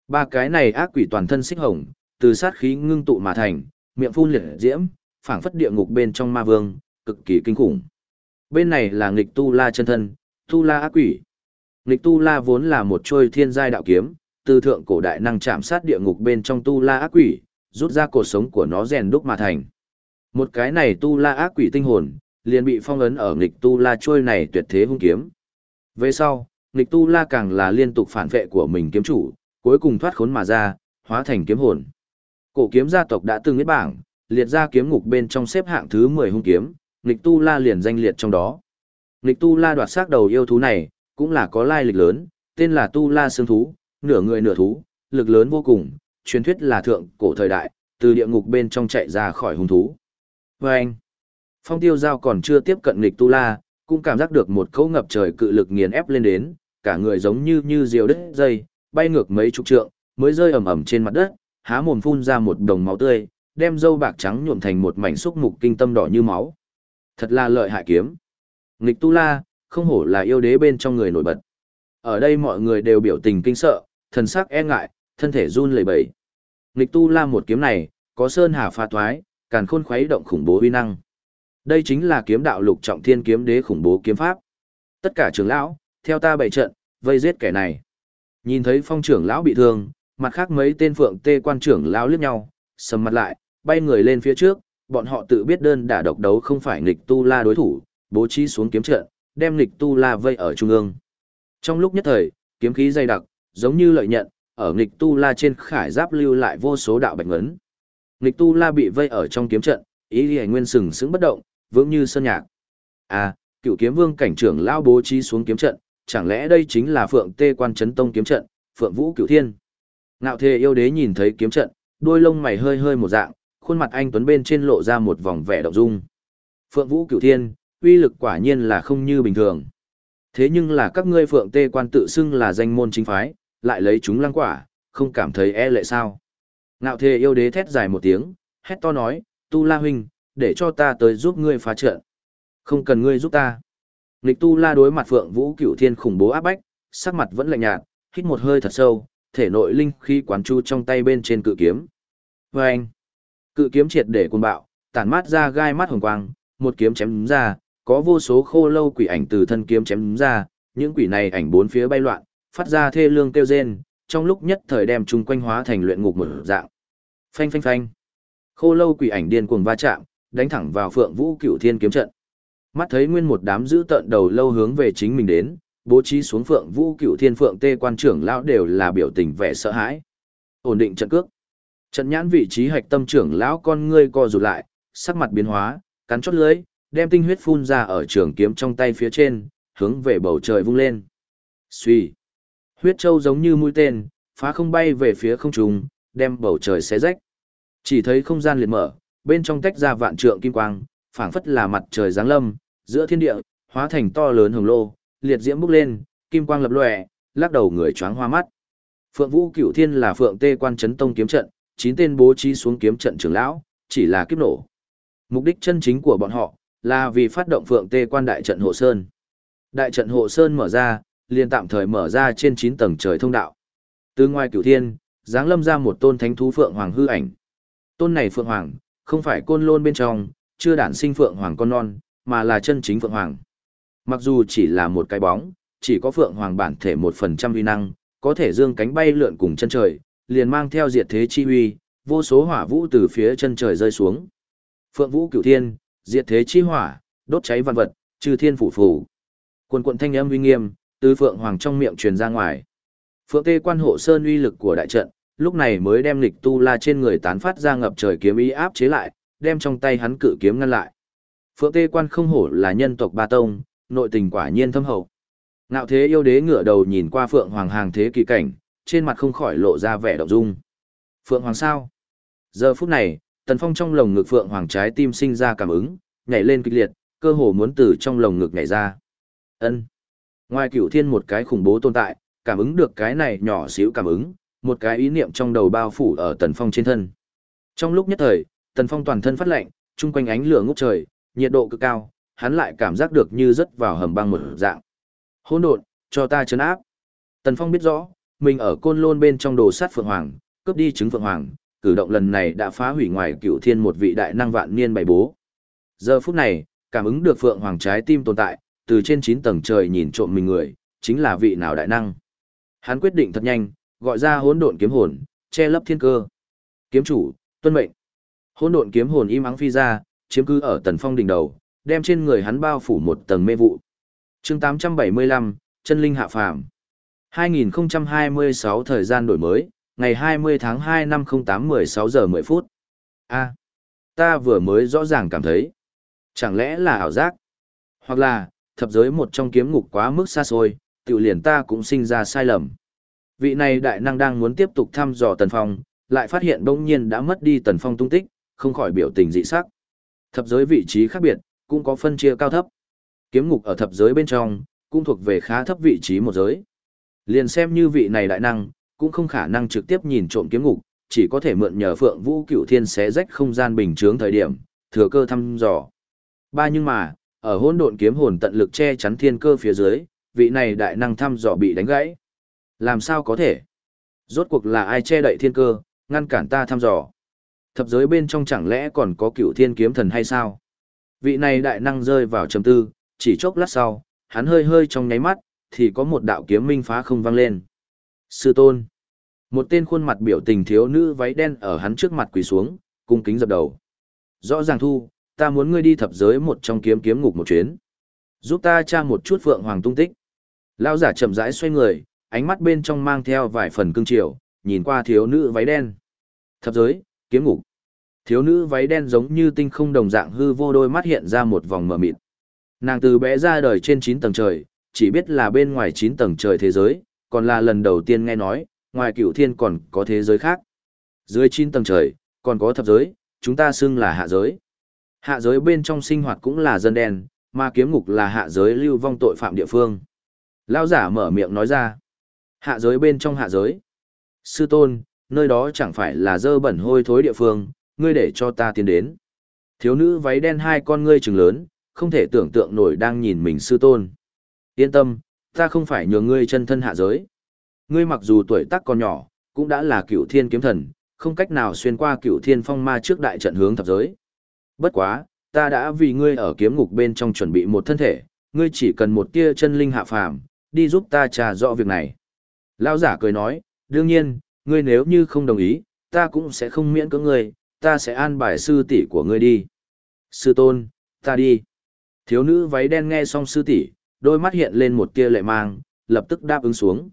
Ba cái này ác quỷ toàn thân xích hồng, từ sát khí ngưng tụ mà thành, miệng phun liệt diễm, phảng phất địa ngục bên trong ma vương, cực kỳ kinh khủng. Bên này là nghịch tu la chân thân, tu la ác quỷ. Nghịch tu la vốn là một trôi thiên giai đạo kiếm, từ thượng cổ đại năng chạm sát địa ngục bên trong tu la ác quỷ, rút ra cuộc sống của nó rèn đúc mà thành. Một cái này tu la ác quỷ tinh hồn, liền bị phong ấn ở nghịch tu la trôi này tuyệt thế hung kiếm. Về sau, nghịch tu la càng là liên tục phản vệ của mình kiếm chủ, cuối cùng thoát khốn mà ra, hóa thành kiếm hồn. Cổ kiếm gia tộc đã từng biết bảng, liệt ra kiếm ngục bên trong xếp hạng thứ 10 hung kiếm, nghịch tu la liền danh liệt trong đó. Nghịch tu la đoạt xác đầu yêu thú này, cũng là có lai lịch lớn, tên là tu la xương thú, nửa người nửa thú, lực lớn vô cùng, truyền thuyết là thượng cổ thời đại, từ địa ngục bên trong chạy ra khỏi hung thú. Và anh, phong tiêu giao còn chưa tiếp cận nghịch tu la, cũng cảm giác được một cấu ngập trời cự lực nghiền ép lên đến, cả người giống như như diều đứt dây, bay ngược mấy chục trượng, mới rơi ầm ầm trên mặt đất, há mồm phun ra một đồng máu tươi, đem dâu bạc trắng nhuộm thành một mảnh xúc mục kinh tâm đỏ như máu. Thật là lợi hại kiếm. Nghịch tu la, không hổ là yêu đế bên trong người nổi bật. Ở đây mọi người đều biểu tình kinh sợ, thần sắc e ngại, thân thể run lẩy bẩy. Nghịch tu la một kiếm này, có sơn hà pha thoái, càn khôn khuấy động khủng bố uy năng. Đây chính là kiếm đạo lục trọng thiên kiếm đế khủng bố kiếm pháp. Tất cả trưởng lão, theo ta bày trận, vây giết kẻ này. Nhìn thấy phong trưởng lão bị thương, mặt khác mấy tên phượng tê quan trưởng lão liếc nhau, sầm mặt lại, bay người lên phía trước, bọn họ tự biết đơn đả độc đấu không phải nghịch tu la đối thủ, bố trí xuống kiếm trận, đem nghịch tu la vây ở trung ương. Trong lúc nhất thời, kiếm khí dày đặc, giống như lợi nhận, ở nghịch tu la trên khải giáp lưu lại vô số đạo bạch ngấn. Nghịch tu la bị vây ở trong kiếm trận, ý liễu nguyên sừng sững bất động, vững như sơn nhạc. À, cựu kiếm vương cảnh trưởng lao bố trí xuống kiếm trận, chẳng lẽ đây chính là Phượng Tê Quan Chấn Tông kiếm trận, Phượng Vũ Cửu Thiên. Ngạo Thề yêu đế nhìn thấy kiếm trận, đôi lông mày hơi hơi một dạng, khuôn mặt anh tuấn bên trên lộ ra một vòng vẻ động dung. Phượng Vũ Cửu Thiên, uy lực quả nhiên là không như bình thường. Thế nhưng là các ngươi Phượng Tê Quan tự xưng là danh môn chính phái, lại lấy chúng lăng quả, không cảm thấy e lệ sao? Ngạo Thề yêu đế thét dài một tiếng, hét to nói, Tu La huynh, để cho ta tới giúp ngươi phá trận. Không cần ngươi giúp ta. Nịch tu la đối mặt Phượng Vũ Cửu Thiên khủng bố áp bách, sắc mặt vẫn lạnh nhạt, hít một hơi thật sâu, thể nội linh khí quán chu trong tay bên trên cự kiếm. Và anh, cự kiếm triệt để cuồng bạo, tản mát ra gai mắt hồng quang, một kiếm chém ra, có vô số khô lâu quỷ ảnh từ thân kiếm chém ra, những quỷ này ảnh bốn phía bay loạn, phát ra thê lương kêu rên, trong lúc nhất thời đem chung quanh hóa thành luyện ngục một dạng. Phanh phanh phanh. Khô lâu quỷ ảnh điên cuồng va chạm, đánh thẳng vào Phượng Vũ Cửu Thiên kiếm trận. Mắt thấy nguyên một đám giữ tận đầu lâu hướng về chính mình đến, bố trí xuống Phượng Vũ Cửu Thiên Phượng Tê quan trưởng lão đều là biểu tình vẻ sợ hãi. Ổn định trận cước. Trận nhãn vị trí hạch tâm trưởng lão con ngươi co rụt lại, sắc mặt biến hóa, cắn chót lưỡi, đem tinh huyết phun ra ở trường kiếm trong tay phía trên, hướng về bầu trời vung lên. Xuy. Huyết châu giống như mũi tên, phá không bay về phía không trung, đem bầu trời xé rách. Chỉ thấy không gian liệt mở, bên trong tách ra vạn trượng kim quang, phảng phất là mặt trời giáng lâm, giữa thiên địa, hóa thành to lớn hồng lô, liệt diễm bốc lên, kim quang lập lòe, lắc đầu người choáng hoa mắt. Phượng Vũ Cửu Thiên là Phượng Tê Quan Chấn Tông kiếm trận, chín tên bố trí xuống kiếm trận trưởng lão, chỉ là kiếp nổ. Mục đích chân chính của bọn họ là vì phát động Phượng Tê Quan đại trận hộ sơn. Đại trận hộ sơn mở ra, liền tạm thời mở ra trên 9 tầng trời thông đạo. Từ ngoài Cửu Thiên, dáng lâm ra một tôn thánh thú Phượng Hoàng hư ảnh. Tôn này Phượng Hoàng, không phải côn lôn bên trong, chưa đản sinh Phượng Hoàng con non, mà là chân chính Phượng Hoàng. Mặc dù chỉ là một cái bóng, chỉ có Phượng Hoàng bản thể một phần trăm uy năng, có thể dương cánh bay lượn cùng chân trời, liền mang theo diệt thế chi uy, vô số hỏa vũ từ phía chân trời rơi xuống. Phượng Vũ Cửu Thiên, diệt thế chi hỏa, đốt cháy văn vật, trừ thiên phủ phủ. Quần quận thanh âm uy nghiêm, từ Phượng Hoàng trong miệng truyền ra ngoài. Phượng Tê quan hộ sơn uy lực của đại trận, lúc này mới đem lịch tu la trên người tán phát ra ngập trời kiếm ý áp chế lại, đem trong tay hắn cự kiếm ngăn lại. Phượng Tê Quan không hổ là nhân tộc Ba Tông, nội tình quả nhiên thâm hậu. Ngạo thế yêu đế ngửa đầu nhìn qua Phượng Hoàng hàng thế kỳ cảnh, trên mặt không khỏi lộ ra vẻ động dung. Phượng Hoàng sao? Giờ phút này, Tần Phong trong lồng ngực Phượng Hoàng trái tim sinh ra cảm ứng, nhảy lên kịch liệt, cơ hồ muốn từ trong lồng ngực nhảy ra. Ân. Ngoài cửu thiên một cái khủng bố tồn tại, cảm ứng được cái này nhỏ xíu cảm ứng, một cái ý niệm trong đầu bao phủ ở Tần Phong trên thân. Trong lúc nhất thời, Tần Phong toàn thân phát lạnh, chung quanh ánh lửa ngút trời, nhiệt độ cực cao, hắn lại cảm giác được như rớt vào hầm băng một dạng. Hỗn độn, cho ta chấn áp. Tần Phong biết rõ, mình ở côn lôn bên trong đồ sát Phượng Hoàng, cướp đi trứng Phượng Hoàng, cử động lần này đã phá hủy ngoài cựu thiên một vị đại năng vạn niên bày bố. Giờ phút này, cảm ứng được Phượng Hoàng trái tim tồn tại, từ trên 9 tầng trời nhìn trộm mình người, chính là vị nào đại năng. Hắn quyết định thật nhanh, gọi ra hỗn độn kiếm hồn, che lấp thiên cơ. Kiếm chủ, tuân mệnh. Hỗn độn kiếm hồn im ắng phi ra, chiếm cứ ở Tần Phong đỉnh đầu, đem trên người hắn bao phủ một tầng mê vụ. Chương 875, chân linh hạ phàm. 2026 thời gian đổi mới, ngày 20 tháng 2 năm 08 16 giờ 10 phút. A, ta vừa mới rõ ràng cảm thấy. Chẳng lẽ là ảo giác? Hoặc là, thập giới một trong kiếm ngục quá mức xa xôi, tự liền ta cũng sinh ra sai lầm. Vị này đại năng đang muốn tiếp tục thăm dò Tần Phong, lại phát hiện bỗng nhiên đã mất đi Tần Phong tung tích, không khỏi biểu tình dị sắc. Thập giới vị trí khác biệt, cũng có phân chia cao thấp. Kiếm ngục ở thập giới bên trong, cũng thuộc về khá thấp vị trí một giới. Liền xem như vị này đại năng, cũng không khả năng trực tiếp nhìn trộm kiếm ngục, chỉ có thể mượn nhờ Phượng Vũ cửu Thiên xé rách không gian bình chướng thời điểm, thừa cơ thăm dò. Ba nhưng mà, ở hỗn độn kiếm hồn tận lực che chắn thiên cơ phía dưới, vị này đại năng thăm dò bị đánh gãy. Làm sao có thể? Rốt cuộc là ai che đậy thiên cơ, ngăn cản ta thăm dò? Thập giới bên trong chẳng lẽ còn có cựu thiên kiếm thần hay sao? Vị này đại năng rơi vào trầm tư, chỉ chốc lát sau, hắn hơi hơi trong nháy mắt, thì có một đạo kiếm minh phá không vang lên. Sư tôn. Một tên khuôn mặt biểu tình thiếu nữ váy đen ở hắn trước mặt quỳ xuống, cung kính dập đầu. Rõ ràng thu, ta muốn ngươi đi thập giới một trong kiếm kiếm ngục một chuyến. Giúp ta tra một chút phượng hoàng tung tích. Lao giả chậm rãi xoay người, ánh mắt bên trong mang theo vài phần cương triều, nhìn qua thiếu nữ váy đen. Thập giới, kiếm ngục. Thiếu nữ váy đen giống như tinh không đồng dạng hư vô đôi mắt hiện ra một vòng mờ mịt. Nàng từ bé ra đời trên 9 tầng trời, chỉ biết là bên ngoài 9 tầng trời thế giới, còn là lần đầu tiên nghe nói, ngoài cửu thiên còn có thế giới khác. Dưới 9 tầng trời, còn có thập giới, chúng ta xưng là hạ giới. Hạ giới bên trong sinh hoạt cũng là dân đen, mà kiếm ngục là hạ giới lưu vong tội phạm địa phương. Lao giả mở miệng nói ra. Hạ giới bên trong hạ giới. Sư tôn, nơi đó chẳng phải là dơ bẩn hôi thối địa phương, ngươi để cho ta tiến đến. Thiếu nữ váy đen hai con ngươi trừng lớn, không thể tưởng tượng nổi đang nhìn mình sư tôn. Yên tâm, ta không phải nhường ngươi chân thân hạ giới. Ngươi mặc dù tuổi tác còn nhỏ, cũng đã là cựu thiên kiếm thần, không cách nào xuyên qua cựu thiên phong ma trước đại trận hướng thập giới. Bất quá, ta đã vì ngươi ở kiếm ngục bên trong chuẩn bị một thân thể, ngươi chỉ cần một tia chân linh hạ phàm, đi giúp ta trà rõ việc này. Lão giả cười nói, đương nhiên, ngươi nếu như không đồng ý, ta cũng sẽ không miễn cưỡng ngươi, ta sẽ an bài sư tỷ của ngươi đi. Sư tôn, ta đi. Thiếu nữ váy đen nghe xong sư tỷ, đôi mắt hiện lên một tia lệ mang, lập tức đáp ứng xuống.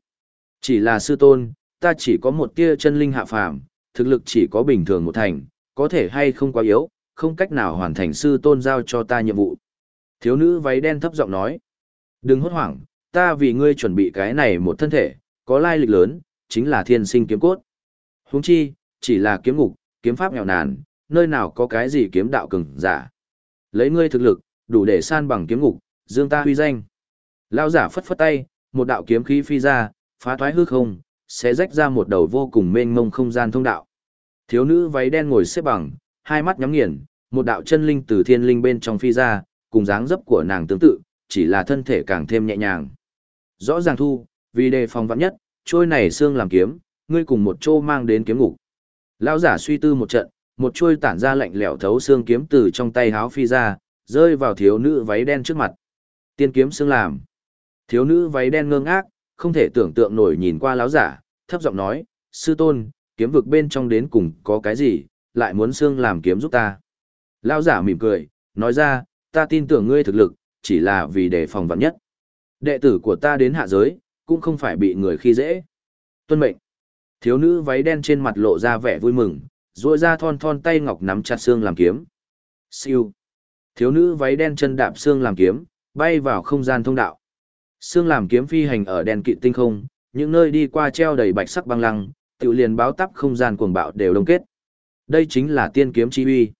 Chỉ là sư tôn, ta chỉ có một tia chân linh hạ phàm, thực lực chỉ có bình thường một thành, có thể hay không quá yếu, không cách nào hoàn thành sư tôn giao cho ta nhiệm vụ. Thiếu nữ váy đen thấp giọng nói. Đừng hốt hoảng, ta vì ngươi chuẩn bị cái này một thân thể, có lai lịch lớn, chính là thiên sinh kiếm cốt. Huống chi, chỉ là kiếm ngục, kiếm pháp nghèo nàn, nơi nào có cái gì kiếm đạo cường giả. Lấy ngươi thực lực, đủ để san bằng kiếm ngục, dương ta huy danh. Lão giả phất phất tay, một đạo kiếm khí phi ra, phá thoái hư không, sẽ rách ra một đầu vô cùng mênh mông không gian thông đạo. Thiếu nữ váy đen ngồi xếp bằng, hai mắt nhắm nghiền, một đạo chân linh từ thiên linh bên trong phi ra, cùng dáng dấp của nàng tương tự, chỉ là thân thể càng thêm nhẹ nhàng. Rõ ràng thu, vì đề phòng vạn nhất, trôi này xương làm kiếm, ngươi cùng một chô mang đến kiếm ngục. Lão giả suy tư một trận, một chuôi tản ra lạnh lẽo thấu xương kiếm từ trong tay háo phi ra, rơi vào thiếu nữ váy đen trước mặt. Tiên kiếm xương làm. Thiếu nữ váy đen ngơ ngác, không thể tưởng tượng nổi nhìn qua lão giả, thấp giọng nói, sư tôn, kiếm vực bên trong đến cùng có cái gì, lại muốn xương làm kiếm giúp ta. Lão giả mỉm cười, nói ra, ta tin tưởng ngươi thực lực, chỉ là vì đề phòng vạn nhất. Đệ tử của ta đến hạ giới, cũng không phải bị người khi dễ. Tuân mệnh. Thiếu nữ váy đen trên mặt lộ ra vẻ vui mừng, duỗi ra thon thon tay ngọc nắm chặt xương làm kiếm. Siêu. Thiếu nữ váy đen chân đạp xương làm kiếm, bay vào không gian thông đạo. Xương làm kiếm phi hành ở đèn kỵ tinh không, những nơi đi qua treo đầy bạch sắc băng lăng, tự liền báo tắp không gian cuồng bạo đều đông kết. Đây chính là tiên kiếm chi uy.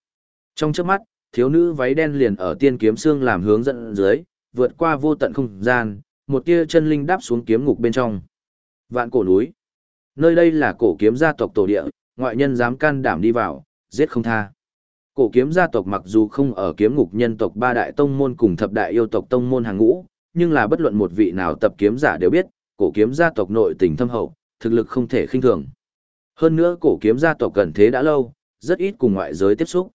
Trong chớp mắt, thiếu nữ váy đen liền ở tiên kiếm xương làm hướng dẫn dưới, vượt qua vô tận không gian, một tia chân linh đáp xuống kiếm ngục bên trong. Vạn cổ núi. Nơi đây là cổ kiếm gia tộc tổ địa, ngoại nhân dám can đảm đi vào, giết không tha. Cổ kiếm gia tộc mặc dù không ở kiếm ngục nhân tộc ba đại tông môn cùng thập đại yêu tộc tông môn hàng ngũ, nhưng là bất luận một vị nào tập kiếm giả đều biết, cổ kiếm gia tộc nội tình thâm hậu, thực lực không thể khinh thường. Hơn nữa cổ kiếm gia tộc gần thế đã lâu, rất ít cùng ngoại giới tiếp xúc.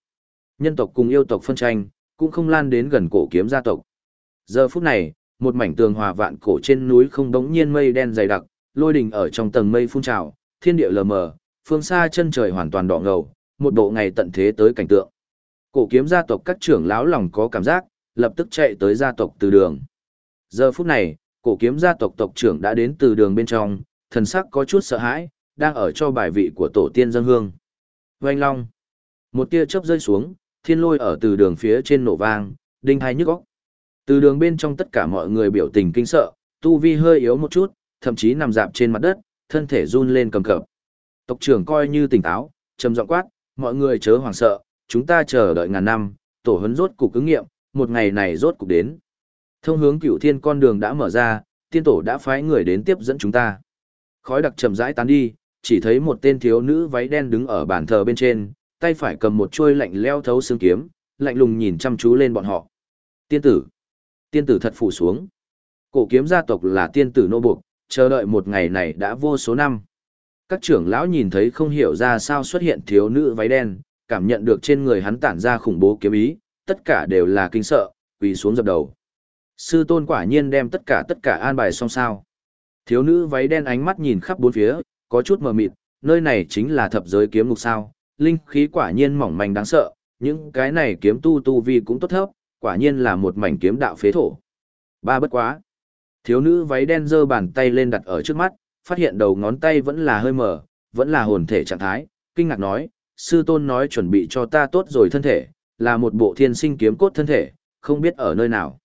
Nhân tộc cùng yêu tộc phân tranh, cũng không lan đến gần cổ kiếm gia tộc. Giờ phút này, một mảnh tường hòa vạn cổ trên núi không đống nhiên mây đen dày đặc, lôi đình ở trong tầng mây phun trào, thiên địa lờ mờ, phương xa chân trời hoàn toàn đỏ ngầu, một bộ ngày tận thế tới cảnh tượng. Cổ kiếm gia tộc các trưởng lão lòng có cảm giác, lập tức chạy tới gia tộc từ đường. Giờ phút này, cổ kiếm gia tộc tộc trưởng đã đến từ đường bên trong, thần sắc có chút sợ hãi, đang ở cho bài vị của tổ tiên dân hương. Oanh long. Một tia chớp rơi xuống, thiên lôi ở từ đường phía trên nổ vang, đinh hai nhức óc. Từ đường bên trong tất cả mọi người biểu tình kinh sợ, tu vi hơi yếu một chút, thậm chí nằm dạp trên mặt đất, thân thể run lên cầm cập. Tộc trưởng coi như tỉnh táo, trầm giọng quát, mọi người chớ hoảng sợ, chúng ta chờ đợi ngàn năm, tổ huấn rốt cục ứng nghiệm, một ngày này rốt cục đến. Thông hướng cửu thiên con đường đã mở ra, tiên tổ đã phái người đến tiếp dẫn chúng ta. Khói đặc chậm rãi tán đi, chỉ thấy một tên thiếu nữ váy đen đứng ở bàn thờ bên trên, tay phải cầm một chuôi lạnh leo thấu xương kiếm, lạnh lùng nhìn chăm chú lên bọn họ. Tiên tử. Tiên tử thật phủ xuống. Cổ kiếm gia tộc là tiên tử nô buộc, chờ đợi một ngày này đã vô số năm. Các trưởng lão nhìn thấy không hiểu ra sao xuất hiện thiếu nữ váy đen, cảm nhận được trên người hắn tản ra khủng bố kiếm ý, tất cả đều là kinh sợ, quỳ xuống dập đầu. Sư tôn quả nhiên đem tất cả tất cả an bài xong sao. Thiếu nữ váy đen ánh mắt nhìn khắp bốn phía, có chút mờ mịt, nơi này chính là thập giới kiếm ngục sao, linh khí quả nhiên mỏng manh đáng sợ, những cái này kiếm tu tu vi cũng tốt thấp, quả nhiên là một mảnh kiếm đạo phế thổ. Ba bất quá. Thiếu nữ váy đen giơ bàn tay lên đặt ở trước mắt, phát hiện đầu ngón tay vẫn là hơi mờ, vẫn là hồn thể trạng thái, kinh ngạc nói, sư tôn nói chuẩn bị cho ta tốt rồi thân thể, là một bộ thiên sinh kiếm cốt thân thể, không biết ở nơi nào.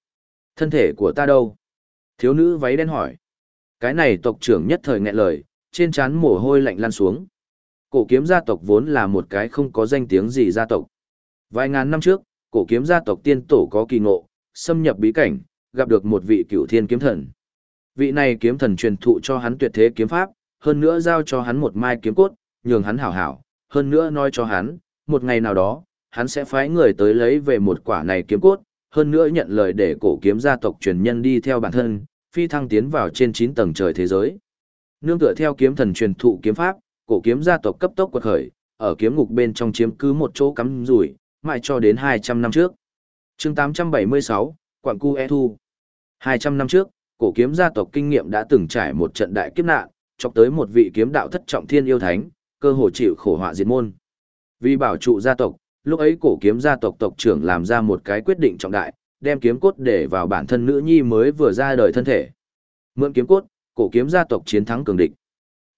Thân thể của ta đâu? Thiếu nữ váy đen hỏi. Cái này tộc trưởng nhất thời nghẹn lời, trên trán mồ hôi lạnh lan xuống. Cổ kiếm gia tộc vốn là một cái không có danh tiếng gì gia tộc. Vài ngàn năm trước, cổ kiếm gia tộc tiên tổ có kỳ ngộ, xâm nhập bí cảnh, gặp được một vị cửu thiên kiếm thần. Vị này kiếm thần truyền thụ cho hắn tuyệt thế kiếm pháp, hơn nữa giao cho hắn một mai kiếm cốt, nhường hắn hảo hảo, hơn nữa nói cho hắn, một ngày nào đó, hắn sẽ phái người tới lấy về một quả này kiếm cốt, hơn nữa nhận lời để cổ kiếm gia tộc truyền nhân đi theo bản thân, phi thăng tiến vào trên 9 tầng trời thế giới. Nương tựa theo kiếm thần truyền thụ kiếm pháp, cổ kiếm gia tộc cấp tốc quật khởi, ở kiếm ngục bên trong chiếm cứ một chỗ cắm rủi, mãi cho đến 200 năm trước. chương 876, Quảng Cu E Thu. 200 năm trước, cổ kiếm gia tộc kinh nghiệm đã từng trải một trận đại kiếp nạn, chọc tới một vị kiếm đạo thất trọng thiên yêu thánh, cơ hồ chịu khổ họa diệt môn. Vì bảo trụ gia tộc, lúc ấy cổ kiếm gia tộc tộc trưởng làm ra một cái quyết định trọng đại, đem kiếm cốt để vào bản thân nữ nhi mới vừa ra đời thân thể. Mượn kiếm cốt, cổ kiếm gia tộc chiến thắng cường địch.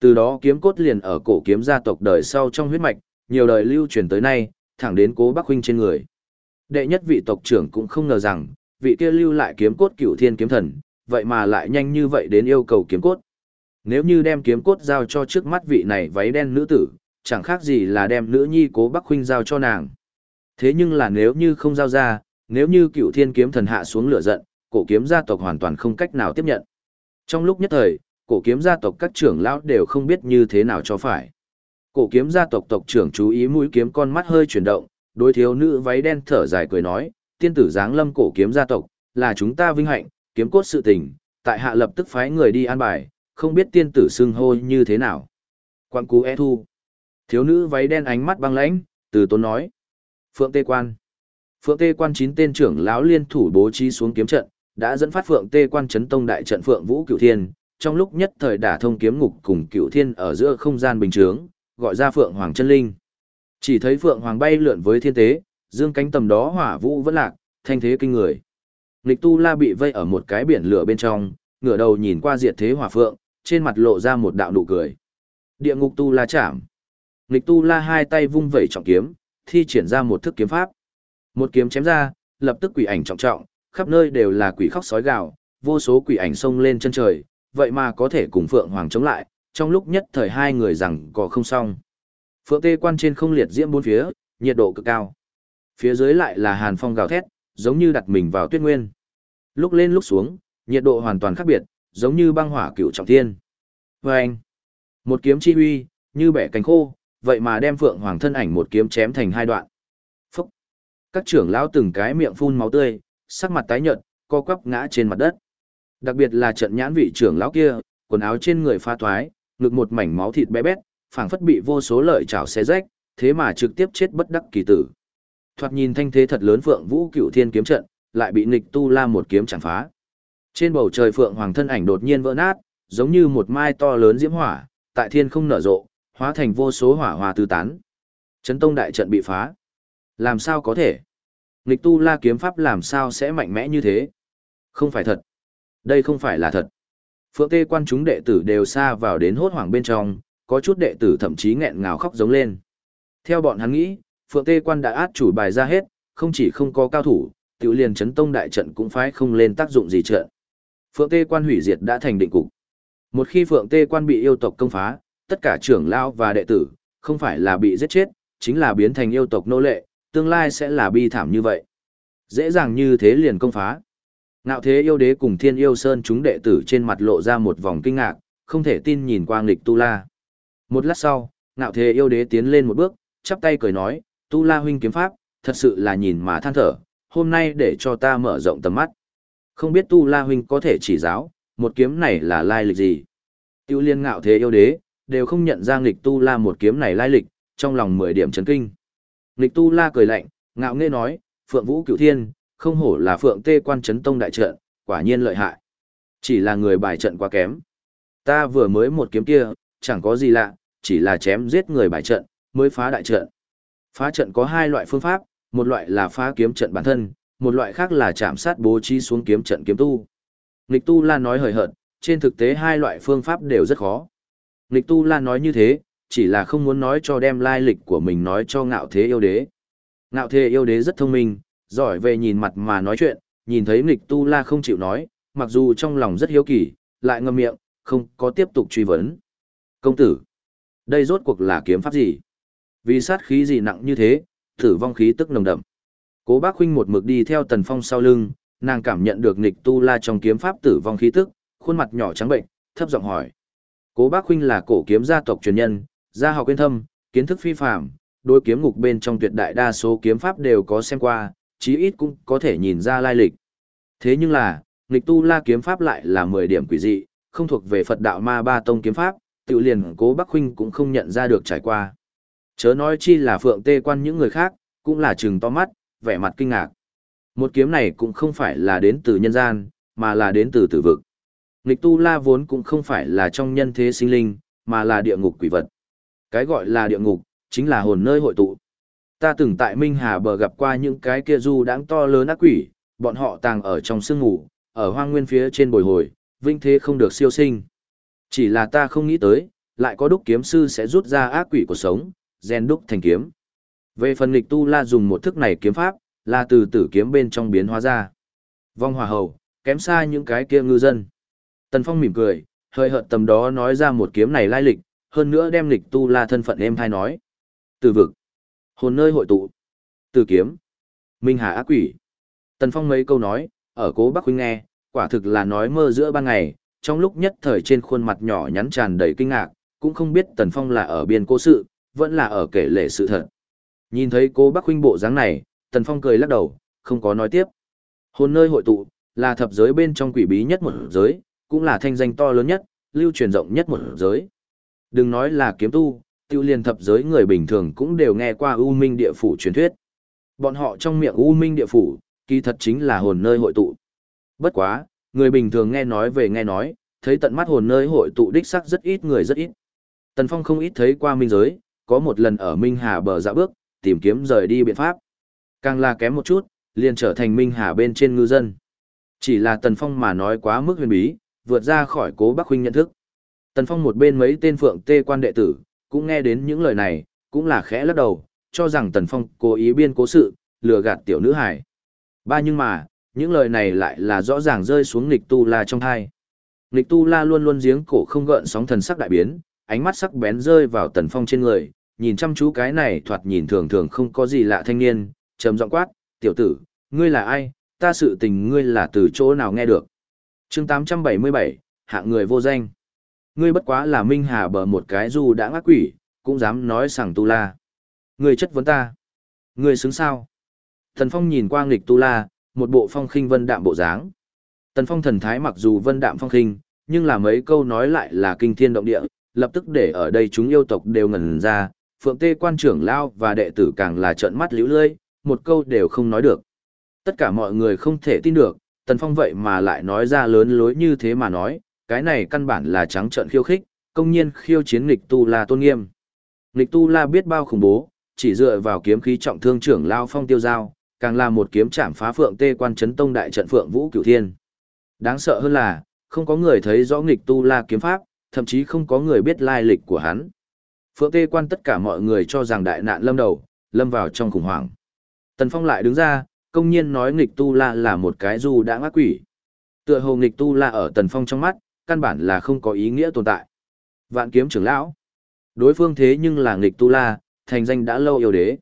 Từ đó kiếm cốt liền ở cổ kiếm gia tộc đời sau trong huyết mạch, nhiều đời lưu truyền tới nay, thẳng đến cố Bắc huynh trên người. Đệ nhất vị tộc trưởng cũng không ngờ rằng, vị kia lưu lại kiếm cốt cửu thiên kiếm thần, vậy mà lại nhanh như vậy đến yêu cầu kiếm cốt. Nếu như đem kiếm cốt giao cho trước mắt vị này váy đen nữ tử, chẳng khác gì là đem nữ nhi cố Bắc huynh giao cho nàng. Thế nhưng là nếu như không giao ra, nếu như cựu thiên kiếm thần hạ xuống lửa giận, cổ kiếm gia tộc hoàn toàn không cách nào tiếp nhận. Trong lúc nhất thời, cổ kiếm gia tộc các trưởng lão đều không biết như thế nào cho phải. Cổ kiếm gia tộc tộc trưởng chú ý mũi kiếm con mắt hơi chuyển động, đối thiếu nữ váy đen thở dài cười nói, tiên tử giáng lâm cổ kiếm gia tộc, là chúng ta vinh hạnh, kiếm cốt sự tình, tại hạ lập tức phái người đi an bài, không biết tiên tử xưng hô như thế nào. Quan cú e thu. Thiếu nữ váy đen ánh mắt băng lãnh, từ tốn nói. Phượng Tê Quan. Phượng Tê Quan chín tên trưởng lão liên thủ bố trí xuống kiếm trận, đã dẫn phát Phượng Tê Quan chấn tông đại trận Phượng Vũ Cửu Thiên, trong lúc nhất thời đả thông kiếm ngục cùng Cửu Thiên ở giữa không gian bình thường, gọi ra Phượng Hoàng chân linh. Chỉ thấy Phượng Hoàng bay lượn với thiên tế, dương cánh tầm đó hỏa vũ vẫn lạc, thanh thế kinh người. Lịch Tu La bị vây ở một cái biển lửa bên trong, ngửa đầu nhìn qua diệt thế hỏa phượng, trên mặt lộ ra một đạo nụ cười. Địa ngục Tu La chạm. Lịch Tu La hai tay vung vẩy trọng kiếm, thi triển ra một thức kiếm pháp. Một kiếm chém ra, lập tức quỷ ảnh trọng trọng, khắp nơi đều là quỷ khóc sói gào, vô số quỷ ảnh xông lên chân trời, vậy mà có thể cùng Phượng Hoàng chống lại, trong lúc nhất thời hai người rằng có không xong. Phượng Tê quan trên không liệt diễm bốn phía, nhiệt độ cực cao. Phía dưới lại là hàn phong gào thét, giống như đặt mình vào tuyết nguyên. Lúc lên lúc xuống, nhiệt độ hoàn toàn khác biệt, giống như băng hỏa cựu trọng thiên. Vâng! anh, một kiếm chi huy, như bẻ cánh khô, vậy mà đem Phượng Hoàng thân ảnh một kiếm chém thành hai đoạn. Phúc! Các trưởng lão từng cái miệng phun máu tươi, sắc mặt tái nhợt, co quắp ngã trên mặt đất. Đặc biệt là trận nhãn vị trưởng lão kia, quần áo trên người pha thoái, ngực một mảnh máu thịt bé bét, phảng phất bị vô số lợi chảo xé rách, thế mà trực tiếp chết bất đắc kỳ tử. Thoạt nhìn thanh thế thật lớn Phượng Vũ Cựu Thiên kiếm trận, lại bị Nịch Tu La một kiếm chẳng phá. Trên bầu trời Phượng Hoàng thân ảnh đột nhiên vỡ nát, giống như một mai to lớn diễm hỏa, tại thiên không nở rộ, hóa thành vô số hỏa hòa tứ tán. Chấn tông đại trận bị phá. Làm sao có thể? Nịch Tu La kiếm pháp làm sao sẽ mạnh mẽ như thế? Không phải thật. Đây không phải là thật. Phượng Tê quan chúng đệ tử đều xa vào đến hốt hoảng bên trong, có chút đệ tử thậm chí nghẹn ngào khóc giống lên. Theo bọn hắn nghĩ, Phượng Tê Quan đã át chủ bài ra hết, không chỉ không có cao thủ, tiểu liền chấn tông đại trận cũng phái không lên tác dụng gì trận. Phượng Tê Quan hủy diệt đã thành định cục. Một khi Phượng Tê Quan bị yêu tộc công phá, tất cả trưởng lao và đệ tử, không phải là bị giết chết, chính là biến thành yêu tộc nô lệ, tương lai sẽ là bi thảm như vậy. Dễ dàng như thế liền công phá. Ngạo thế yêu đế cùng thiên yêu sơn chúng đệ tử trên mặt lộ ra một vòng kinh ngạc, không thể tin nhìn qua nghịch tu la. Một lát sau, ngạo thế yêu đế tiến lên một bước, chắp tay cười nói, tu la huynh kiếm pháp, thật sự là nhìn mà than thở, hôm nay để cho ta mở rộng tầm mắt. Không biết tu la huynh có thể chỉ giáo, một kiếm này là lai lịch gì? Tiêu liên ngạo thế yêu đế, đều không nhận ra nghịch tu la một kiếm này lai lịch, trong lòng mười điểm chấn kinh. Nghịch tu la cười lạnh, ngạo nghễ nói, phượng vũ cửu thiên, không hổ là phượng tê quan chấn tông đại trận, quả nhiên lợi hại. Chỉ là người bài trận quá kém. Ta vừa mới một kiếm kia, chẳng có gì lạ, chỉ là chém giết người bài trận, mới phá đại trận. Phá trận có hai loại phương pháp, một loại là phá kiếm trận bản thân, một loại khác là chạm sát bố trí xuống kiếm trận kiếm tu. Nghịch tu la nói hời hợt, trên thực tế hai loại phương pháp đều rất khó. Nghịch tu la nói như thế, chỉ là không muốn nói cho đem lai lịch của mình nói cho ngạo thế yêu đế. Ngạo thế yêu đế rất thông minh, giỏi về nhìn mặt mà nói chuyện, nhìn thấy nghịch tu la không chịu nói, mặc dù trong lòng rất hiếu kỳ, lại ngậm miệng, không có tiếp tục truy vấn. Công tử, đây rốt cuộc là kiếm pháp gì? Vì sát khí gì nặng như thế, tử vong khí tức nồng đậm. Cố bác huynh một mực đi theo tần phong sau lưng, nàng cảm nhận được nghịch tu la trong kiếm pháp tử vong khí tức, khuôn mặt nhỏ trắng bệnh, thấp giọng hỏi. Cố bác huynh là cổ kiếm gia tộc truyền nhân, gia học quyên thâm, kiến thức phi phạm, đôi kiếm ngục bên trong tuyệt đại đa số kiếm pháp đều có xem qua, chí ít cũng có thể nhìn ra lai lịch. Thế nhưng là, nghịch tu la kiếm pháp lại là 10 điểm quỷ dị, không thuộc về Phật đạo ma ba tông kiếm pháp, tự liền cố Bắc Huynh cũng không nhận ra được trải qua. Chớ nói chi là phượng tê quan những người khác, cũng là trừng to mắt, vẻ mặt kinh ngạc. Một kiếm này cũng không phải là đến từ nhân gian, mà là đến từ tử vực. Nghịch tu la vốn cũng không phải là trong nhân thế sinh linh, mà là địa ngục quỷ vật. Cái gọi là địa ngục, chính là hồn nơi hội tụ. Ta từng tại Minh Hà bờ gặp qua những cái kia du đáng to lớn ác quỷ, bọn họ tàng ở trong sương ngủ, ở hoang nguyên phía trên bồi hồi, vinh thế không được siêu sinh. Chỉ là ta không nghĩ tới, lại có đúc kiếm sư sẽ rút ra ác quỷ của sống, rèn đúc thành kiếm. Về phần lịch tu la dùng một thức này kiếm pháp, là từ tử kiếm bên trong biến hóa ra. Vong hòa hầu, kém xa những cái kia ngư dân. Tần Phong mỉm cười, hơi hợt tầm đó nói ra một kiếm này lai lịch, hơn nữa đem lịch tu la thân phận em thai nói. Từ vực, hồn nơi hội tụ, từ kiếm, minh hà ác quỷ. Tần Phong mấy câu nói, ở cố Bắc Huynh nghe, quả thực là nói mơ giữa ban ngày, trong lúc nhất thời trên khuôn mặt nhỏ nhắn tràn đầy kinh ngạc, cũng không biết Tần Phong là ở biên cố sự, vẫn là ở kể lệ sự thật. Nhìn thấy cố Bắc Huynh bộ dáng này, Tần Phong cười lắc đầu, không có nói tiếp. Hồn nơi hội tụ, là thập giới bên trong quỷ bí nhất một giới, cũng là thanh danh to lớn nhất, lưu truyền rộng nhất một giới. Đừng nói là kiếm tu, tiêu liên thập giới người bình thường cũng đều nghe qua U Minh địa phủ truyền thuyết. Bọn họ trong miệng U Minh địa phủ, kỳ thật chính là hồn nơi hội tụ. Bất quá, người bình thường nghe nói về nghe nói, thấy tận mắt hồn nơi hội tụ đích sắc rất ít người rất ít. Tần Phong không ít thấy qua minh giới, có một lần ở Minh Hà bờ dạo bước, tìm kiếm rời đi biện pháp. Càng là kém một chút, liền trở thành Minh Hà bên trên ngư dân. Chỉ là Tần Phong mà nói quá mức huyền bí, vượt ra khỏi cố Bắc Huynh nhận thức. Tần Phong một bên mấy tên phượng tê quan đệ tử, cũng nghe đến những lời này, cũng là khẽ lắc đầu, cho rằng Tần Phong cố ý biên cố sự, lừa gạt tiểu nữ hải. Ba nhưng mà, những lời này lại là rõ ràng rơi xuống Nịch tu la trong thai. Nịch tu la luôn luôn giếng cổ không gợn sóng thần sắc đại biến, ánh mắt sắc bén rơi vào Tần Phong trên người, nhìn chăm chú cái này thoạt nhìn thường thường không có gì lạ thanh niên, trầm giọng quát, tiểu tử, ngươi là ai, ta sự tình ngươi là từ chỗ nào nghe được. chương 877, hạng người vô danh. Ngươi bất quá là Minh Hà bờ một cái dù đã ngác quỷ, cũng dám nói sảng tu la. Ngươi chất vấn ta. Ngươi xứng sao? Thần Phong nhìn qua nghịch tu la, một bộ phong khinh vân đạm bộ dáng. Tần Phong thần thái mặc dù vân đạm phong khinh, nhưng là mấy câu nói lại là kinh thiên động địa, lập tức để ở đây chúng yêu tộc đều ngẩn ra, Phượng Tê quan trưởng lao và đệ tử càng là trợn mắt liễu lơi, một câu đều không nói được. Tất cả mọi người không thể tin được, Tần Phong vậy mà lại nói ra lớn lối như thế mà nói, cái này căn bản là trắng trợn khiêu khích, công nhiên khiêu chiến nghịch tu la tôn nghiêm. Nghịch tu la biết bao khủng bố, chỉ dựa vào kiếm khí trọng thương trưởng lao phong tiêu giao, càng là một kiếm chạm phá phượng tê quan chấn tông đại trận phượng vũ cửu thiên. Đáng sợ hơn là, không có người thấy rõ nghịch tu la kiếm pháp, thậm chí không có người biết lai lịch của hắn. Phượng Tê quan tất cả mọi người cho rằng đại nạn lâm đầu, lâm vào trong khủng hoảng. Tần Phong lại đứng ra, công nhiên nói nghịch tu la là một cái du đã ngã quỷ. Tựa hồ nghịch tu la ở Tần Phong trong mắt, căn bản là không có ý nghĩa tồn tại. Vạn kiếm trưởng lão. Đối phương thế nhưng là nghịch tu la, thành danh đã lâu yêu đế.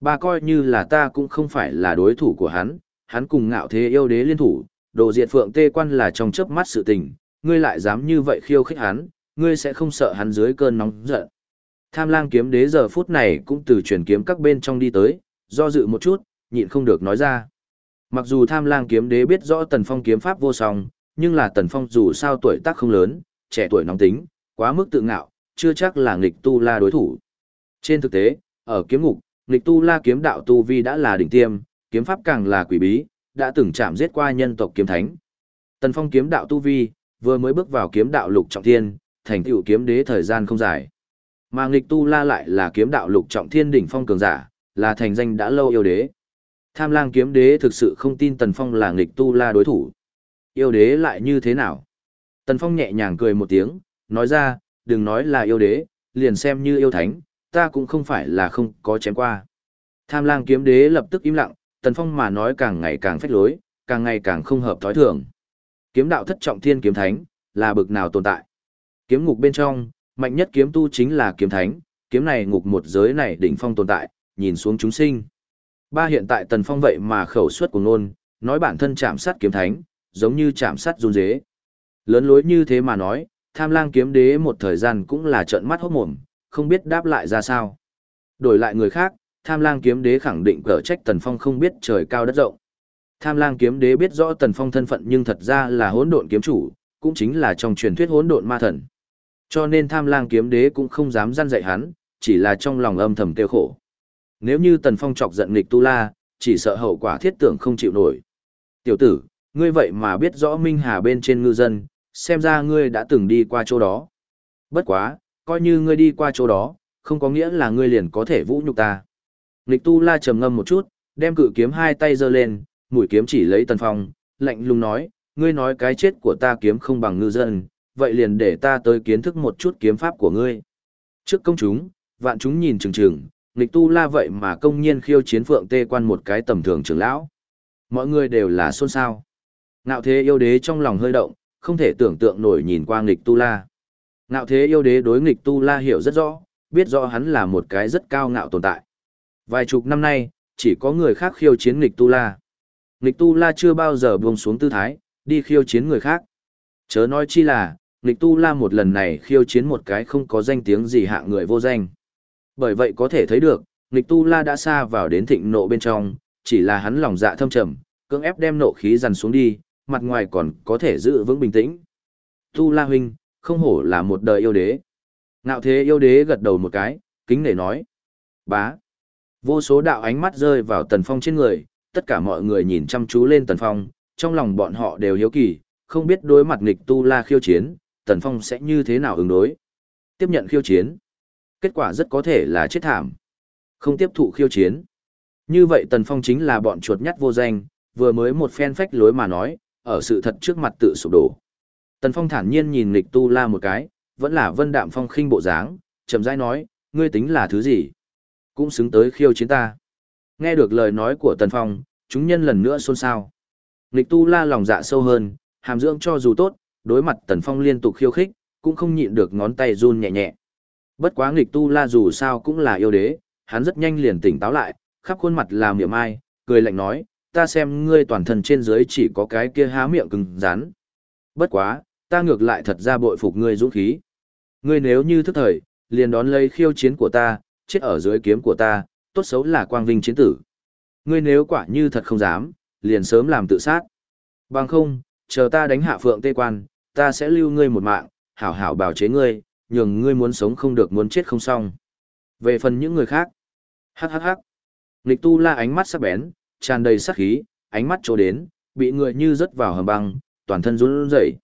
bà coi như là ta cũng không phải là đối thủ của hắn, hắn cùng ngạo thế yêu đế liên thủ, đồ diệt phượng tê quan là trong chớp mắt sự tình, ngươi lại dám như vậy khiêu khích hắn, ngươi sẽ không sợ hắn dưới cơn nóng giận. Tham lang kiếm đế giờ phút này cũng từ chuyển kiếm các bên trong đi tới, do dự một chút, nhịn không được nói ra. Mặc dù tham lang kiếm đế biết rõ tần phong kiếm pháp vô song, nhưng là tần phong dù sao tuổi tác không lớn, trẻ tuổi nóng tính, quá mức tự ngạo, chưa chắc là nghịch tu la đối thủ. Trên thực tế, ở kiếm ngục, nghịch tu la kiếm đạo tu vi đã là đỉnh tiêm, kiếm pháp càng là quỷ bí, đã từng chạm giết qua nhân tộc kiếm thánh. Tần Phong kiếm đạo tu vi, vừa mới bước vào kiếm đạo lục trọng thiên, thành tựu kiếm đế thời gian không dài. Mà nghịch tu la lại là kiếm đạo lục trọng thiên đỉnh phong cường giả, là thành danh đã lâu yêu đế. Tham lang kiếm đế thực sự không tin Tần Phong là nghịch tu la đối thủ. Yêu đế lại như thế nào? Tần Phong nhẹ nhàng cười một tiếng, nói ra, đừng nói là yêu đế, liền xem như yêu thánh, ta cũng không phải là không có chém qua. Tham lang kiếm đế lập tức im lặng, Tần Phong mà nói càng ngày càng phách lối, càng ngày càng không hợp thói thường. Kiếm đạo thất trọng thiên kiếm thánh, là bực nào tồn tại. Kiếm ngục bên trong, mạnh nhất kiếm tu chính là kiếm thánh, kiếm này ngục một giới này đỉnh phong tồn tại, nhìn xuống chúng sinh. Ba hiện tại Tần Phong vậy mà khẩu suất của ngôn, nói bản thân chạm sát kiếm thánh, giống như chạm sắt run dế. Lớn lối như thế mà nói, tham lang kiếm đế một thời gian cũng là trợn mắt hốt mồm, không biết đáp lại ra sao. Đổi lại người khác, tham lang kiếm đế khẳng định cở trách Tần Phong không biết trời cao đất rộng. Tham lang kiếm đế biết rõ Tần Phong thân phận nhưng thật ra là hỗn độn kiếm chủ, cũng chính là trong truyền thuyết hỗn độn ma thần. Cho nên tham lang kiếm đế cũng không dám gian dạy hắn, chỉ là trong lòng âm thầm tiêu khổ. Nếu như Tần Phong chọc giận nghịch tu la, chỉ sợ hậu quả thiết tưởng không chịu nổi. Tiểu tử, ngươi vậy mà biết rõ Minh Hà bên trên ngư dân, xem ra ngươi đã từng đi qua chỗ đó. Bất quá, coi như ngươi đi qua chỗ đó, không có nghĩa là ngươi liền có thể vũ nhục ta. Nịch tu la trầm ngâm một chút, đem cự kiếm hai tay giơ lên, mũi kiếm chỉ lấy tần phong, lạnh lùng nói, ngươi nói cái chết của ta kiếm không bằng ngư dân, vậy liền để ta tới kiến thức một chút kiếm pháp của ngươi. Trước công chúng, vạn chúng nhìn chừng chừng, Nịch tu la vậy mà công nhiên khiêu chiến phượng tê quan một cái tầm thường trưởng lão. Mọi người đều là xôn xao. Ngạo thế yêu đế trong lòng hơi động, không thể tưởng tượng nổi nhìn qua nghịch tu la. Ngạo thế yêu đế đối nghịch tu la hiểu rất rõ, biết rõ hắn là một cái rất cao ngạo tồn tại. Vài chục năm nay, chỉ có người khác khiêu chiến nghịch tu la. Nghịch tu la chưa bao giờ buông xuống tư thái, đi khiêu chiến người khác. Chớ nói chi là, nghịch tu la một lần này khiêu chiến một cái không có danh tiếng gì hạ người vô danh. Bởi vậy có thể thấy được, nghịch tu la đã xa vào đến thịnh nộ bên trong, chỉ là hắn lòng dạ thâm trầm, cưỡng ép đem nộ khí dằn xuống đi, mặt ngoài còn có thể giữ vững bình tĩnh. Tu la huynh, không hổ là một đời yêu đế. Ngạo thế yêu đế gật đầu một cái, kính nể nói. Bá. Vô số đạo ánh mắt rơi vào tần phong trên người, tất cả mọi người nhìn chăm chú lên tần phong, trong lòng bọn họ đều hiếu kỳ, không biết đối mặt nghịch tu la khiêu chiến, tần phong sẽ như thế nào ứng đối. Tiếp nhận khiêu chiến. Kết quả rất có thể là chết thảm. Không tiếp thụ khiêu chiến. Như vậy tần phong chính là bọn chuột nhắt vô danh, vừa mới một phen phách lối mà nói, ở sự thật trước mặt tự sụp đổ. Tần phong thản nhiên nhìn Lịch tu la một cái, vẫn là vân đạm phong khinh bộ dáng, chậm rãi nói, ngươi tính là thứ gì? Cũng xứng tới khiêu chiến ta. Nghe được lời nói của Tần Phong, chúng nhân lần nữa xôn xao. Lịch tu la lòng dạ sâu hơn, hàm dưỡng cho dù tốt, đối mặt Tần Phong liên tục khiêu khích, cũng không nhịn được ngón tay run nhẹ nhẹ. Bất quá Lịch tu la dù sao cũng là yêu đế, hắn rất nhanh liền tỉnh táo lại, khắp khuôn mặt là miệng ai, cười lạnh nói, ta xem ngươi toàn thân trên dưới chỉ có cái kia há miệng cứng rắn. Bất quá, ta ngược lại thật ra bội phục ngươi dũng khí. Ngươi nếu như thức thời, liền đón lấy khiêu chiến của ta, chết ở dưới kiếm của ta, tốt xấu là quang vinh chiến tử. Ngươi nếu quả như thật không dám, liền sớm làm tự sát. Bằng không, chờ ta đánh hạ phượng tê quan, ta sẽ lưu ngươi một mạng, hảo hảo bảo chế ngươi, nhường ngươi muốn sống không được muốn chết không xong. Về phần những người khác, hắc hắc hắc. Nịch tu la ánh mắt sắc bén, tràn đầy sát khí, ánh mắt trố đến, bị người như rớt vào hầm băng, toàn thân run rẩy.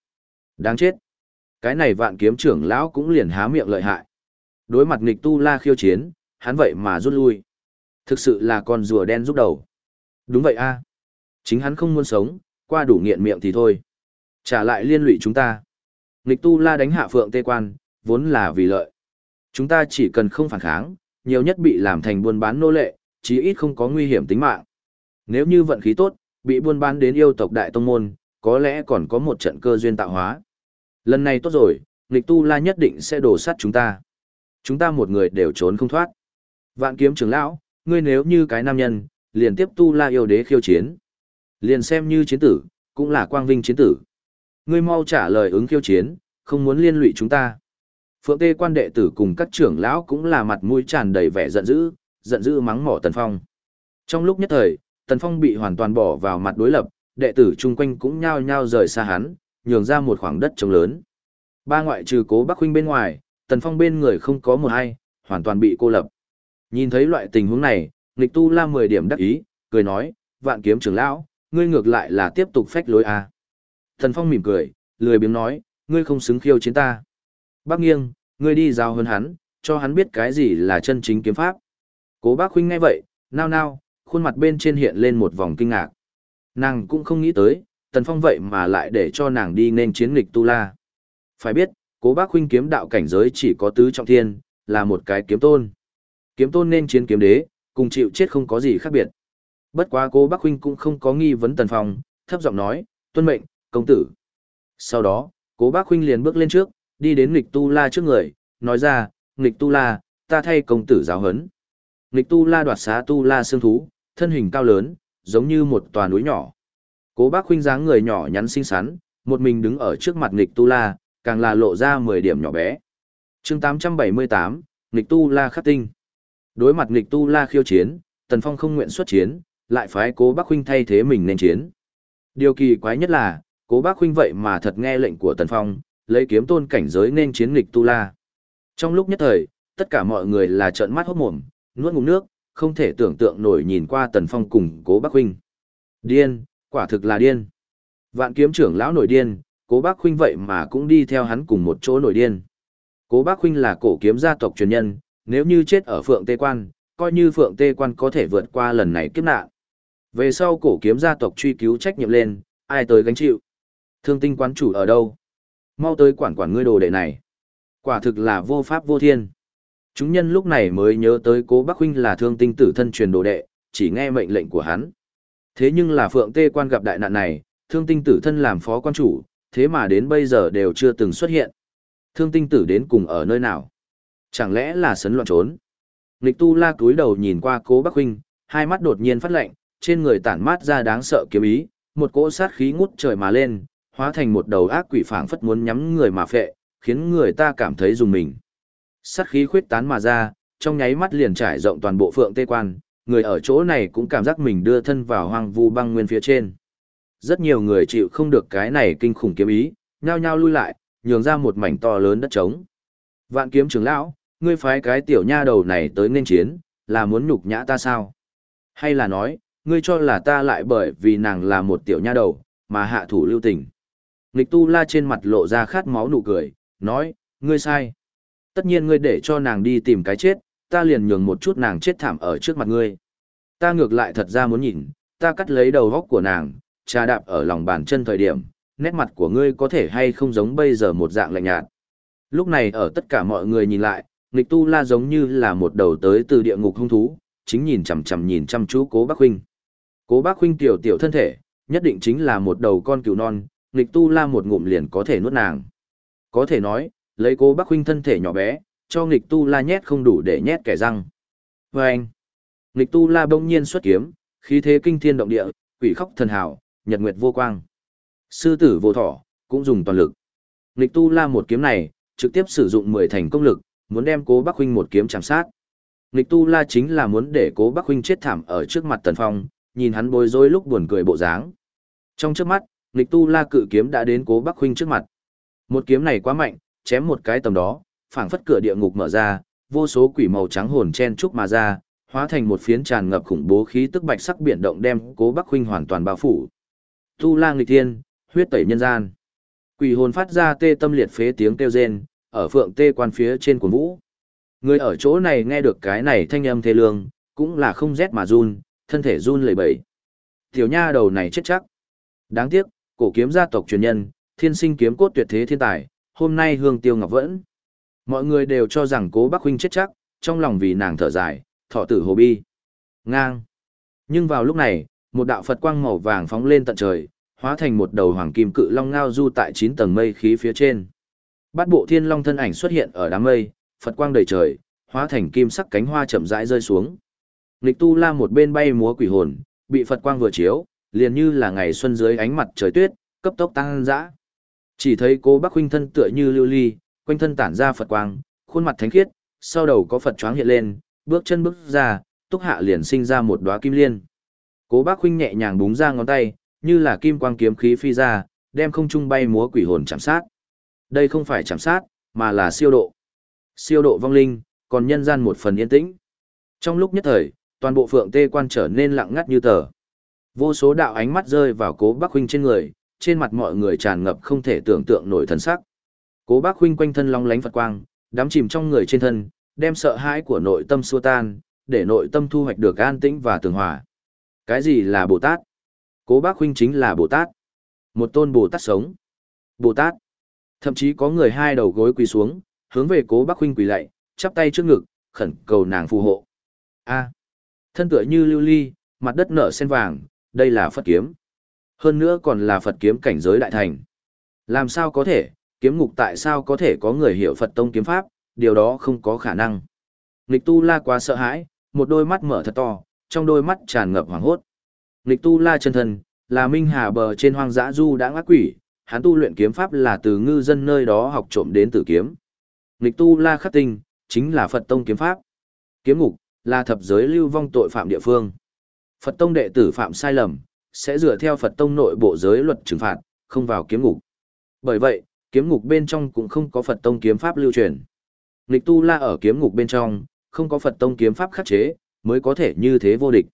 Đáng chết. Cái này vạn kiếm trưởng lão cũng liền há miệng lợi hại. Đối mặt nghịch tu la khiêu chiến, hắn vậy mà rút lui. Thực sự là con rùa đen rút đầu. Đúng vậy a à. Chính hắn không muốn sống, qua đủ nghiện miệng thì thôi. Trả lại liên lụy chúng ta. Nghịch tu la đánh hạ phượng tê quan, vốn là vì lợi. Chúng ta chỉ cần không phản kháng, nhiều nhất bị làm thành buôn bán nô lệ, chí ít không có nguy hiểm tính mạng. Nếu như vận khí tốt, bị buôn bán đến yêu tộc đại tông môn, có lẽ còn có một trận cơ duyên tạo hóa. Lần này tốt rồi, nghịch tu la nhất định sẽ đổ sát chúng ta. Chúng ta một người đều trốn không thoát. Vạn kiếm trưởng lão, ngươi nếu như cái nam nhân, liền tiếp tu la yêu đế khiêu chiến. Liền xem như chiến tử, cũng là quang vinh chiến tử. Ngươi mau trả lời ứng khiêu chiến, không muốn liên lụy chúng ta. Phượng Tê quan đệ tử cùng các trưởng lão cũng là mặt mũi tràn đầy vẻ giận dữ, giận dữ mắng mỏ Tần Phong. Trong lúc nhất thời, Tần Phong bị hoàn toàn bỏ vào mặt đối lập, đệ tử chung quanh cũng nhao nhao rời xa hắn, nhường ra một khoảng đất trống lớn. Ba ngoại trừ Cố Bắc huynh bên ngoài, Tần Phong bên người không có một ai, hoàn toàn bị cô lập. Nhìn thấy loại tình huống này, Nghịch Tu La 10 điểm đắc ý, cười nói, "Vạn kiếm trưởng lão, ngươi ngược lại là tiếp tục phách lối à?" Tần Phong mỉm cười, lười biếng nói, "Ngươi không xứng khiêu chiến ta." Bác nghiêng, ngươi đi giao hơn hắn, cho hắn biết cái gì là chân chính kiếm pháp. Cố bác huynh ngay vậy, nao nao, khuôn mặt bên trên hiện lên một vòng kinh ngạc. Nàng cũng không nghĩ tới, tần phong vậy mà lại để cho nàng đi nên chiến nghịch tu la. Phải biết, cố bác huynh kiếm đạo cảnh giới chỉ có tứ trọng thiên, là một cái kiếm tôn. Kiếm tôn nên chiến kiếm đế, cùng chịu chết không có gì khác biệt. Bất quá cố bác huynh cũng không có nghi vấn tần phong, thấp giọng nói, tuân mệnh, công tử. Sau đó, cố bác huynh liền bước lên trước, đi đến nghịch tu la trước người, nói ra, nghịch tu la, ta thay công tử giáo hấn. Nghịch tu la đoạt xá tu la xương thú, thân hình cao lớn, giống như một tòa núi nhỏ. Cố bác huynh dáng người nhỏ nhắn xinh xắn, một mình đứng ở trước mặt nghịch tu la, càng là lộ ra 10 điểm nhỏ bé. chương 878, nghịch tu la khắc tinh. Đối mặt nghịch tu la khiêu chiến, Tần Phong không nguyện xuất chiến, lại phái cố bác huynh thay thế mình nên chiến. Điều kỳ quái nhất là, cố bác huynh vậy mà thật nghe lệnh của Tần Phong, lấy kiếm tôn cảnh giới nên chiến nghịch tu la. Trong lúc nhất thời, tất cả mọi người là trợn mắt hốt mồm, nuốt ngụm nước, không thể tưởng tượng nổi nhìn qua Tần Phong cùng Cố Bắc Huynh. Điên, quả thực là điên. Vạn kiếm trưởng lão nổi điên, Cố Bắc Huynh vậy mà cũng đi theo hắn cùng một chỗ nổi điên. Cố Bắc Huynh là cổ kiếm gia tộc truyền nhân, nếu như chết ở Phượng Tê Quan, coi như Phượng Tê Quan có thể vượt qua lần này kiếp nạn. Về sau cổ kiếm gia tộc truy cứu trách nhiệm lên, ai tới gánh chịu? Thương tinh quán chủ ở đâu? Mau tới quản quản ngươi đồ đệ này. Quả thực là vô pháp vô thiên. Chúng nhân lúc này mới nhớ tới cố Bắc Huynh là thương tinh tử thân truyền đồ đệ, chỉ nghe mệnh lệnh của hắn. Thế nhưng là Phượng Tê Quan gặp đại nạn này, thương tinh tử thân làm phó quan chủ, thế mà đến bây giờ đều chưa từng xuất hiện. Thương tinh tử đến cùng ở nơi nào? Chẳng lẽ là sấn loạn trốn? Nịch tu la cúi đầu nhìn qua cố Bắc Huynh, hai mắt đột nhiên phát lạnh, trên người tản mát ra đáng sợ kiếm ý, một cỗ sát khí ngút trời mà lên, hóa thành một đầu ác quỷ phảng phất muốn nhắm người mà phệ, khiến người ta cảm thấy dùng mình. Sát khí khuyết tán mà ra, trong nháy mắt liền trải rộng toàn bộ phượng tê quan, người ở chỗ này cũng cảm giác mình đưa thân vào hoang vu băng nguyên phía trên. Rất nhiều người chịu không được cái này kinh khủng kiếm ý, nhao nhao lui lại, nhường ra một mảnh to lớn đất trống. Vạn kiếm trưởng lão, ngươi phái cái tiểu nha đầu này tới nên chiến, là muốn nhục nhã ta sao? Hay là nói, ngươi cho là ta lại bởi vì nàng là một tiểu nha đầu, mà hạ thủ lưu tình? Nịch tu la trên mặt lộ ra khát máu nụ cười, nói, ngươi sai. Tất nhiên ngươi để cho nàng đi tìm cái chết, ta liền nhường một chút nàng chết thảm ở trước mặt ngươi. Ta ngược lại thật ra muốn nhìn, ta cắt lấy đầu góc của nàng, trà đạp ở lòng bàn chân thời điểm, nét mặt của ngươi có thể hay không giống bây giờ một dạng lạnh nhạt. Lúc này ở tất cả mọi người nhìn lại, nghịch tu la giống như là một đầu tới từ địa ngục hung thú, chính nhìn chằm chằm nhìn chăm chú cố bác huynh. Cố bác huynh tiểu tiểu thân thể, nhất định chính là một đầu con cừu non, nghịch tu la một ngụm liền có thể nuốt nàng. Có thể nói, lấy cố bác huynh thân thể nhỏ bé, cho nghịch tu la nhét không đủ để nhét kẻ răng. Và anh, nghịch tu la bỗng nhiên xuất kiếm, khí thế kinh thiên động địa, quỷ khóc thần hào, nhật nguyệt vô quang. Sư tử vô thỏ, cũng dùng toàn lực. Nghịch tu la một kiếm này, trực tiếp sử dụng 10 thành công lực, muốn đem cố bác huynh một kiếm chạm sát. Nghịch tu la chính là muốn để cố bác huynh chết thảm ở trước mặt tần phong, nhìn hắn bối rối lúc buồn cười bộ dáng. Trong trước mắt, nghịch tu la cự kiếm đã đến cố bác huynh trước mặt. Một kiếm này quá mạnh, chém một cái tầm đó, phảng phất cửa địa ngục mở ra, vô số quỷ màu trắng hồn chen trúc mà ra, hóa thành một phiến tràn ngập khủng bố khí tức bạch sắc biển động đem Cố Bắc huynh hoàn toàn bao phủ. Tu Lang nghịch thiên, huyết tẩy nhân gian. Quỷ hồn phát ra tê tâm liệt phế tiếng kêu rên, ở phượng tê quan phía trên cuồng vũ. Người ở chỗ này nghe được cái này thanh âm thê lương, cũng là không rét mà run, thân thể run lẩy bẩy. Tiểu nha đầu này chết chắc. Đáng tiếc, cổ kiếm gia tộc truyền nhân, thiên sinh kiếm cốt tuyệt thế thiên tài, hôm nay hương tiêu ngọc vẫn. Mọi người đều cho rằng cố bác huynh chết chắc, trong lòng vì nàng thở dài, thọ tử hồ bi. Ngang. Nhưng vào lúc này, một đạo Phật quang màu vàng phóng lên tận trời, hóa thành một đầu hoàng kim cự long ngao du tại 9 tầng mây khí phía trên. Bát bộ thiên long thân ảnh xuất hiện ở đám mây, Phật quang đầy trời, hóa thành kim sắc cánh hoa chậm rãi rơi xuống. Lịch tu la một bên bay múa quỷ hồn, bị Phật quang vừa chiếu, liền như là ngày xuân dưới ánh mặt trời tuyết, cấp tốc tăng dã. Chỉ thấy cố Bắc huynh thân tựa như lưu ly, quanh thân tản ra Phật quang, khuôn mặt thánh khiết, sau đầu có Phật choáng hiện lên, bước chân bước ra, túc hạ liền sinh ra một đóa kim liên. Cố Bác huynh nhẹ nhàng búng ra ngón tay, như là kim quang kiếm khí phi ra, đem không trung bay múa quỷ hồn chạm sát. Đây không phải chạm sát, mà là siêu độ. Siêu độ vong linh, còn nhân gian một phần yên tĩnh. Trong lúc nhất thời, toàn bộ phượng tê quan trở nên lặng ngắt như tờ. Vô số đạo ánh mắt rơi vào cố bác huynh trên người, trên mặt mọi người tràn ngập không thể tưởng tượng nổi thần sắc. Cố bác huynh quanh thân long lánh Phật quang, đám chìm trong người trên thân, đem sợ hãi của nội tâm xua tan, để nội tâm thu hoạch được an tĩnh và tường hòa. Cái gì là Bồ Tát? Cố bác huynh chính là Bồ Tát. Một tôn Bồ Tát sống. Bồ Tát. Thậm chí có người hai đầu gối quỳ xuống, hướng về cố bác huynh quỳ lạy, chắp tay trước ngực, khẩn cầu nàng phù hộ. A. Thân tựa như lưu ly, mặt đất nở sen vàng, đây là Phật kiếm. Hơn nữa còn là Phật kiếm cảnh giới đại thành. Làm sao có thể, kiếm ngục tại sao có thể có người hiểu Phật tông kiếm pháp, điều đó không có khả năng. Nghịch tu la quá sợ hãi, một đôi mắt mở thật to, trong đôi mắt tràn ngập hoảng hốt. Nghịch tu la chân thân, là minh hà bờ trên hoang dã du đã ngã quỷ, hắn tu luyện kiếm pháp là từ ngư dân nơi đó học trộm đến tử kiếm. Nghịch tu la khắc tinh, chính là Phật tông kiếm pháp. Kiếm ngục, là thập giới lưu vong tội phạm địa phương. Phật tông đệ tử phạm sai lầm, sẽ dựa theo Phật tông nội bộ giới luật trừng phạt, không vào kiếm ngục. Bởi vậy, kiếm ngục bên trong cũng không có Phật tông kiếm pháp lưu truyền. Lịch tu la ở kiếm ngục bên trong, không có Phật tông kiếm pháp khắc chế, mới có thể như thế vô địch.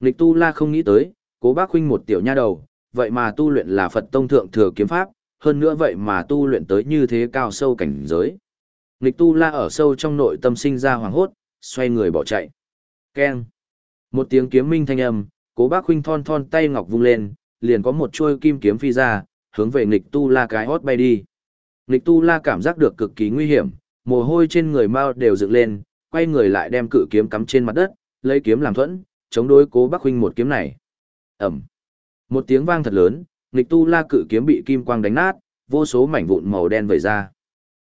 Lịch tu la không nghĩ tới, cố bác huynh một tiểu nha đầu, vậy mà tu luyện là Phật tông thượng thừa kiếm pháp, hơn nữa vậy mà tu luyện tới như thế cao sâu cảnh giới. Lịch tu la ở sâu trong nội tâm sinh ra hoàng hốt, xoay người bỏ chạy. Keng. Một tiếng kiếm minh thanh âm, cố bác huynh thon thon tay ngọc vung lên, liền có một chuôi kim kiếm phi ra, hướng về nghịch tu la cái hót bay đi. Nghịch tu la cảm giác được cực kỳ nguy hiểm, mồ hôi trên người mau đều dựng lên, quay người lại đem cự kiếm cắm trên mặt đất, lấy kiếm làm thuẫn, chống đối cố bác huynh một kiếm này. Ẩm. Một tiếng vang thật lớn, nghịch tu la cự kiếm bị kim quang đánh nát, vô số mảnh vụn màu đen vẩy ra.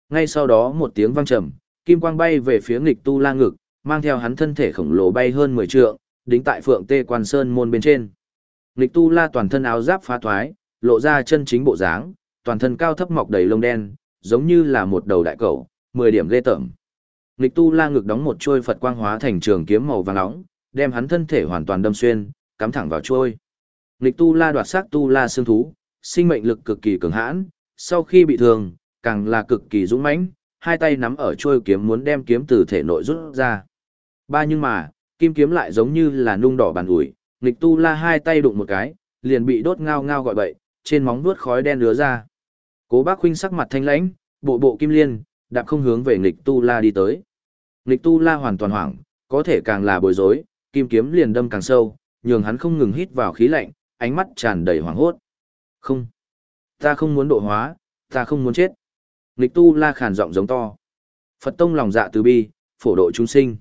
Ngay sau đó một tiếng vang trầm, kim quang bay về phía nghịch tu la ngực, mang theo hắn thân thể khổng lồ bay hơn 10 trượng, đính tại phượng tê quan sơn môn bên trên. Nghịch tu la toàn thân áo giáp phá thoái, lộ ra chân chính bộ dáng, toàn thân cao thấp mọc đầy lông đen, giống như là một đầu đại cẩu, 10 điểm ghê tởm. Nghịch tu la ngực đóng một chuôi Phật quang hóa thành trường kiếm màu vàng nóng, đem hắn thân thể hoàn toàn đâm xuyên, cắm thẳng vào chuôi. Nghịch tu la đoạt xác tu la xương thú, sinh mệnh lực cực kỳ cường hãn, sau khi bị thương, càng là cực kỳ dũng mãnh, hai tay nắm ở chuôi kiếm muốn đem kiếm từ thể nội rút ra. Ba nhưng mà, kim kiếm lại giống như là nung đỏ bàn ủi, nghịch tu la hai tay đụng một cái, liền bị đốt ngao ngao gọi bậy, trên móng vuốt khói đen lứa ra. Cố bác huynh sắc mặt thanh lãnh, bộ bộ kim liên, đạp không hướng về nghịch tu la đi tới. Nghịch tu la hoàn toàn hoảng, có thể càng là bối rối, kim kiếm liền đâm càng sâu, nhường hắn không ngừng hít vào khí lạnh, ánh mắt tràn đầy hoảng hốt. Không, ta không muốn độ hóa, ta không muốn chết. Nghịch tu la khàn giọng giống to. Phật tông lòng dạ từ bi, phổ độ chúng sinh.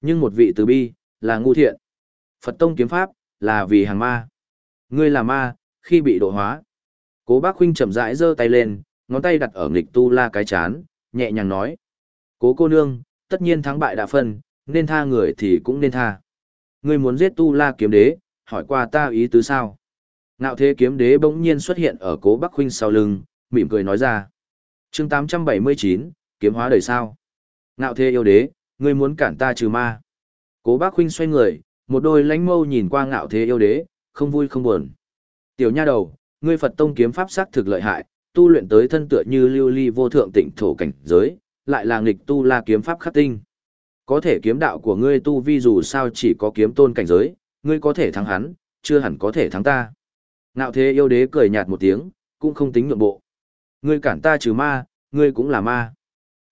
Nhưng một vị từ bi, là ngu thiện. Phật tông kiếm pháp, là vì hàng ma. Ngươi là ma, khi bị độ hóa. Cố bác huynh chậm rãi giơ tay lên, ngón tay đặt ở nghịch tu la cái chán, nhẹ nhàng nói. Cố cô nương, tất nhiên thắng bại đã phân, nên tha người thì cũng nên tha. Ngươi muốn giết tu la kiếm đế, hỏi qua ta ý tứ sao? Ngạo thế kiếm đế bỗng nhiên xuất hiện ở cố Bắc Huynh sau lưng, mỉm cười nói ra. chương 879, kiếm hóa đời sao? Ngạo thế yêu đế, ngươi muốn cản ta trừ ma. Cố bác Huynh xoay người, một đôi lánh mâu nhìn qua ngạo thế yêu đế, không vui không buồn. Tiểu nha đầu, ngươi Phật tông kiếm pháp sắc thực lợi hại, tu luyện tới thân tựa như lưu ly vô thượng tịnh thổ cảnh giới, lại là nghịch tu la kiếm pháp khắc tinh. Có thể kiếm đạo của ngươi tu vi dù sao chỉ có kiếm tôn cảnh giới, ngươi có thể thắng hắn, chưa hẳn có thể thắng ta. Ngạo thế yêu đế cười nhạt một tiếng, cũng không tính nhượng bộ. Ngươi cản ta trừ ma, ngươi cũng là ma.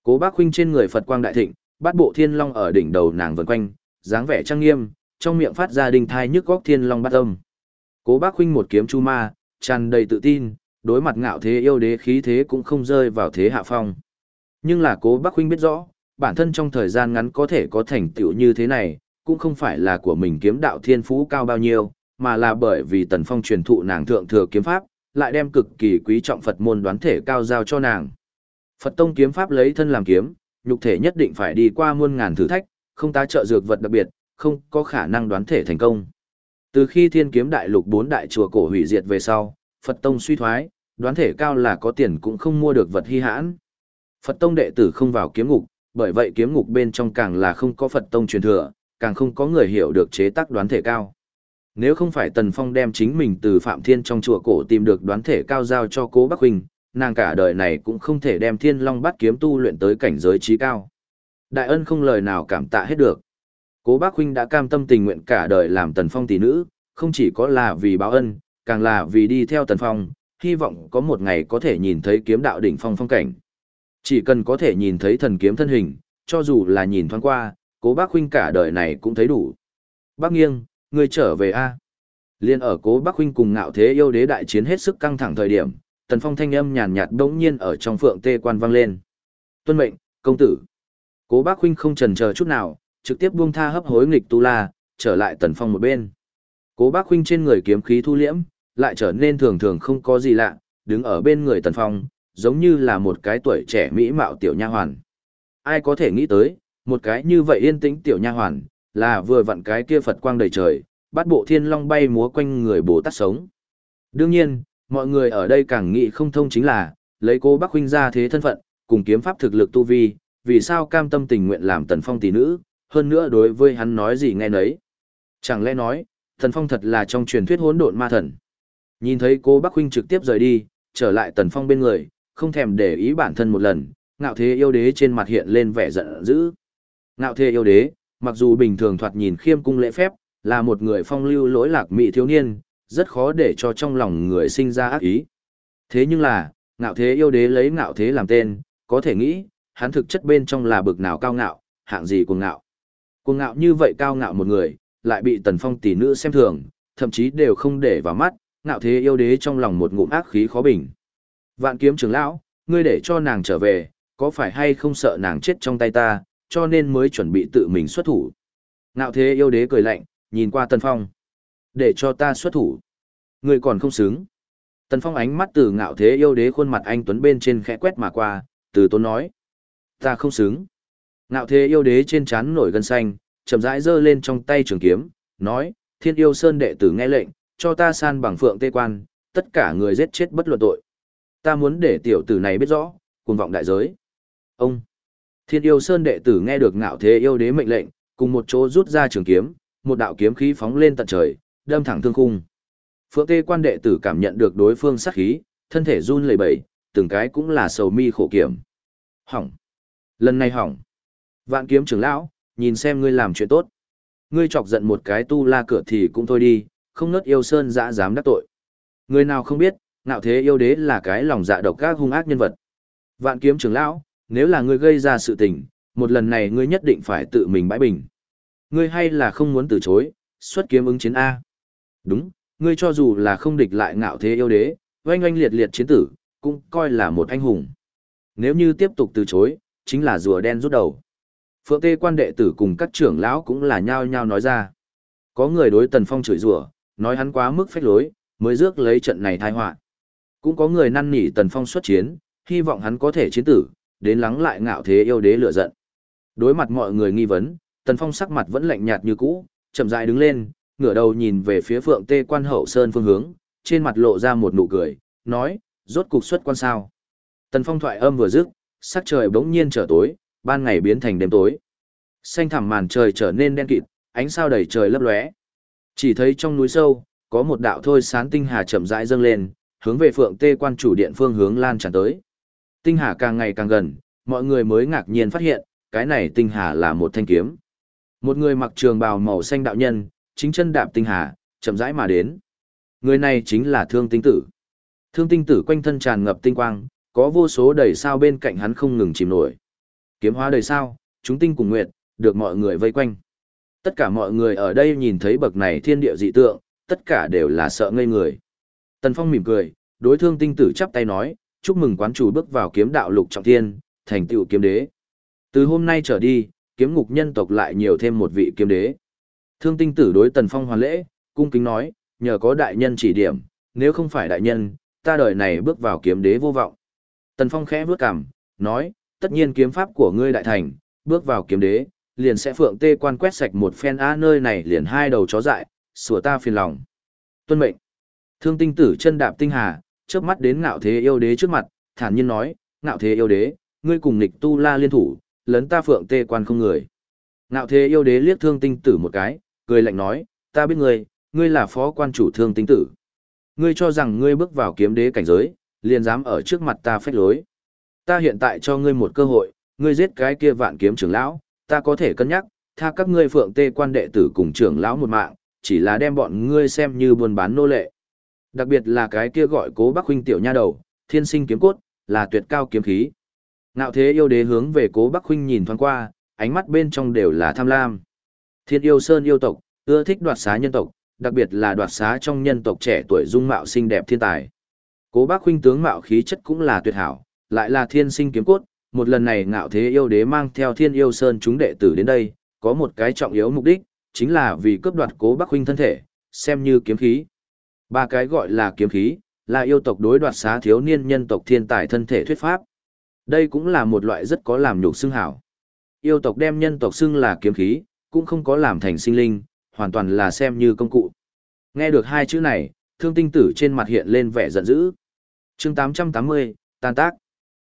Cố bác huynh trên người Phật quang đại thịnh, bát bộ thiên long ở đỉnh đầu nàng vần quanh, dáng vẻ trang nghiêm, trong miệng phát ra đình thai nhức góc thiên long bát âm. Cố bác huynh một kiếm chu ma, tràn đầy tự tin, đối mặt ngạo thế yêu đế khí thế cũng không rơi vào thế hạ phong. Nhưng là cố Bác Huynh biết rõ, bản thân trong thời gian ngắn có thể có thành tựu như thế này, cũng không phải là của mình kiếm đạo thiên phú cao bao nhiêu, mà là bởi vì Tần Phong truyền thụ nàng thượng thừa kiếm pháp, lại đem cực kỳ quý trọng Phật môn đoán thể cao giao cho nàng. Phật tông kiếm pháp lấy thân làm kiếm, nhục thể nhất định phải đi qua muôn ngàn thử thách, không tá trợ dược vật đặc biệt, không có khả năng đoán thể thành công. Từ khi Thiên Kiếm Đại Lục bốn đại chùa cổ hủy diệt về sau, Phật tông suy thoái, đoán thể cao là có tiền cũng không mua được vật hy hãn. Phật tông đệ tử không vào kiếm ngục, bởi vậy kiếm ngục bên trong càng là không có Phật tông truyền thừa, càng không có người hiểu được chế tác đoán thể cao. Nếu không phải Tần Phong đem chính mình từ Phạm Thiên trong chùa cổ tìm được đoán thể cao giao cho Cố Bắc Huynh, nàng cả đời này cũng không thể đem Thiên Long bắt kiếm tu luyện tới cảnh giới trí cao. Đại ân không lời nào cảm tạ hết được. Cố Bác Huynh đã cam tâm tình nguyện cả đời làm Tần Phong tỷ nữ, không chỉ có là vì báo ân, càng là vì đi theo Tần Phong, hy vọng có một ngày có thể nhìn thấy kiếm đạo đỉnh phong phong cảnh. Chỉ cần có thể nhìn thấy thần kiếm thân hình, cho dù là nhìn thoáng qua, Cố Bác Huynh cả đời này cũng thấy đủ. Bác Nghiêng, ngươi trở về a Liên ở Cố Bác Huynh cùng ngạo thế yêu đế đại chiến hết sức căng thẳng thời điểm, Tần Phong thanh âm nhàn nhạt đống nhiên ở trong phượng tê quan vang lên. Tuân mệnh, công tử. Cố bác huynh không trần chờ chút nào, trực tiếp buông tha hấp hối nghịch tu la, trở lại tần phong một bên. Cố bác huynh trên người kiếm khí thu liễm, lại trở nên thường thường không có gì lạ, đứng ở bên người tần phong, giống như là một cái tuổi trẻ mỹ mạo tiểu nha hoàn. Ai có thể nghĩ tới, một cái như vậy yên tĩnh tiểu nha hoàn, là vừa vặn cái kia Phật quang đầy trời, bắt bộ thiên long bay múa quanh người Bồ Tát sống. Đương nhiên, mọi người ở đây càng nghĩ không thông chính là, lấy cô Bắc huynh ra thế thân phận, cùng kiếm pháp thực lực tu vi, vì sao cam tâm tình nguyện làm tần phong tỷ nữ, hơn nữa đối với hắn nói gì nghe nấy. Chẳng lẽ nói, tần phong thật là trong truyền thuyết hỗn độn ma thần. Nhìn thấy cô Bắc huynh trực tiếp rời đi, trở lại tần phong bên người, không thèm để ý bản thân một lần, ngạo thế yêu đế trên mặt hiện lên vẻ giận dữ. Ngạo thế yêu đế, mặc dù bình thường thoạt nhìn khiêm cung lễ phép, là một người phong lưu lỗi lạc mỹ thiếu niên, rất khó để cho trong lòng người sinh ra ác ý. Thế nhưng là, ngạo thế yêu đế lấy ngạo thế làm tên, có thể nghĩ, hắn thực chất bên trong là bực nào cao ngạo, hạng gì cuồng ngạo. Cuồng ngạo như vậy cao ngạo một người, lại bị tần phong tỷ nữ xem thường, thậm chí đều không để vào mắt, ngạo thế yêu đế trong lòng một ngụm ác khí khó bình. Vạn kiếm trưởng lão, ngươi để cho nàng trở về, có phải hay không sợ nàng chết trong tay ta, cho nên mới chuẩn bị tự mình xuất thủ. Ngạo thế yêu đế cười lạnh, nhìn qua tần phong. Để cho ta xuất thủ. Ngươi còn không xứng. Tần phong ánh mắt từ ngạo thế yêu đế khuôn mặt anh Tuấn bên trên khẽ quét mà qua, từ tốn nói. Ta không xứng. Ngạo thế yêu đế trên trán nổi gân xanh, chậm rãi giơ lên trong tay trường kiếm, nói, thiên yêu sơn đệ tử nghe lệnh, cho ta san bằng phượng tê quan, tất cả người giết chết bất luận tội. Ta muốn để tiểu tử này biết rõ, cuồng vọng đại giới. Ông, thiên yêu sơn đệ tử nghe được ngạo thế yêu đế mệnh lệnh, cùng một chỗ rút ra trường kiếm, một đạo kiếm khí phóng lên tận trời, đâm thẳng thương khung. Phượng tê quan đệ tử cảm nhận được đối phương sát khí, thân thể run lẩy bẩy, từng cái cũng là sầu mi khổ kiểm. Hỏng. Lần này hỏng. Vạn kiếm trưởng lão, nhìn xem ngươi làm chuyện tốt. Ngươi chọc giận một cái tu la cửa thì cũng thôi đi, không nớt yêu sơn dã dám đắc tội. Người nào không biết, ngạo thế yêu đế là cái lòng dạ độc các hung ác nhân vật. Vạn kiếm trưởng lão, nếu là ngươi gây ra sự tình, một lần này ngươi nhất định phải tự mình bãi bình. Ngươi hay là không muốn từ chối, xuất kiếm ứng chiến A. Đúng, ngươi cho dù là không địch lại ngạo thế yêu đế, oanh oanh liệt liệt chiến tử, cũng coi là một anh hùng. Nếu như tiếp tục từ chối, chính là rùa đen rút đầu. Phượng Tê quan đệ tử cùng các trưởng lão cũng là nhao nhao nói ra. Có người đối Tần Phong chửi rủa, nói hắn quá mức phách lối, mới rước lấy trận này tai họa. Cũng có người năn nỉ Tần Phong xuất chiến, hy vọng hắn có thể chiến tử, đến lắng lại ngạo thế yêu đế lửa giận. Đối mặt mọi người nghi vấn, Tần Phong sắc mặt vẫn lạnh nhạt như cũ, chậm rãi đứng lên, ngửa đầu nhìn về phía Phượng Tê quan hậu sơn phương hướng, trên mặt lộ ra một nụ cười, nói, rốt cục xuất quan sao. Tần Phong thoại âm vừa dứt, sắc trời bỗng nhiên trở tối, ban ngày biến thành đêm tối. Xanh thẳm màn trời trở nên đen kịt, ánh sao đầy trời lấp lóe. Chỉ thấy trong núi sâu, có một đạo thôi sán tinh hà chậm rãi dâng lên, hướng về Phượng Tê quan chủ điện phương hướng lan tràn tới. Tinh hà càng ngày càng gần, mọi người mới ngạc nhiên phát hiện, cái này tinh hà là một thanh kiếm. Một người mặc trường bào màu xanh đạo nhân, chính chân đạp tinh hà, chậm rãi mà đến. Người này chính là Thương Tinh Tử. Thương Tinh Tử quanh thân tràn ngập tinh quang, có vô số đầy sao bên cạnh hắn không ngừng chìm nổi. Kiếm hóa đầy sao, chúng tinh cùng nguyệt, được mọi người vây quanh. Tất cả mọi người ở đây nhìn thấy bậc này thiên địa dị tượng, tất cả đều là sợ ngây người. Tần Phong mỉm cười, đối thương tinh tử chắp tay nói, chúc mừng quán chủ bước vào kiếm đạo lục trọng thiên, thành tựu kiếm đế. Từ hôm nay trở đi, kiếm ngục nhân tộc lại nhiều thêm một vị kiếm đế. Thương tinh tử đối Tần Phong hoàn lễ, cung kính nói, nhờ có đại nhân chỉ điểm, nếu không phải đại nhân, ta đời này bước vào kiếm đế vô vọng. Tần Phong khẽ bước cằm, nói, tất nhiên kiếm pháp của ngươi đại thành, bước vào kiếm đế, liền sẽ phượng tê quan quét sạch một phen á nơi này liền hai đầu chó dại, sủa ta phiền lòng. Tuân mệnh. Thương tinh tử chân đạp tinh hà, chớp mắt đến ngạo thế yêu đế trước mặt, thản nhiên nói, ngạo thế yêu đế, ngươi cùng nghịch tu la liên thủ, lấn ta phượng tê quan không người. Ngạo thế yêu đế liếc thương tinh tử một cái, cười lạnh nói, ta biết ngươi, ngươi là phó quan chủ thương tinh tử. Ngươi cho rằng ngươi bước vào kiếm đế cảnh giới, liền dám ở trước mặt ta phách lối. Ta hiện tại cho ngươi một cơ hội, ngươi giết cái kia vạn kiếm trưởng lão, ta có thể cân nhắc, tha các ngươi phượng tê quan đệ tử cùng trưởng lão một mạng, chỉ là đem bọn ngươi xem như buôn bán nô lệ. Đặc biệt là cái kia gọi cố bác huynh tiểu nha đầu, thiên sinh kiếm cốt, là tuyệt cao kiếm khí. Ngạo thế yêu đế hướng về cố bác huynh nhìn thoáng qua, ánh mắt bên trong đều là tham lam. Thiên yêu sơn yêu tộc, ưa thích đoạt xá nhân tộc, đặc biệt là đoạt xá trong nhân tộc trẻ tuổi dung mạo xinh đẹp thiên tài. Cố bác huynh tướng mạo khí chất cũng là tuyệt hảo, lại là thiên sinh kiếm cốt, một lần này ngạo thế yêu đế mang theo thiên yêu sơn chúng đệ tử đến đây, có một cái trọng yếu mục đích, chính là vì cướp đoạt cố bác huynh thân thể, xem như kiếm khí. Ba cái gọi là kiếm khí, là yêu tộc đối đoạt xá thiếu niên nhân tộc thiên tài thân thể thuyết pháp. Đây cũng là một loại rất có làm nhục xưng hảo. Yêu tộc đem nhân tộc xưng là kiếm khí, cũng không có làm thành sinh linh, hoàn toàn là xem như công cụ. Nghe được hai chữ này, thương tinh tử trên mặt hiện lên vẻ giận dữ. chương 880, tan tác.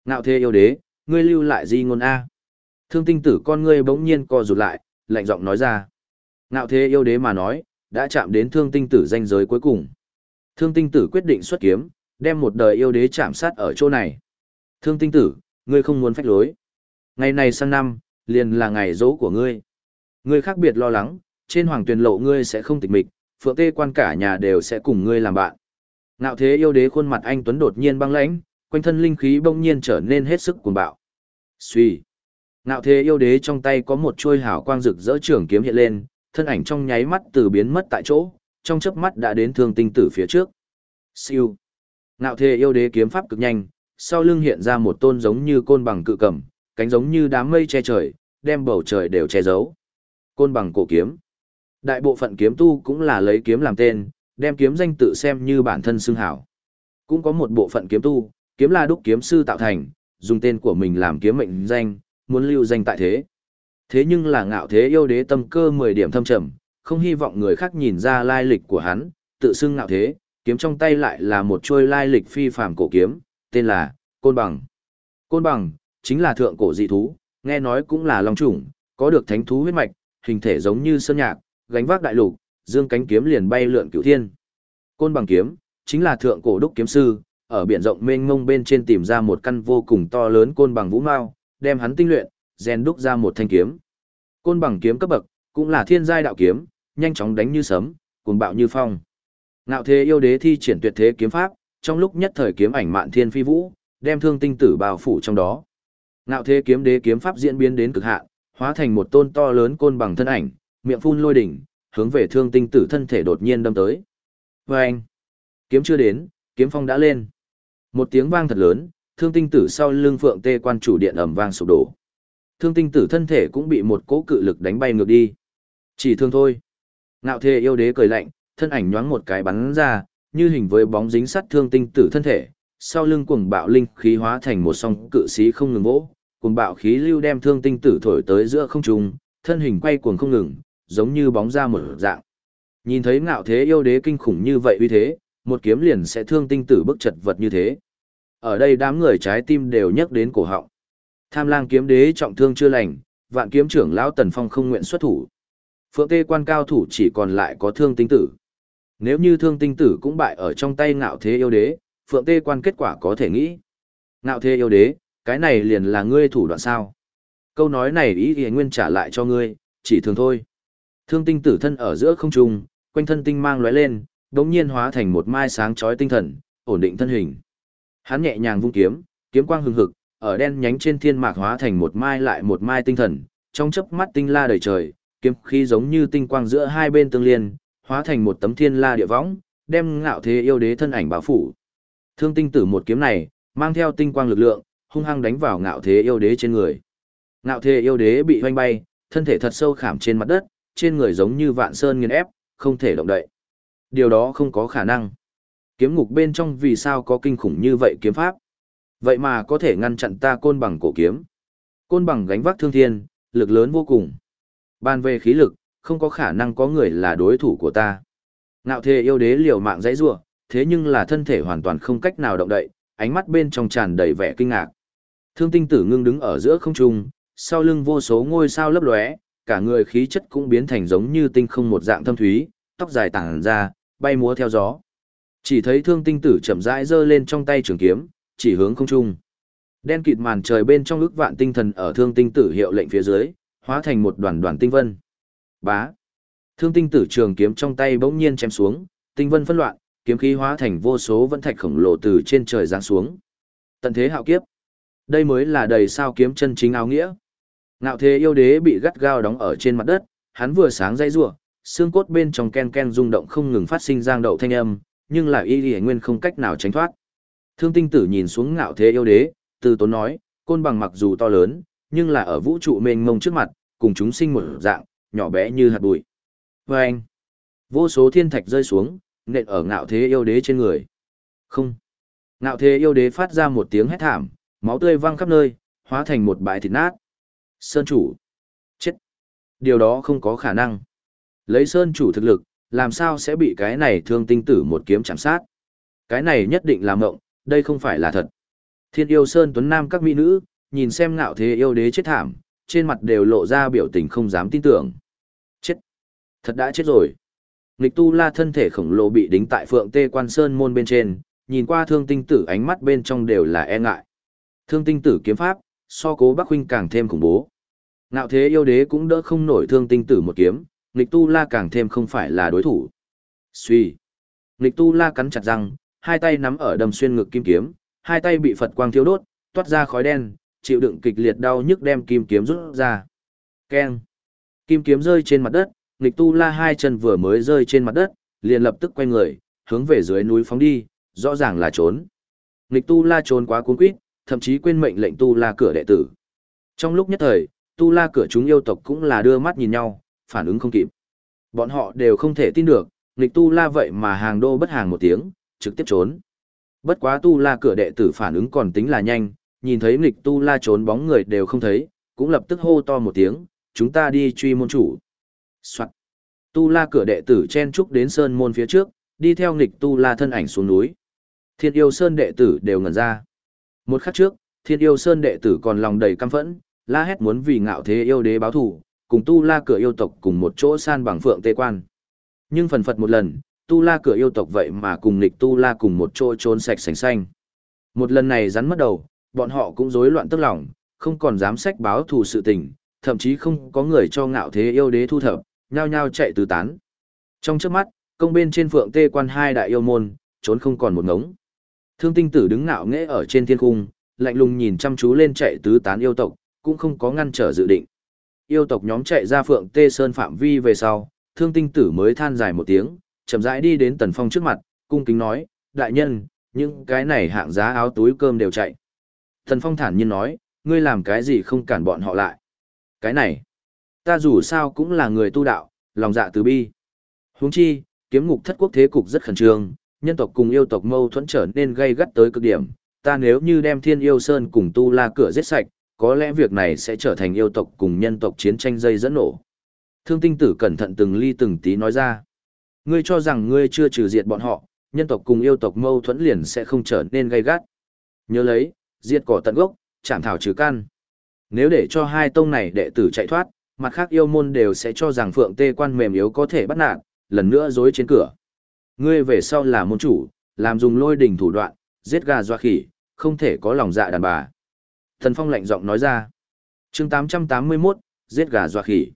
Ngạo thế yêu đế, ngươi lưu lại di ngôn A. Thương tinh tử con ngươi bỗng nhiên co rụt lại, lạnh giọng nói ra. Ngạo thế yêu đế mà nói, đã chạm đến thương tinh tử danh giới cuối cùng. Thương tinh tử quyết định xuất kiếm, đem một đời yêu đế chạm sát ở chỗ này. Thương tinh tử, ngươi không muốn phách lối. Ngày này sang năm, liền là ngày dỗ của ngươi. Ngươi khác biệt lo lắng, trên hoàng tuyển lộ ngươi sẽ không tịch mịch, phượng tê quan cả nhà đều sẽ cùng ngươi làm bạn. Ngạo thế yêu đế khuôn mặt anh Tuấn đột nhiên băng lãnh, quanh thân linh khí bỗng nhiên trở nên hết sức cuồng bạo. Suy. Ngạo thế yêu đế trong tay có một chuôi hào quang rực rỡ trường kiếm hiện lên, thân ảnh trong nháy mắt từ biến mất tại chỗ, trong chớp mắt đã đến thương tinh tử phía trước. Siêu. Ngạo thế yêu đế kiếm pháp cực nhanh, sau lưng hiện ra một tôn giống như côn bằng cự cầm, cánh giống như đám mây che trời, đem bầu trời đều che giấu. Côn bằng cổ kiếm. Đại bộ phận kiếm tu cũng là lấy kiếm làm tên, đem kiếm danh tự xem như bản thân xưng hảo. Cũng có một bộ phận kiếm tu, kiếm là đúc kiếm sư tạo thành, dùng tên của mình làm kiếm mệnh danh, muốn lưu danh tại thế. Thế nhưng là ngạo thế yêu đế tâm cơ 10 điểm thâm trầm, không hy vọng người khác nhìn ra lai lịch của hắn, tự xưng ngạo thế, kiếm trong tay lại là một chuôi lai lịch phi phàm cổ kiếm, tên là Côn Bằng. Côn Bằng chính là thượng cổ dị thú, nghe nói cũng là long chủng, có được thánh thú huyết mạch, hình thể giống như sơn nhạc, gánh vác đại lục, dương cánh kiếm liền bay lượn cửu thiên. Côn Bằng kiếm chính là thượng cổ đúc kiếm sư, ở biển rộng mênh mông bên trên tìm ra một căn vô cùng to lớn côn bằng vũ mao, đem hắn tinh luyện, rèn đúc ra một thanh kiếm. Côn bằng kiếm cấp bậc, cũng là thiên giai đạo kiếm, nhanh chóng đánh như sấm, cuồng bạo như phong. Ngạo thế yêu đế thi triển tuyệt thế kiếm pháp, trong lúc nhất thời kiếm ảnh mạn thiên phi vũ, đem thương tinh tử bao phủ trong đó. Ngạo thế kiếm đế kiếm pháp diễn biến đến cực hạn, hóa thành một tôn to lớn côn bằng thân ảnh, miệng phun lôi đỉnh, hướng về thương tinh tử thân thể đột nhiên đâm tới. Và anh, kiếm chưa đến, kiếm phong đã lên. Một tiếng vang thật lớn, thương tinh tử sau lưng phượng tê quan chủ điện ầm vang sụp đổ. Thương tinh tử thân thể cũng bị một cỗ cự lực đánh bay ngược đi. Chỉ thương thôi. Ngạo thê yêu đế cười lạnh, thân ảnh nhoáng một cái bắn ra, như hình với bóng dính sắt thương tinh tử thân thể. Sau lưng cuồng bạo linh khí hóa thành một song cự sĩ không ngừng vỗ, cuồng bạo khí lưu đem thương tinh tử thổi tới giữa không trung, thân hình quay cuồng không ngừng, giống như bóng ra một dạng. Nhìn thấy ngạo thế yêu đế kinh khủng như vậy uy thế, một kiếm liền sẽ thương tinh tử bức chật vật như thế. Ở đây đám người trái tim đều nhắc đến cổ họng. Tham lang kiếm đế trọng thương chưa lành, vạn kiếm trưởng lão Tần Phong không nguyện xuất thủ. Phượng tê quan cao thủ chỉ còn lại có thương tinh tử. Nếu như thương tinh tử cũng bại ở trong tay ngạo thế yêu đế, phượng tê quan kết quả có thể nghĩ. Ngạo thế yêu đế, cái này liền là ngươi thủ đoạn sao. Câu nói này ý thì nguyên trả lại cho ngươi, chỉ thường thôi. Thương tinh tử thân ở giữa không trung, quanh thân tinh mang lóe lên, đống nhiên hóa thành một mai sáng chói tinh thần, ổn định thân hình. Hắn nhẹ nhàng vung kiếm, kiếm quang hừng hực, ở đen nhánh trên thiên mạc hóa thành một mai lại một mai tinh thần, trong chớp mắt tinh la đầy trời, kiếm khí giống như tinh quang giữa hai bên tương liên, hóa thành một tấm thiên la địa võng, đem ngạo thế yêu đế thân ảnh bảo phủ. Thương tinh tử một kiếm này, mang theo tinh quang lực lượng, hung hăng đánh vào ngạo thế yêu đế trên người. Ngạo thế yêu đế bị hoanh bay, thân thể thật sâu khảm trên mặt đất, trên người giống như vạn sơn nghiền ép, không thể động đậy. Điều đó không có khả năng. Kiếm ngục bên trong vì sao có kinh khủng như vậy kiếm pháp? Vậy mà có thể ngăn chặn ta côn bằng cổ kiếm. Côn bằng gánh vác thương thiên, lực lớn vô cùng. Ban về khí lực, không có khả năng có người là đối thủ của ta. Ngạo thế yêu đế liều mạng dãy rủa, thế nhưng là thân thể hoàn toàn không cách nào động đậy, ánh mắt bên trong tràn đầy vẻ kinh ngạc. Thương tinh tử ngưng đứng ở giữa không trung, sau lưng vô số ngôi sao lấp lóe, cả người khí chất cũng biến thành giống như tinh không một dạng thâm thúy, tóc dài tản ra, bay múa theo gió. Chỉ thấy thương tinh tử chậm rãi giơ lên trong tay trường kiếm, chỉ hướng không trung. Đen kịt màn trời bên trong ức vạn tinh thần ở thương tinh tử hiệu lệnh phía dưới, hóa thành một đoàn đoàn tinh vân. Bá. Thương tinh tử trường kiếm trong tay bỗng nhiên chém xuống, tinh vân phân loạn, kiếm khí hóa thành vô số vân thạch khổng lồ từ trên trời giáng xuống. Tận thế hạo kiếp. Đây mới là đầy sao kiếm chân chính áo nghĩa. Ngạo thế yêu đế bị gắt gao đóng ở trên mặt đất, hắn vừa sáng dây rủa, xương cốt bên trong ken ken rung động không ngừng phát sinh giang đậu thanh âm, nhưng lại y y nguyên không cách nào tránh thoát. Thương tinh tử nhìn xuống ngạo thế yêu đế, từ tốn nói, côn bằng mặc dù to lớn, nhưng là ở vũ trụ mênh mông trước mặt, cùng chúng sinh một dạng, nhỏ bé như hạt bụi. Và anh, vô số thiên thạch rơi xuống, nện ở ngạo thế yêu đế trên người. Không. Ngạo thế yêu đế phát ra một tiếng hét thảm, máu tươi văng khắp nơi, hóa thành một bãi thịt nát. Sơn chủ. Chết. Điều đó không có khả năng. Lấy Sơn chủ thực lực, làm sao sẽ bị cái này thương tinh tử một kiếm chạm sát. Cái này nhất định là mộng, đây không phải là thật. Thiên yêu Sơn Tuấn Nam các mỹ nữ, nhìn xem ngạo thế yêu đế chết thảm, trên mặt đều lộ ra biểu tình không dám tin tưởng. Chết! Thật đã chết rồi. Nghịch tu la thân thể khổng lồ bị đính tại phượng tê quan sơn môn bên trên, nhìn qua thương tinh tử ánh mắt bên trong đều là e ngại. Thương tinh tử kiếm pháp, so cố bắc huynh càng thêm khủng bố. Ngạo thế yêu đế cũng đỡ không nổi thương tinh tử một kiếm, nghịch tu la càng thêm không phải là đối thủ. Suy. Nghịch tu la cắn chặt răng, hai tay nắm ở đầm xuyên ngực kim kiếm, hai tay bị Phật quang thiêu đốt, toát ra khói đen, chịu đựng kịch liệt đau nhức đem kim kiếm rút ra. Keng. Kim kiếm rơi trên mặt đất, nghịch tu la hai chân vừa mới rơi trên mặt đất, liền lập tức quay người, hướng về dưới núi phóng đi, rõ ràng là trốn. Nghịch tu la trốn quá cuốn quýt, thậm chí quên mệnh lệnh tu la cửa đệ tử. Trong lúc nhất thời, tu la cửa chúng yêu tộc cũng là đưa mắt nhìn nhau, phản ứng không kịp. Bọn họ đều không thể tin được, nghịch tu la vậy mà hàng đô bất hàng một tiếng, trực tiếp trốn. Bất quá tu la cửa đệ tử phản ứng còn tính là nhanh, nhìn thấy nghịch tu la trốn bóng người đều không thấy, cũng lập tức hô to một tiếng, chúng ta đi truy môn chủ. Soạn. Tu la cửa đệ tử chen trúc đến sơn môn phía trước, đi theo nghịch tu la thân ảnh xuống núi. Thiên yêu sơn đệ tử đều ngẩn ra. Một khắc trước, thiên yêu sơn đệ tử còn lòng đầy căm phẫn, la hét muốn vì ngạo thế yêu đế báo thù, cùng tu la cửa yêu tộc cùng một chỗ san bằng phượng tê quan. Nhưng phần phật một lần, tu la cửa yêu tộc vậy mà cùng nghịch tu la cùng một chỗ trốn sạch sành xanh. Một lần này rắn mất đầu, bọn họ cũng rối loạn tức lòng, không còn dám sách báo thù sự tình, thậm chí không có người cho ngạo thế yêu đế thu thập, nhao nhao chạy tứ tán. Trong trước mắt, công bên trên phượng tê quan hai đại yêu môn, trốn không còn một ngống. Thương tinh tử đứng ngạo nghễ ở trên thiên cung, lạnh lùng nhìn chăm chú lên chạy tứ tán yêu tộc, cũng không có ngăn trở dự định. Yêu tộc nhóm chạy ra phượng tê sơn phạm vi về sau, thương tinh tử mới than dài một tiếng, chậm rãi đi đến tần phong trước mặt, cung kính nói, đại nhân, những cái này hạng giá áo túi cơm đều chạy. Tần phong thản nhiên nói, ngươi làm cái gì không cản bọn họ lại. Cái này, ta dù sao cũng là người tu đạo, lòng dạ từ bi. huống chi, kiếm ngục thất quốc thế cục rất khẩn trương, nhân tộc cùng yêu tộc mâu thuẫn trở nên gây gắt tới cực điểm. Ta nếu như đem thiên yêu sơn cùng tu la cửa giết sạch, có lẽ việc này sẽ trở thành yêu tộc cùng nhân tộc chiến tranh dây dẫn nổ. Thương tinh tử cẩn thận từng ly từng tí nói ra. Ngươi cho rằng ngươi chưa trừ diệt bọn họ, nhân tộc cùng yêu tộc mâu thuẫn liền sẽ không trở nên gay gắt. Nhớ lấy, diệt cỏ tận gốc, chạm thảo trừ căn. Nếu để cho hai tông này đệ tử chạy thoát, mặt khác yêu môn đều sẽ cho rằng phượng tê quan mềm yếu có thể bắt nạt, lần nữa dối trên cửa. Ngươi về sau là môn chủ, làm dùng lôi đình thủ đoạn, giết gà doa khỉ, không thể có lòng dạ đàn bà. Thần Phong lạnh giọng nói ra. chương 881, giết gà doa khỉ.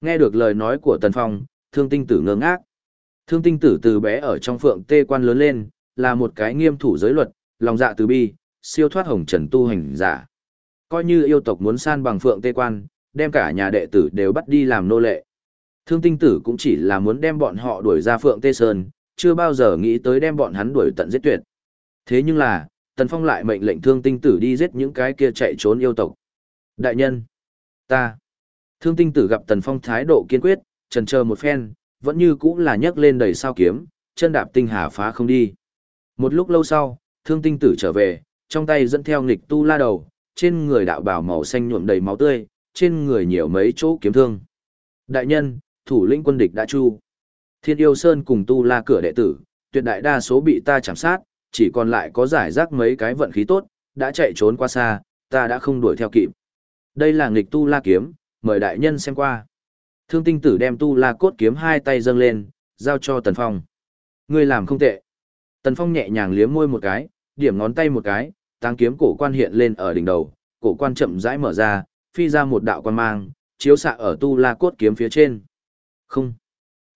Nghe được lời nói của Tần Phong, thương tinh tử ngơ ngác. Thương tinh tử từ bé ở trong phượng tê quan lớn lên, là một cái nghiêm thủ giới luật, lòng dạ từ bi, siêu thoát hồng trần tu hành giả. Coi như yêu tộc muốn san bằng phượng tê quan, đem cả nhà đệ tử đều bắt đi làm nô lệ. Thương tinh tử cũng chỉ là muốn đem bọn họ đuổi ra phượng tê sơn, chưa bao giờ nghĩ tới đem bọn hắn đuổi tận giết tuyệt. Thế nhưng là, Tần Phong lại mệnh lệnh thương tinh tử đi giết những cái kia chạy trốn yêu tộc. Đại nhân, ta. Thương tinh tử gặp Tần Phong thái độ kiên quyết, trần chờ một phen, vẫn như cũng là nhấc lên đầy sao kiếm, chân đạp tinh hà phá không đi. Một lúc lâu sau, thương tinh tử trở về, trong tay dẫn theo nghịch tu la đầu, trên người đạo bảo màu xanh nhuộm đầy máu tươi, trên người nhiều mấy chỗ kiếm thương. Đại nhân, thủ lĩnh quân địch đã chu. Thiên yêu sơn cùng tu la cửa đệ tử, tuyệt đại đa số bị ta chạm sát, chỉ còn lại có giải rác mấy cái vận khí tốt, đã chạy trốn qua xa, ta đã không đuổi theo kịp. Đây là nghịch tu la kiếm, mời đại nhân xem qua. Thương tinh tử đem tu la cốt kiếm hai tay dâng lên, giao cho Tần Phong. Ngươi làm không tệ. Tần Phong nhẹ nhàng liếm môi một cái, điểm ngón tay một cái, táng kiếm cổ quan hiện lên ở đỉnh đầu, cổ quan chậm rãi mở ra, phi ra một đạo quan mang, chiếu xạ ở tu la cốt kiếm phía trên. Không.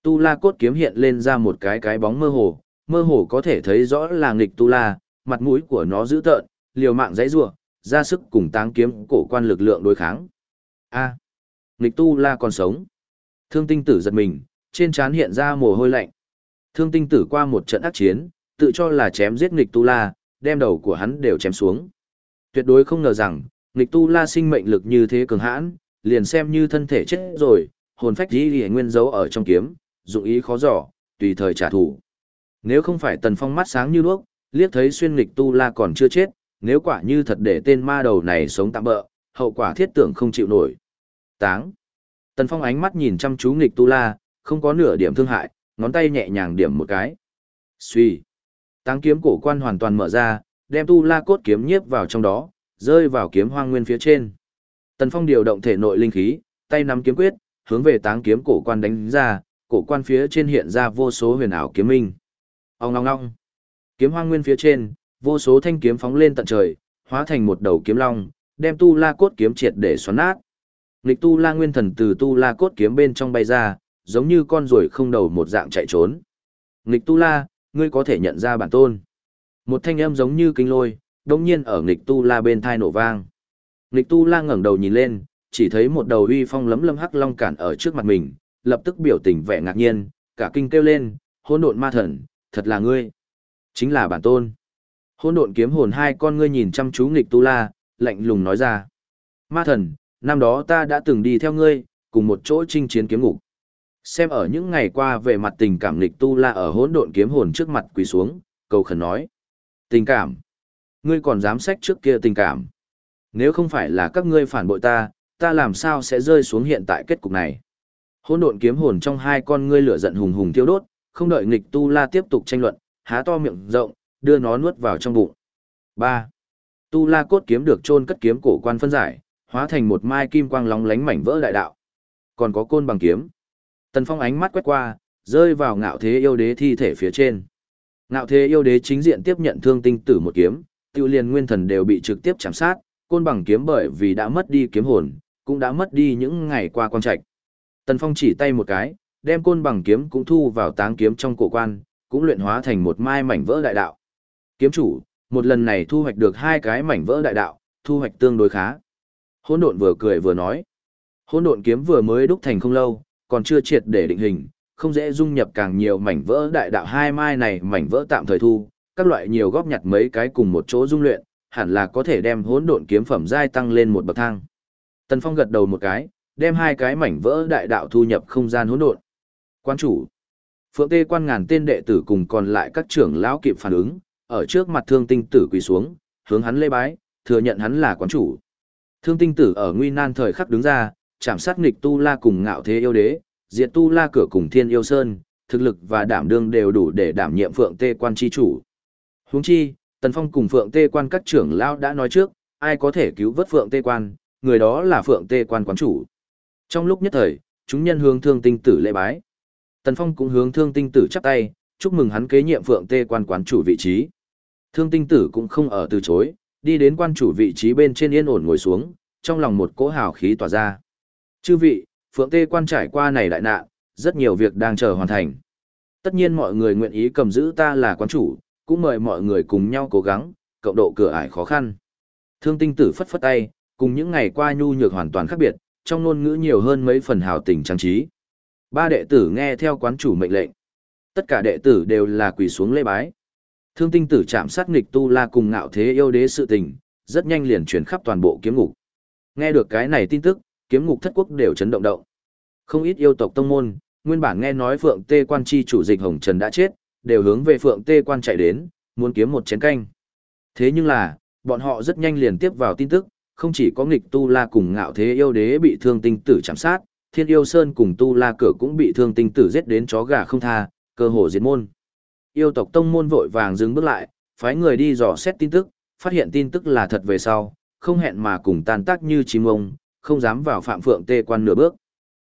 Tu la cốt kiếm hiện lên ra một cái cái bóng mơ hồ, mơ hồ có thể thấy rõ là nghịch tu la, mặt mũi của nó dữ tợn, liều mạng dãy rủa, ra sức cùng táng kiếm cổ quan lực lượng đối kháng. A. nghịch tu la còn sống. Thương tinh tử giật mình, trên trán hiện ra mồ hôi lạnh. Thương tinh tử qua một trận ác chiến, tự cho là chém giết nghịch tu la, đem đầu của hắn đều chém xuống. Tuyệt đối không ngờ rằng, nghịch tu la sinh mệnh lực như thế cường hãn, liền xem như thân thể chết rồi, hồn phách dĩ lì nguyên dấu ở trong kiếm, dụng ý khó dò, tùy thời trả thù. Nếu không phải tần phong mắt sáng như đuốc, liếc thấy xuyên nghịch tu la còn chưa chết, nếu quả như thật để tên ma đầu này sống tạm bỡ, hậu quả thiết tưởng không chịu nổi. Táng. Tần phong ánh mắt nhìn chăm chú nghịch tu la, không có nửa điểm thương hại, ngón tay nhẹ nhàng điểm một cái. Suy. Táng kiếm cổ quan hoàn toàn mở ra, đem tu la cốt kiếm nhiếp vào trong đó, rơi vào kiếm hoang nguyên phía trên. Tần Phong điều động thể nội linh khí, tay nắm kiếm quyết, hướng về táng kiếm cổ quan đánh ra, cổ quan phía trên hiện ra vô số huyền ảo kiếm minh. Ông ngong ngong. Kiếm hoang nguyên phía trên, vô số thanh kiếm phóng lên tận trời, hóa thành một đầu kiếm long, đem tu la cốt kiếm triệt để xoắn nát. Nịch tu la nguyên thần từ tu la cốt kiếm bên trong bay ra, giống như con ruồi không đầu một dạng chạy trốn. Nghịch tu la, ngươi có thể nhận ra bản tôn. Một thanh âm giống như kinh lôi, đồng nhiên ở nghịch tu la bên thai nổ vang. Nghịch tu la ngẩng đầu nhìn lên, chỉ thấy một đầu uy phong lấm lâm hắc long cản ở trước mặt mình, lập tức biểu tình vẻ ngạc nhiên, cả kinh kêu lên, hỗn độn ma thần, thật là ngươi. Chính là bản tôn. Hỗn độn kiếm hồn hai con ngươi nhìn chăm chú nghịch tu la, lạnh lùng nói ra. Ma thần, năm đó ta đã từng đi theo ngươi, cùng một chỗ chinh chiến kiếm ngục. Xem ở những ngày qua về mặt tình cảm nghịch tu la ở hỗn độn kiếm hồn trước mặt quỳ xuống, cầu khẩn nói. Tình cảm. Ngươi còn dám sách trước kia tình cảm. Nếu không phải là các ngươi phản bội ta, ta làm sao sẽ rơi xuống hiện tại kết cục này. Hỗn độn kiếm hồn trong hai con ngươi lửa giận hùng hùng thiêu đốt, không đợi nghịch tu la tiếp tục tranh luận, há to miệng rộng, đưa nó nuốt vào trong bụng. 3. Tu la cốt kiếm được chôn cất kiếm cổ quan phân giải, hóa thành một mai kim quang lóng lánh mảnh vỡ đại đạo. Còn có côn bằng kiếm. Tần Phong ánh mắt quét qua, rơi vào ngạo thế yêu đế thi thể phía trên. Ngạo thế yêu đế chính diện tiếp nhận thương tinh tử một kiếm, tiêu liền nguyên thần đều bị trực tiếp chạm sát, côn bằng kiếm bởi vì đã mất đi kiếm hồn, cũng đã mất đi những ngày qua quan trạch. Tần Phong chỉ tay một cái, đem côn bằng kiếm cũng thu vào táng kiếm trong cổ quan, cũng luyện hóa thành một mai mảnh vỡ đại đạo. Kiếm chủ, một lần này thu hoạch được hai cái mảnh vỡ đại đạo, thu hoạch tương đối khá. Hỗn độn vừa cười vừa nói. Hỗn độn kiếm vừa mới đúc thành không lâu, còn chưa triệt để định hình, không dễ dung nhập càng nhiều mảnh vỡ đại đạo hai mai này mảnh vỡ tạm thời thu, các loại nhiều góp nhặt mấy cái cùng một chỗ dung luyện, hẳn là có thể đem hỗn độn kiếm phẩm giai tăng lên một bậc thang. Tần Phong gật đầu một cái, đem hai cái mảnh vỡ đại đạo thu nhập không gian hỗn độn. Quan chủ, Phượng Tê quan ngàn tên đệ tử cùng còn lại các trưởng lão kịp phản ứng, ở trước mặt Thương Tinh Tử quỳ xuống, hướng hắn lễ bái, thừa nhận hắn là quán chủ. Thương Tinh Tử ở nguy nan thời khắc đứng ra, chạm sát nghịch tu la cùng ngạo thế yêu đế, diệt tu la cửa cùng thiên yêu sơn, thực lực và đảm đương đều đủ để đảm nhiệm Phượng Tê quan chi chủ. Huống chi, Tần Phong cùng Phượng Tê quan các trưởng lão đã nói trước, ai có thể cứu vớt Phượng Tê quan, người đó là Phượng Tê quan quán chủ. Trong lúc nhất thời, chúng nhân hướng Thương Tinh Tử lễ bái. Tần Phong cũng hướng Thương Tinh Tử chắp tay, chúc mừng hắn kế nhiệm Phượng Tê quan quán chủ vị trí. Thương Tinh Tử cũng không ở từ chối, đi đến quan chủ vị trí bên trên yên ổn ngồi xuống, trong lòng một cỗ hào khí tỏa ra. Chư vị, Phượng Tê quan trải qua này đại nạn, rất nhiều việc đang chờ hoàn thành. Tất nhiên mọi người nguyện ý cầm giữ ta là quán chủ, cũng mời mọi người cùng nhau cố gắng, cộng độ cửa ải khó khăn. Thương tinh tử phất phất tay, cùng những ngày qua nhu nhược hoàn toàn khác biệt, trong ngôn ngữ nhiều hơn mấy phần hào tình trang trí. Ba đệ tử nghe theo quán chủ mệnh lệnh. Tất cả đệ tử đều là quỳ xuống lễ bái. Thương tinh tử chạm sát nghịch tu la cùng ngạo thế yêu đế sự tình, rất nhanh liền truyền khắp toàn bộ kiếm ngục. Nghe được cái này tin tức, kiếm ngục thất quốc đều chấn động động. Không ít yêu tộc tông môn, nguyên bản nghe nói Phượng Tê Quan chi chủ dịch Hồng Trần đã chết, đều hướng về Phượng Tê Quan chạy đến, muốn kiếm một chén canh. Thế nhưng là, bọn họ rất nhanh liền tiếp vào tin tức, không chỉ có nghịch tu la cùng ngạo thế yêu đế bị thương tinh tử chạm sát, thiên yêu sơn cùng tu la cửa cũng bị thương tinh tử giết đến chó gà không tha, cơ hồ diệt môn. Yêu tộc tông môn vội vàng dừng bước lại, phái người đi dò xét tin tức, phát hiện tin tức là thật về sau, không hẹn mà cùng tan tác như chim ông, không dám vào phạm phượng tê quan nửa bước.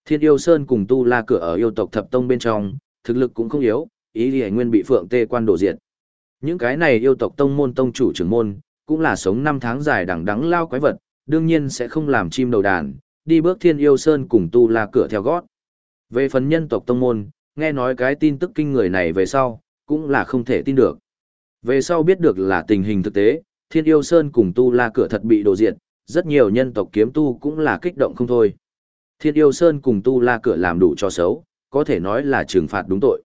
Thiên yêu sơn cùng tu la cửa ở yêu tộc thập tông bên trong, thực lực cũng không yếu, ý thì nguyên bị phượng tê quan đổ diệt. Những cái này yêu tộc tông môn tông chủ trưởng môn, cũng là sống năm tháng dài đằng đắng lao quái vật, đương nhiên sẽ không làm chim đầu đàn, đi bước thiên yêu sơn cùng tu la cửa theo gót. Về phần nhân tộc tông môn, nghe nói cái tin tức kinh người này về sau, cũng là không thể tin được. Về sau biết được là tình hình thực tế, thiên yêu sơn cùng tu la cửa thật bị đổ diệt, rất nhiều nhân tộc kiếm tu cũng là kích động không thôi. Thiên yêu sơn cùng tu la cửa làm đủ cho xấu, có thể nói là trừng phạt đúng tội.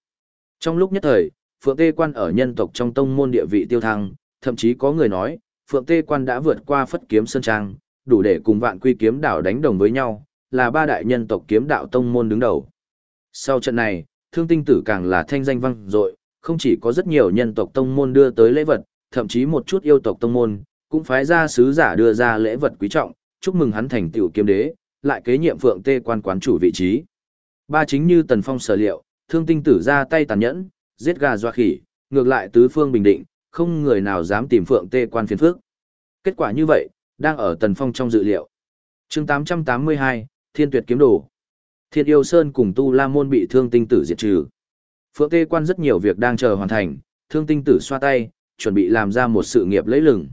Trong lúc nhất thời, Phượng Tê Quan ở nhân tộc trong tông môn địa vị tiêu thăng, thậm chí có người nói, Phượng Tê Quan đã vượt qua phất kiếm sơn trang, đủ để cùng vạn quy kiếm đạo đánh đồng với nhau, là ba đại nhân tộc kiếm đạo tông môn đứng đầu. Sau trận này, thương tinh tử càng là thanh danh vang dội, không chỉ có rất nhiều nhân tộc tông môn đưa tới lễ vật, thậm chí một chút yêu tộc tông môn, cũng phái ra sứ giả đưa ra lễ vật quý trọng, chúc mừng hắn thành tiểu kiếm đế, lại kế nhiệm Phượng Tê quan quán chủ vị trí. Ba chính như Tần Phong sở liệu, thương tinh tử ra tay tàn nhẫn, giết gà doa khỉ, ngược lại tứ phương bình định, không người nào dám tìm Phượng Tê quan phiền phước. Kết quả như vậy, đang ở Tần Phong trong dự liệu. chương 882, Thiên Tuyệt Kiếm Đồ. Thiên Yêu Sơn cùng Tu La Môn bị thương tinh tử diệt trừ. Phượng Tê Quan rất nhiều việc đang chờ hoàn thành, thương tinh tử xoa tay, chuẩn bị làm ra một sự nghiệp lấy lừng.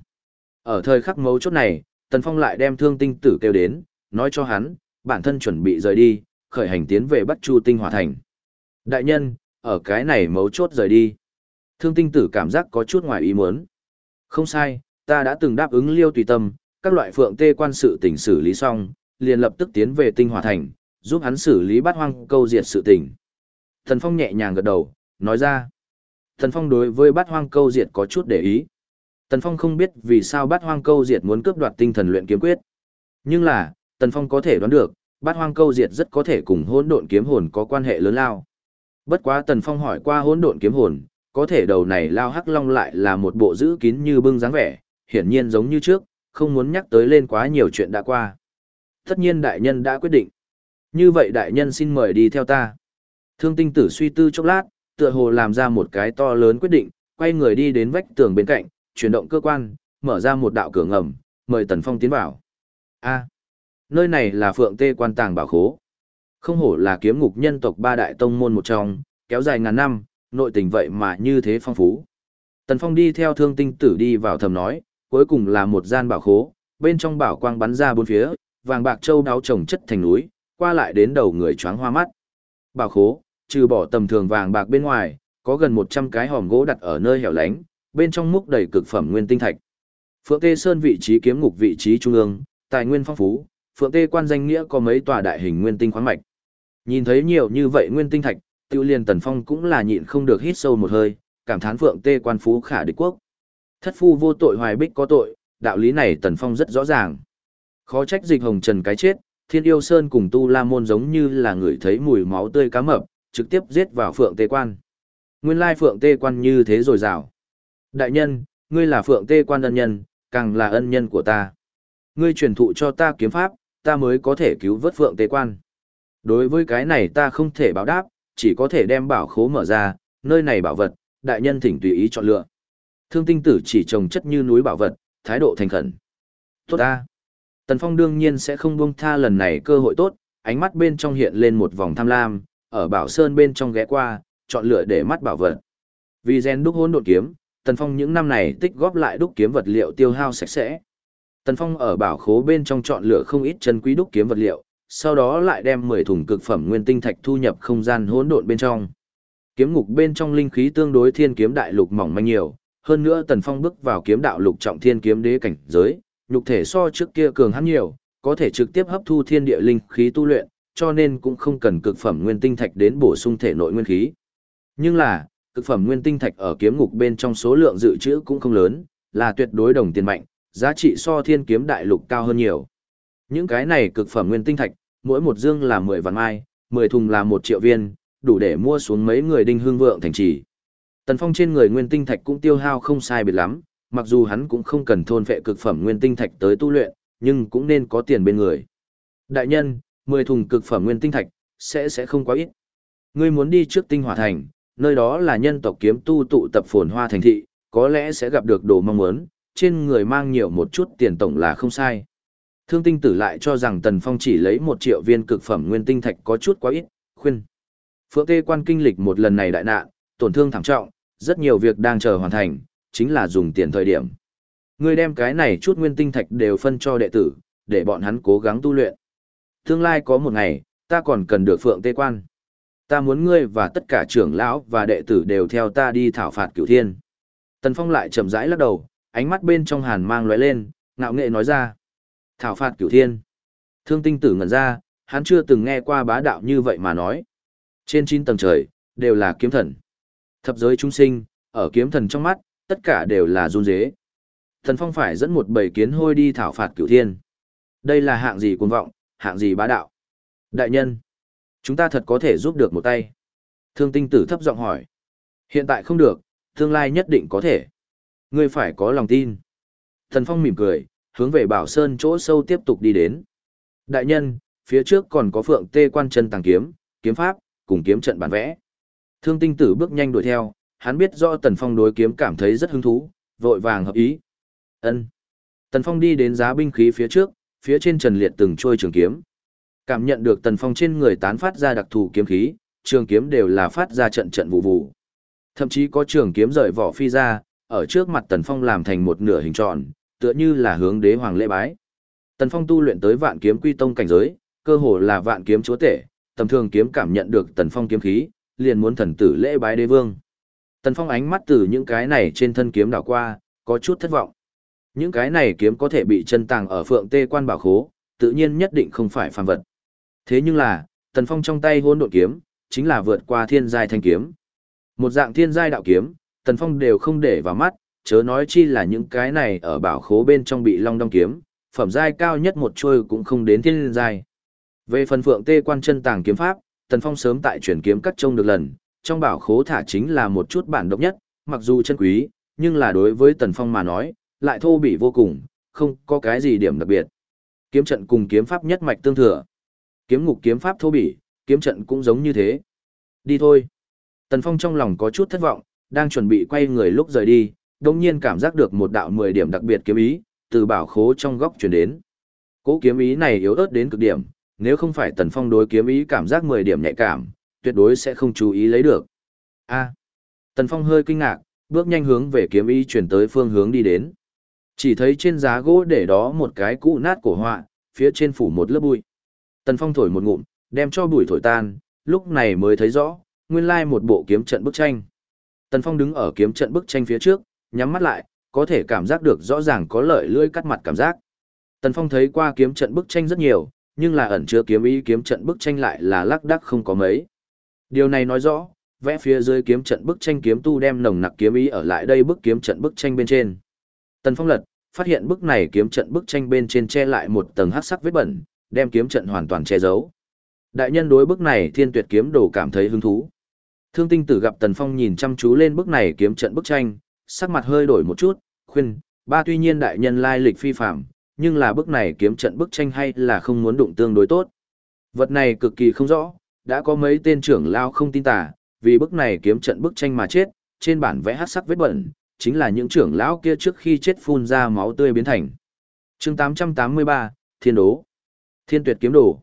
Ở thời khắc mấu chốt này, Tần Phong lại đem thương tinh tử kêu đến, nói cho hắn, bản thân chuẩn bị rời đi, khởi hành tiến về Bắc Chu Tinh Hòa Thành. Đại nhân, ở cái này mấu chốt rời đi. Thương tinh tử cảm giác có chút ngoài ý muốn. Không sai, ta đã từng đáp ứng liêu tùy tâm, các loại phượng tê quan sự tình xử lý xong, liền lập tức tiến về Tinh Hòa Thành, giúp hắn xử lý bát hoang câu diệt sự tình. Thần Phong nhẹ nhàng gật đầu, nói ra. Thần Phong đối với bát hoang câu diệt có chút để ý. Tần Phong không biết vì sao bát hoang câu diệt muốn cướp đoạt tinh thần luyện kiếm quyết. Nhưng là, Tần Phong có thể đoán được, bát hoang câu diệt rất có thể cùng hỗn độn kiếm hồn có quan hệ lớn lao. Bất quá Tần Phong hỏi qua hỗn độn kiếm hồn, có thể đầu này lao hắc long lại là một bộ giữ kín như bưng dáng vẻ, hiển nhiên giống như trước, không muốn nhắc tới lên quá nhiều chuyện đã qua. Tất nhiên đại nhân đã quyết định. Như vậy đại nhân xin mời đi theo ta. Thương tinh tử suy tư chốc lát, tựa hồ làm ra một cái to lớn quyết định, quay người đi đến vách tường bên cạnh, chuyển động cơ quan, mở ra một đạo cửa ngầm, mời Tần Phong tiến vào. A, nơi này là Phượng Tê quan tàng bảo khố. Không hổ là kiếm ngục nhân tộc ba đại tông môn một trong, kéo dài ngàn năm, nội tình vậy mà như thế phong phú. Tần Phong đi theo thương tinh tử đi vào thầm nói, cuối cùng là một gian bảo khố, bên trong bảo quang bắn ra bốn phía, vàng bạc châu đáo trồng chất thành núi, qua lại đến đầu người choáng hoa mắt. Bảo khố, trừ bỏ tầm thường vàng bạc bên ngoài, có gần 100 cái hòm gỗ đặt ở nơi hẻo lánh, bên trong múc đầy cực phẩm nguyên tinh thạch. Phượng Tê Sơn vị trí kiếm ngục vị trí trung ương, tài nguyên phong phú, Phượng Tê quan danh nghĩa có mấy tòa đại hình nguyên tinh khoáng mạch. Nhìn thấy nhiều như vậy nguyên tinh thạch, Tiêu Liên Tần Phong cũng là nhịn không được hít sâu một hơi, cảm thán Phượng Tê quan phú khả địch quốc. Thất phu vô tội hoài bích có tội, đạo lý này Tần Phong rất rõ ràng. Khó trách dịch hồng trần cái chết, Thiên Yêu Sơn cùng Tu La Môn giống như là người thấy mùi máu tươi cá mập, trực tiếp giết vào Phượng Tê quan. Nguyên lai Phượng Tê quan như thế rồi rào. Đại nhân, ngươi là phượng tê quan ân nhân, càng là ân nhân của ta. Ngươi truyền thụ cho ta kiếm pháp, ta mới có thể cứu vớt phượng tê quan. Đối với cái này ta không thể báo đáp, chỉ có thể đem bảo khố mở ra, nơi này bảo vật, đại nhân thỉnh tùy ý chọn lựa. Thương tinh tử chỉ trồng chất như núi bảo vật, thái độ thành khẩn. Tốt ta. Tần Phong đương nhiên sẽ không buông tha lần này cơ hội tốt, ánh mắt bên trong hiện lên một vòng tham lam, ở bảo sơn bên trong ghé qua, chọn lựa để mắt bảo vật. Vì gen đúc hôn đột kiếm, Tần Phong những năm này tích góp lại đúc kiếm vật liệu tiêu hao sạch sẽ. Tần Phong ở bảo khố bên trong chọn lựa không ít chân quý đúc kiếm vật liệu, sau đó lại đem 10 thùng cực phẩm nguyên tinh thạch thu nhập không gian hỗn độn bên trong. Kiếm ngục bên trong linh khí tương đối thiên kiếm đại lục mỏng manh nhiều, hơn nữa Tần Phong bước vào kiếm đạo lục trọng thiên kiếm đế cảnh giới, nhục thể so trước kia cường hắn nhiều, có thể trực tiếp hấp thu thiên địa linh khí tu luyện, cho nên cũng không cần cực phẩm nguyên tinh thạch đến bổ sung thể nội nguyên khí. Nhưng là, cực phẩm nguyên tinh thạch ở kiếm ngục bên trong số lượng dự trữ cũng không lớn, là tuyệt đối đồng tiền mạnh, giá trị so thiên kiếm đại lục cao hơn nhiều. Những cái này cực phẩm nguyên tinh thạch, mỗi một dương là 10 vạn mai, 10 thùng là 1 triệu viên, đủ để mua xuống mấy người đinh hương vượng thành trì. Tần Phong trên người nguyên tinh thạch cũng tiêu hao không sai biệt lắm, mặc dù hắn cũng không cần thôn phệ cực phẩm nguyên tinh thạch tới tu luyện, nhưng cũng nên có tiền bên người. Đại nhân, 10 thùng cực phẩm nguyên tinh thạch, sẽ sẽ không quá ít. Ngươi muốn đi trước tinh hỏa thành, nơi đó là nhân tộc kiếm tu tụ tập phồn hoa thành thị, có lẽ sẽ gặp được đồ mong muốn, trên người mang nhiều một chút tiền tổng là không sai. Thương tinh tử lại cho rằng Tần Phong chỉ lấy một triệu viên cực phẩm nguyên tinh thạch có chút quá ít, khuyên. Phượng Tê quan kinh lịch một lần này đại nạn, tổn thương thảm trọng, rất nhiều việc đang chờ hoàn thành, chính là dùng tiền thời điểm. Ngươi đem cái này chút nguyên tinh thạch đều phân cho đệ tử, để bọn hắn cố gắng tu luyện. Tương lai có một ngày, ta còn cần được Phượng Tê quan. Ta muốn ngươi và tất cả trưởng lão và đệ tử đều theo ta đi thảo phạt cửu thiên. Tần Phong lại chậm rãi lắc đầu, ánh mắt bên trong hàn mang lóe lên, ngạo nghệ nói ra. Thảo phạt cửu thiên. Thương tinh tử ngẩn ra, hắn chưa từng nghe qua bá đạo như vậy mà nói. Trên chín tầng trời, đều là kiếm thần. Thập giới chúng sinh, ở kiếm thần trong mắt, tất cả đều là run dế. Thần Phong phải dẫn một bầy kiến hôi đi thảo phạt cửu thiên. Đây là hạng gì cuồng vọng, hạng gì bá đạo. Đại nhân, chúng ta thật có thể giúp được một tay. Thương tinh tử thấp giọng hỏi. Hiện tại không được, tương lai nhất định có thể. Ngươi phải có lòng tin. Thần Phong mỉm cười, hướng về Bảo Sơn chỗ sâu tiếp tục đi đến. Đại nhân, phía trước còn có phượng tê quan chân tàng kiếm, kiếm pháp, cùng kiếm trận bản vẽ. Thương tinh tử bước nhanh đuổi theo, hắn biết do Tần Phong đối kiếm cảm thấy rất hứng thú, vội vàng hợp ý. Ân. Tần Phong đi đến giá binh khí phía trước, phía trên trần liệt từng trôi trường kiếm. Cảm nhận được Tần Phong trên người tán phát ra đặc thù kiếm khí, trường kiếm đều là phát ra trận trận vụ vụ. Thậm chí có trường kiếm rời vỏ phi ra, ở trước mặt Tần Phong làm thành một nửa hình tròn, tựa như là hướng đế hoàng lễ bái. Tần Phong tu luyện tới vạn kiếm quy tông cảnh giới, cơ hồ là vạn kiếm chúa tể, tầm thường kiếm cảm nhận được Tần Phong kiếm khí, liền muốn thần tử lễ bái đế vương. Tần Phong ánh mắt từ những cái này trên thân kiếm đảo qua, có chút thất vọng. Những cái này kiếm có thể bị chân tàng ở phượng tê quan bảo khố, tự nhiên nhất định không phải phàm vật. Thế nhưng là, Tần Phong trong tay hôn độn kiếm, chính là vượt qua thiên giai thanh kiếm. Một dạng thiên giai đạo kiếm, Tần Phong đều không để vào mắt, chớ nói chi là những cái này ở bảo khố bên trong bị long đong kiếm, phẩm giai cao nhất một trôi cũng không đến thiên giai. Về phần phượng tê quan chân tàng kiếm pháp, Tần Phong sớm tại chuyển kiếm cắt trông được lần, trong bảo khố thả chính là một chút bản độc nhất, mặc dù chân quý, nhưng là đối với Tần Phong mà nói, lại thô bỉ vô cùng, không có cái gì điểm đặc biệt. Kiếm trận cùng kiếm pháp nhất mạch tương thừa. Kiếm ngục kiếm pháp thô bỉ, kiếm trận cũng giống như thế. Đi thôi. Tần Phong trong lòng có chút thất vọng, đang chuẩn bị quay người lúc rời đi, đông nhiên cảm giác được một đạo 10 điểm đặc biệt kiếm ý, từ bảo khố trong góc chuyển đến. Cố kiếm ý này yếu ớt đến cực điểm, nếu không phải Tần Phong đối kiếm ý cảm giác 10 điểm nhạy cảm, tuyệt đối sẽ không chú ý lấy được. A. Tần Phong hơi kinh ngạc, bước nhanh hướng về kiếm ý chuyển tới phương hướng đi đến. Chỉ thấy trên giá gỗ để đó một cái cũ nát cổ họa, phía trên phủ một lớp bụi. Tần Phong thổi một ngụm, đem cho bụi thổi tan, lúc này mới thấy rõ, nguyên lai một bộ kiếm trận bức tranh. Tần Phong đứng ở kiếm trận bức tranh phía trước, nhắm mắt lại, có thể cảm giác được rõ ràng có lợi lưỡi cắt mặt cảm giác. Tần Phong thấy qua kiếm trận bức tranh rất nhiều, nhưng là ẩn chứa kiếm ý kiếm trận bức tranh lại là lắc đắc không có mấy. Điều này nói rõ, vẽ phía dưới kiếm trận bức tranh kiếm tu đem nồng nặc kiếm ý ở lại đây bức kiếm trận bức tranh bên trên. Tần Phong lật, phát hiện bức này kiếm trận bức tranh bên trên che lại một tầng hắc sắc vết bẩn, đem kiếm trận hoàn toàn che giấu. Đại nhân đối bức này thiên tuyệt kiếm đồ cảm thấy hứng thú. Thương tinh tử gặp Tần Phong nhìn chăm chú lên bức này kiếm trận bức tranh, sắc mặt hơi đổi một chút, khuyên, ba tuy nhiên đại nhân lai lịch phi phạm, nhưng là bức này kiếm trận bức tranh hay là không muốn đụng tương đối tốt. Vật này cực kỳ không rõ, đã có mấy tên trưởng lao không tin tà, vì bức này kiếm trận bức tranh mà chết, trên bản vẽ hát sắc vết bẩn, chính là những trưởng lão kia trước khi chết phun ra máu tươi biến thành. chương 883, Thiên Đố. Thiên tuyệt kiếm đồ.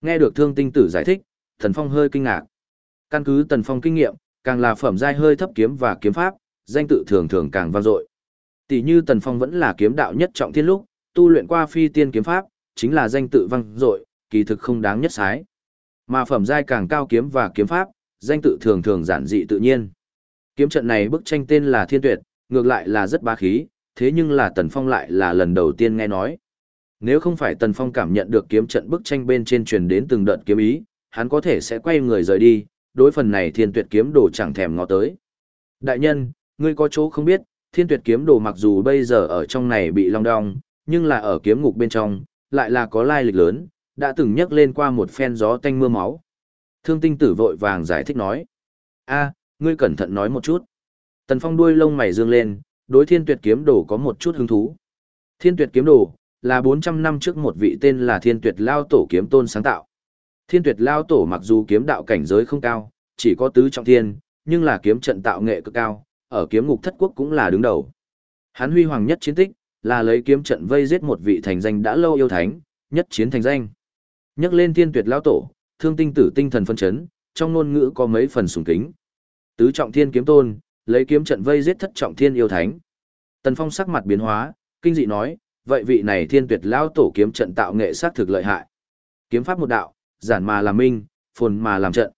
Nghe được thương tinh tử giải thích, Thần Phong hơi kinh ngạc. Căn cứ Tần Phong kinh nghiệm, càng là phẩm giai hơi thấp kiếm và kiếm pháp, danh tự thường thường càng vang dội. Tỷ như Tần Phong vẫn là kiếm đạo nhất trọng thiên lúc, tu luyện qua phi tiên kiếm pháp, chính là danh tự vang dội, kỳ thực không đáng nhất sái. Mà phẩm giai càng cao kiếm và kiếm pháp, danh tự thường thường giản dị tự nhiên. Kiếm trận này bức tranh tên là Thiên Tuyệt, ngược lại là rất bá khí, thế nhưng là Tần Phong lại là lần đầu tiên nghe nói. Nếu không phải Tần Phong cảm nhận được kiếm trận bức tranh bên trên truyền đến từng đợt kiếm ý, hắn có thể sẽ quay người rời đi, đối phần này Thiên Tuyệt kiếm đồ chẳng thèm ngó tới. Đại nhân, ngươi có chỗ không biết, thiên tuyệt kiếm đồ mặc dù bây giờ ở trong này bị long đong, nhưng là ở kiếm ngục bên trong, lại là có lai lịch lớn, đã từng nhắc lên qua một phen gió tanh mưa máu. Thương tinh tử vội vàng giải thích nói. a ngươi cẩn thận nói một chút. Tần Phong đuôi lông mày dương lên, đối thiên tuyệt kiếm đồ có một chút hứng thú. Thiên tuyệt kiếm đồ, là 400 năm trước một vị tên là thiên tuyệt lao tổ kiếm tôn sáng tạo. Thiên tuyệt lao tổ mặc dù kiếm đạo cảnh giới không cao, chỉ có tứ trọng thiên, nhưng là kiếm trận tạo nghệ cực cao, ở kiếm ngục thất quốc cũng là đứng đầu. Hắn huy hoàng nhất chiến tích, là lấy kiếm trận vây giết một vị thành danh đã lâu yêu thánh, nhất chiến thành danh. Nhắc lên thiên tuyệt lao tổ, thương tinh tử tinh thần phân chấn, trong ngôn ngữ có mấy phần sùng kính. Tứ trọng thiên kiếm tôn, lấy kiếm trận vây giết thất trọng thiên yêu thánh. Tần Phong sắc mặt biến hóa, kinh dị nói, vậy vị này thiên tuyệt lao tổ kiếm trận tạo nghệ sát thực lợi hại. Kiếm pháp một đạo, giản mà làm minh, phồn mà làm trận.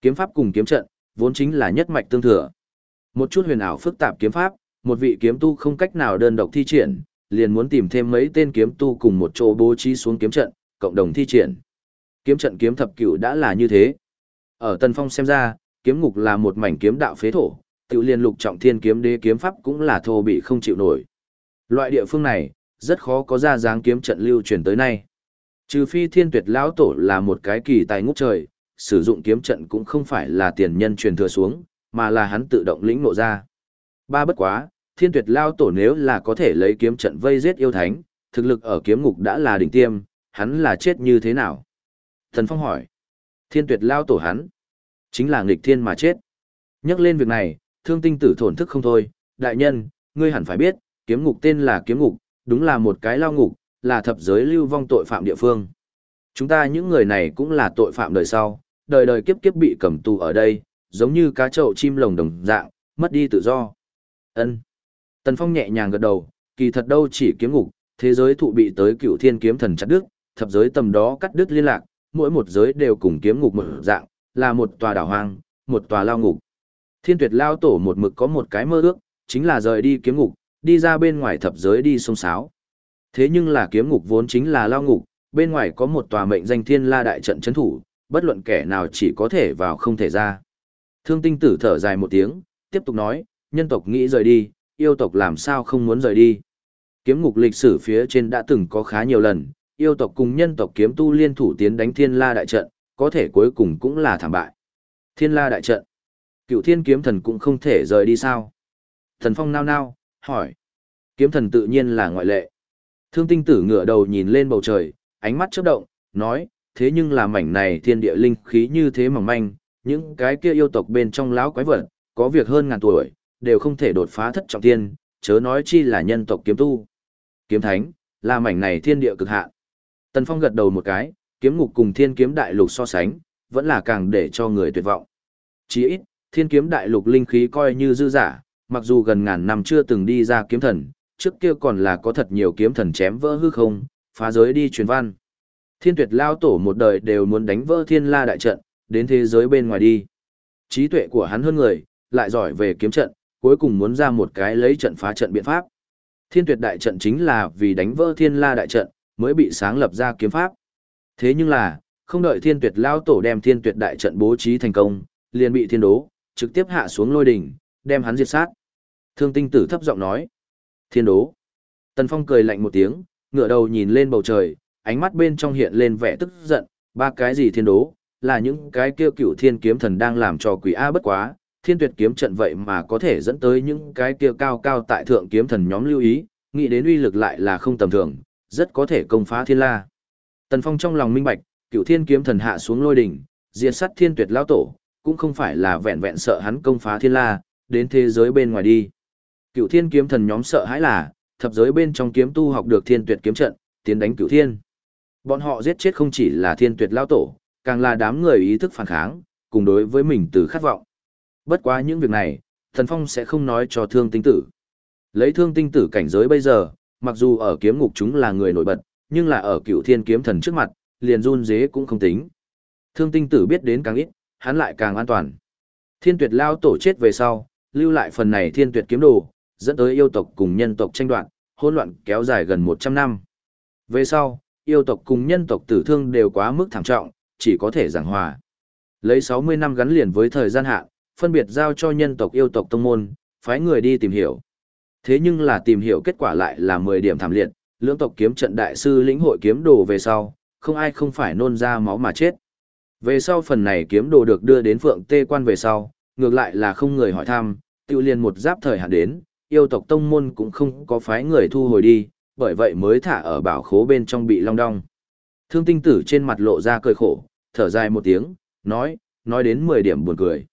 Kiếm pháp cùng kiếm trận, vốn chính là nhất mạch tương thừa. Một chút huyền ảo phức tạp kiếm pháp, một vị kiếm tu không cách nào đơn độc thi triển, liền muốn tìm thêm mấy tên kiếm tu cùng một chỗ bố trí xuống kiếm trận, cộng đồng thi triển. Kiếm trận kiếm thập cửu đã là như thế. Ở Tần Phong xem ra, kiếm ngục là một mảnh kiếm đạo phế thổ, tự liên lục trọng thiên kiếm đế kiếm pháp cũng là thô bị không chịu nổi. Loại địa phương này, rất khó có ra dáng kiếm trận lưu truyền tới nay. Trừ phi thiên tuyệt lão tổ là một cái kỳ tài ngút trời, sử dụng kiếm trận cũng không phải là tiền nhân truyền thừa xuống, mà là hắn tự động lĩnh nộ ra. Ba bất quá, thiên tuyệt lao tổ nếu là có thể lấy kiếm trận vây giết yêu thánh, thực lực ở kiếm ngục đã là đỉnh tiêm, hắn là chết như thế nào? Thần Phong hỏi. Thiên tuyệt lao tổ hắn, chính là nghịch thiên mà chết. Nhắc lên việc này, thương tinh tử thổn thức không thôi, đại nhân, ngươi hẳn phải biết, kiếm ngục tên là kiếm ngục, đúng là một cái lao ngục, là thập giới lưu vong tội phạm địa phương. Chúng ta những người này cũng là tội phạm đời sau, đời đời kiếp kiếp bị cầm tù ở đây, giống như cá trậu chim lồng đồng dạng, mất đi tự do. Ân. Tần Phong nhẹ nhàng gật đầu, kỳ thật đâu chỉ kiếm ngục, thế giới thụ bị tới cựu thiên kiếm thần chặt đứt, thập giới tầm đó cắt đứt liên lạc, mỗi một giới đều cùng kiếm ngục một dạng, là một tòa đảo hoang, một tòa lao ngục. Thiên tuyệt lao tổ một mực có một cái mơ ước, chính là rời đi kiếm ngục, đi ra bên ngoài thập giới đi sông sáo. Thế nhưng là kiếm ngục vốn chính là lao ngục, bên ngoài có một tòa mệnh danh thiên la đại trận chấn thủ, bất luận kẻ nào chỉ có thể vào không thể ra. Thương tinh tử thở dài một tiếng, tiếp tục nói, nhân tộc nghĩ rời đi, yêu tộc làm sao không muốn rời đi. Kiếm ngục lịch sử phía trên đã từng có khá nhiều lần, yêu tộc cùng nhân tộc kiếm tu liên thủ tiến đánh thiên la đại trận, có thể cuối cùng cũng là thảm bại. Thiên la đại trận, cựu thiên kiếm thần cũng không thể rời đi sao. Thần phong nao nao, hỏi. Kiếm thần tự nhiên là ngoại lệ. Thương tinh tử ngửa đầu nhìn lên bầu trời, ánh mắt chớp động, nói, thế nhưng là mảnh này thiên địa linh khí như thế mỏng manh, những cái kia yêu tộc bên trong lão quái vật, có việc hơn ngàn tuổi, đều không thể đột phá thất trọng thiên, chớ nói chi là nhân tộc kiếm tu. Kiếm thánh, là mảnh này thiên địa cực hạn. Tần Phong gật đầu một cái, kiếm ngục cùng thiên kiếm đại lục so sánh, vẫn là càng để cho người tuyệt vọng. Chỉ ít, thiên kiếm đại lục linh khí coi như dư giả, mặc dù gần ngàn năm chưa từng đi ra kiếm thần, trước kia còn là có thật nhiều kiếm thần chém vỡ hư không, phá giới đi truyền văn. Thiên tuyệt lao tổ một đời đều muốn đánh vỡ thiên la đại trận, đến thế giới bên ngoài đi. Trí tuệ của hắn hơn người, lại giỏi về kiếm trận, cuối cùng muốn ra một cái lấy trận phá trận biện pháp. Thiên tuyệt đại trận chính là vì đánh vỡ thiên la đại trận, mới bị sáng lập ra kiếm pháp. Thế nhưng là, không đợi thiên tuyệt lao tổ đem thiên tuyệt đại trận bố trí thành công, liền bị thiên đố, trực tiếp hạ xuống lôi đỉnh, đem hắn diệt sát. Thương tinh tử thấp giọng nói. Thiên đố. Tần Phong cười lạnh một tiếng, ngửa đầu nhìn lên bầu trời, ánh mắt bên trong hiện lên vẻ tức giận, ba cái gì thiên đố, là những cái kia cựu thiên kiếm thần đang làm cho quỷ A bất quá, thiên tuyệt kiếm trận vậy mà có thể dẫn tới những cái kia cao cao tại thượng kiếm thần nhóm lưu ý, nghĩ đến uy lực lại là không tầm thường, rất có thể công phá thiên la. Tần Phong trong lòng minh bạch, cựu thiên kiếm thần hạ xuống lôi đỉnh, diệt sát thiên tuyệt lao tổ, cũng không phải là vẹn vẹn sợ hắn công phá thiên la, đến thế giới bên ngoài đi. Cựu thiên kiếm thần nhóm sợ hãi là, thập giới bên trong kiếm tu học được thiên tuyệt kiếm trận, tiến đánh cựu thiên. Bọn họ giết chết không chỉ là thiên tuyệt lao tổ, càng là đám người ý thức phản kháng, cùng đối với mình từ khát vọng. Bất quá những việc này, thần phong sẽ không nói cho thương tinh tử. Lấy thương tinh tử cảnh giới bây giờ, mặc dù ở kiếm ngục chúng là người nổi bật, nhưng là ở cựu thiên kiếm thần trước mặt, liền run dế cũng không tính. Thương tinh tử biết đến càng ít, hắn lại càng an toàn. Thiên tuyệt lao tổ chết về sau, lưu lại phần này thiên tuyệt kiếm đồ, dẫn tới yêu tộc cùng nhân tộc tranh đoạt, hỗn loạn kéo dài gần 100 năm. Về sau, yêu tộc cùng nhân tộc tử thương đều quá mức thảm trọng, chỉ có thể giảng hòa. Lấy 60 năm gắn liền với thời gian hạn, phân biệt giao cho nhân tộc yêu tộc tông môn, phái người đi tìm hiểu. Thế nhưng là tìm hiểu kết quả lại là 10 điểm thảm liệt, lưỡng tộc kiếm trận đại sư lĩnh hội kiếm đồ về sau, không ai không phải nôn ra máu mà chết. Về sau phần này kiếm đồ được đưa đến phượng tê quan về sau, ngược lại là không người hỏi thăm, tiêu liền một giáp thời hạn đến, yêu tộc tông môn cũng không có phái người thu hồi đi, bởi vậy mới thả ở bảo khố bên trong bị long đong. Thương tinh tử trên mặt lộ ra cười khổ, thở dài một tiếng, nói, nói đến 10 điểm buồn cười.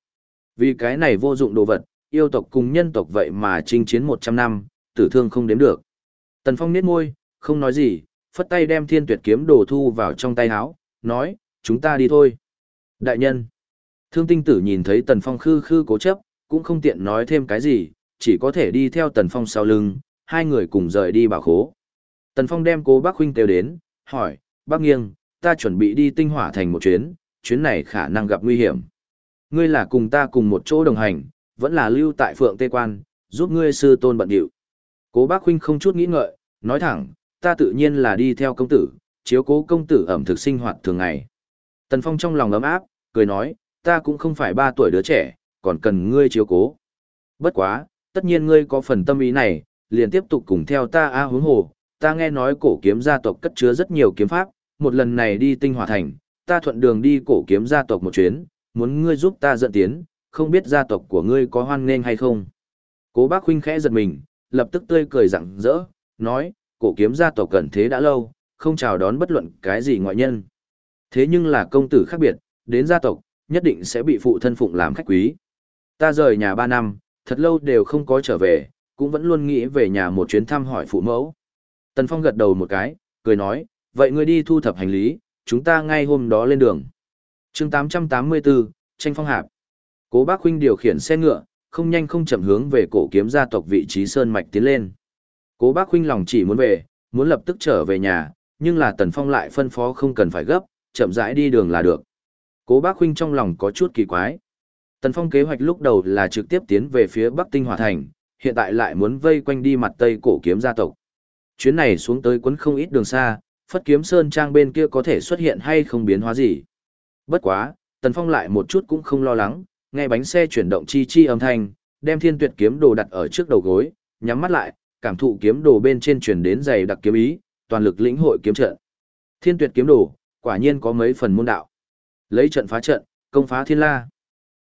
Vì cái này vô dụng đồ vật, yêu tộc cùng nhân tộc vậy mà chinh chiến 100 năm, tử thương không đếm được. Tần Phong nét môi, không nói gì, phất tay đem thiên tuyệt kiếm đồ thu vào trong tay áo, nói, chúng ta đi thôi. Đại nhân, thương tinh tử nhìn thấy Tần Phong khư khư cố chấp, cũng không tiện nói thêm cái gì, chỉ có thể đi theo Tần Phong sau lưng, hai người cùng rời đi bảo khố. Tần Phong đem cố bác huynh kêu đến, hỏi, bác nghiêng, ta chuẩn bị đi tinh hỏa thành một chuyến, chuyến này khả năng gặp nguy hiểm. Ngươi là cùng ta cùng một chỗ đồng hành, vẫn là lưu tại phượng tê quan, giúp ngươi sư tôn bận điệu. Cố bác huynh không chút nghĩ ngợi, nói thẳng, ta tự nhiên là đi theo công tử, chiếu cố công tử ẩm thực sinh hoạt thường ngày. Tần Phong trong lòng ấm áp, cười nói, ta cũng không phải ba tuổi đứa trẻ, còn cần ngươi chiếu cố. Bất quá, tất nhiên ngươi có phần tâm ý này, liền tiếp tục cùng theo ta a à hướng hồ, ta nghe nói cổ kiếm gia tộc cất chứa rất nhiều kiếm pháp, một lần này đi tinh hỏa thành, ta thuận đường đi cổ kiếm gia tộc một chuyến, muốn ngươi giúp ta dẫn tiến, không biết gia tộc của ngươi có hoan nghênh hay không. Cố bác huynh khẽ giật mình, lập tức tươi cười rặng rỡ, nói, cổ kiếm gia tộc cần thế đã lâu, không chào đón bất luận cái gì ngoại nhân. Thế nhưng là công tử khác biệt, đến gia tộc, nhất định sẽ bị phụ thân phụng làm khách quý. Ta rời nhà ba năm, thật lâu đều không có trở về, cũng vẫn luôn nghĩ về nhà một chuyến thăm hỏi phụ mẫu. Tần Phong gật đầu một cái, cười nói, vậy ngươi đi thu thập hành lý, chúng ta ngay hôm đó lên đường. chương 884, tranh phong hạp. Cố bác huynh điều khiển xe ngựa, không nhanh không chậm hướng về cổ kiếm gia tộc vị trí Sơn Mạch tiến lên. Cố bác huynh lòng chỉ muốn về, muốn lập tức trở về nhà, nhưng là Tần Phong lại phân phó không cần phải gấp, chậm rãi đi đường là được. Cố bác huynh trong lòng có chút kỳ quái. Tần Phong kế hoạch lúc đầu là trực tiếp tiến về phía Bắc Tinh Hòa Thành, hiện tại lại muốn vây quanh đi mặt Tây cổ kiếm gia tộc. Chuyến này xuống tới quấn không ít đường xa, Phất Kiếm Sơn Trang bên kia có thể xuất hiện hay không biến hóa gì. Bất quá, Tần Phong lại một chút cũng không lo lắng, nghe bánh xe chuyển động chi chi âm thanh, đem thiên tuyệt kiếm đồ đặt ở trước đầu gối, nhắm mắt lại, cảm thụ kiếm đồ bên trên truyền đến dày đặc kiếm ý, toàn lực lĩnh hội kiếm trận. Thiên tuyệt kiếm đồ, quả nhiên có mấy phần môn đạo. Lấy trận phá trận, công phá thiên la.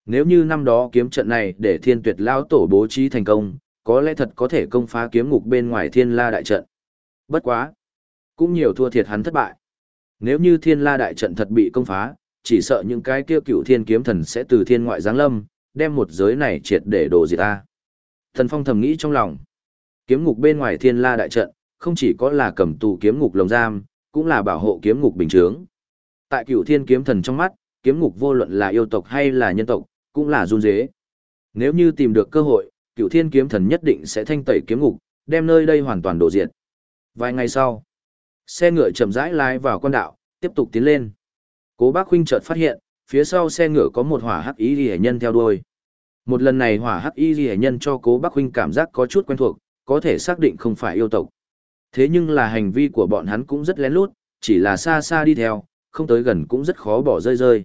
Nếu như năm đó kiếm trận này để thiên tuyệt lao tổ bố trí thành công, có lẽ thật có thể công phá kiếm ngục bên ngoài thiên la đại trận. Bất quá. Cũng nhiều thua thiệt hắn thất bại. Nếu như thiên la đại trận thật bị công phá, chỉ sợ những cái kia cựu thiên kiếm thần sẽ từ thiên ngoại giáng lâm, đem một giới này triệt để đổ diệt ta. Thần Phong thầm nghĩ trong lòng. Kiếm ngục bên ngoài thiên la đại trận, không chỉ có là cầm tù kiếm ngục lồng giam, cũng là bảo hộ kiếm ngục bình chướng. Tại cựu thiên kiếm thần trong mắt, kiếm ngục vô luận là yêu tộc hay là nhân tộc, cũng là run dế. Nếu như tìm được cơ hội, cựu thiên kiếm thần nhất định sẽ thanh tẩy kiếm ngục, đem nơi đây hoàn toàn đổ diệt. Vài ngày sau, xe ngựa chậm rãi lái vào con đạo, tiếp tục tiến lên. Cố bác huynh chợt phát hiện, phía sau xe ngựa có một hỏa hắc y liễu nhân theo đuôi. Một lần này hỏa hắc y liễu nhân cho cố bác huynh cảm giác có chút quen thuộc, có thể xác định không phải yêu tộc. Thế nhưng là hành vi của bọn hắn cũng rất lén lút, chỉ là xa xa đi theo, không tới gần cũng rất khó bỏ rơi rơi.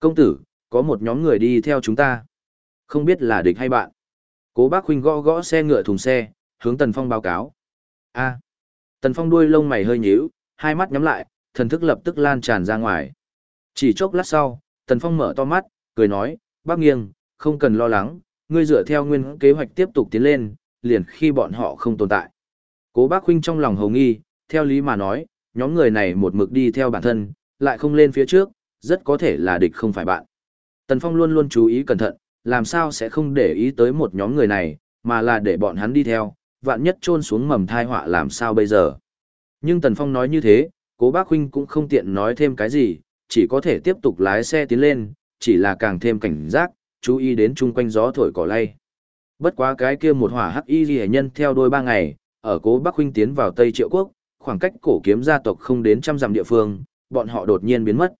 Công tử, có một nhóm người đi theo chúng ta. Không biết là địch hay bạn. Cố bác huynh gõ gõ xe ngựa thùng xe, hướng Tần Phong báo cáo. a Tần Phong đuôi lông mày hơi nhíu, hai mắt nhắm lại, thần thức lập tức lan tràn ra ngoài. Chỉ chốc lát sau, Tần Phong mở to mắt, cười nói, bác nghiêng, không cần lo lắng, ngươi dựa theo nguyên kế hoạch tiếp tục tiến lên, liền khi bọn họ không tồn tại. Cố bác huynh trong lòng hồng nghi, theo lý mà nói, nhóm người này một mực đi theo bản thân, lại không lên phía trước, rất có thể là địch không phải bạn. Tần Phong luôn luôn chú ý cẩn thận, làm sao sẽ không để ý tới một nhóm người này, mà là để bọn hắn đi theo, vạn nhất trôn xuống mầm thai họa làm sao bây giờ. Nhưng Tần Phong nói như thế, cố bác huynh cũng không tiện nói thêm cái gì, chỉ có thể tiếp tục lái xe tiến lên, chỉ là càng thêm cảnh giác, chú ý đến chung quanh gió thổi cỏ lay. Bất quá cái kia một hỏa hắc y ghi nhân theo đôi ba ngày, ở cố Bắc huynh tiến vào Tây Triệu Quốc, khoảng cách cổ kiếm gia tộc không đến trăm dặm địa phương, bọn họ đột nhiên biến mất.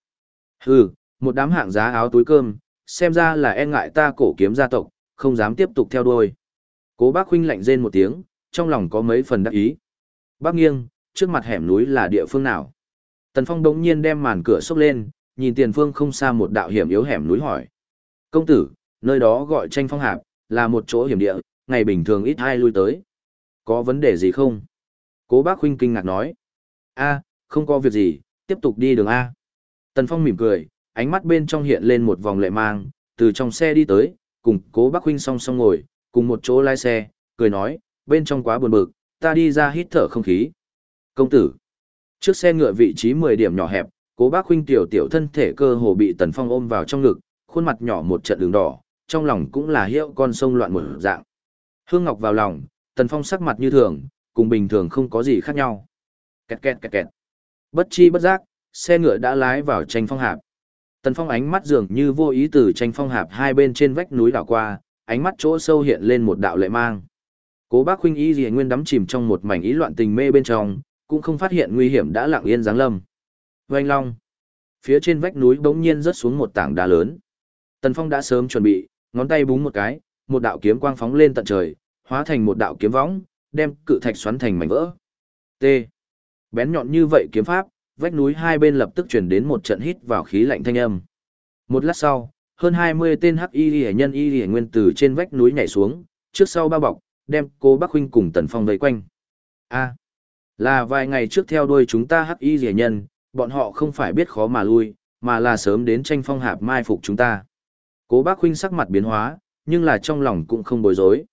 Hừ, một đám hạng giá áo túi cơm, xem ra là e ngại ta cổ kiếm gia tộc, không dám tiếp tục theo đuôi. Cố Bác huynh lạnh rên một tiếng, trong lòng có mấy phần đắc ý. Bác nghiêng, trước mặt hẻm núi là địa phương nào? Tần Phong đống nhiên đem màn cửa xốc lên, nhìn tiền phương không xa một đạo hiểm yếu hẻm núi hỏi. Công tử, nơi đó gọi tranh phong hạp, là một chỗ hiểm địa, ngày bình thường ít ai lui tới. Có vấn đề gì không? Cố bác huynh kinh ngạc nói. a không có việc gì, tiếp tục đi đường A. Tần Phong mỉm cười, ánh mắt bên trong hiện lên một vòng lệ mang, từ trong xe đi tới, cùng cố bác huynh song song ngồi, cùng một chỗ lái xe, cười nói, bên trong quá buồn bực, ta đi ra hít thở không khí. Công tử. Trước xe ngựa vị trí 10 điểm nhỏ hẹp, cố bác huynh tiểu tiểu thân thể cơ hồ bị Tần Phong ôm vào trong ngực, khuôn mặt nhỏ một trận đường đỏ, trong lòng cũng là hiệu con sông loạn một dạng. Hương Ngọc vào lòng, Tần Phong sắc mặt như thường, cùng bình thường không có gì khác nhau. Kẹt kẹt kẹt kẹt. Bất chi bất giác, xe ngựa đã lái vào tranh phong hạp. Tần Phong ánh mắt dường như vô ý từ tranh phong hạp hai bên trên vách núi đảo qua, ánh mắt chỗ sâu hiện lên một đạo lệ mang. Cố Bác huynh ý gì nguyên đắm chìm trong một mảnh ý loạn tình mê bên trong, cũng không phát hiện nguy hiểm đã lặng yên giáng lâm. Oanh long. Phía trên vách núi bỗng nhiên rớt xuống một tảng đá lớn. Tần Phong đã sớm chuẩn bị, ngón tay búng một cái, một đạo kiếm quang phóng lên tận trời, hóa thành một đạo kiếm võng, đem cự thạch xoắn thành mảnh vỡ. T. Bén nhọn như vậy kiếm pháp, vách núi hai bên lập tức truyền đến một trận hít vào khí lạnh thanh âm. Một lát sau, hơn 20 tên hắc y liễu nhân y liễu nguyên từ trên vách núi nhảy xuống, trước sau bao bọc, đem cô Bắc huynh cùng Tần Phong vây quanh. A, là vài ngày trước theo đuôi chúng ta hắc y liễu nhân, bọn họ không phải biết khó mà lui, mà là sớm đến tranh phong hạp mai phục chúng ta. Cố Bác huynh sắc mặt biến hóa, nhưng là trong lòng cũng không bối rối.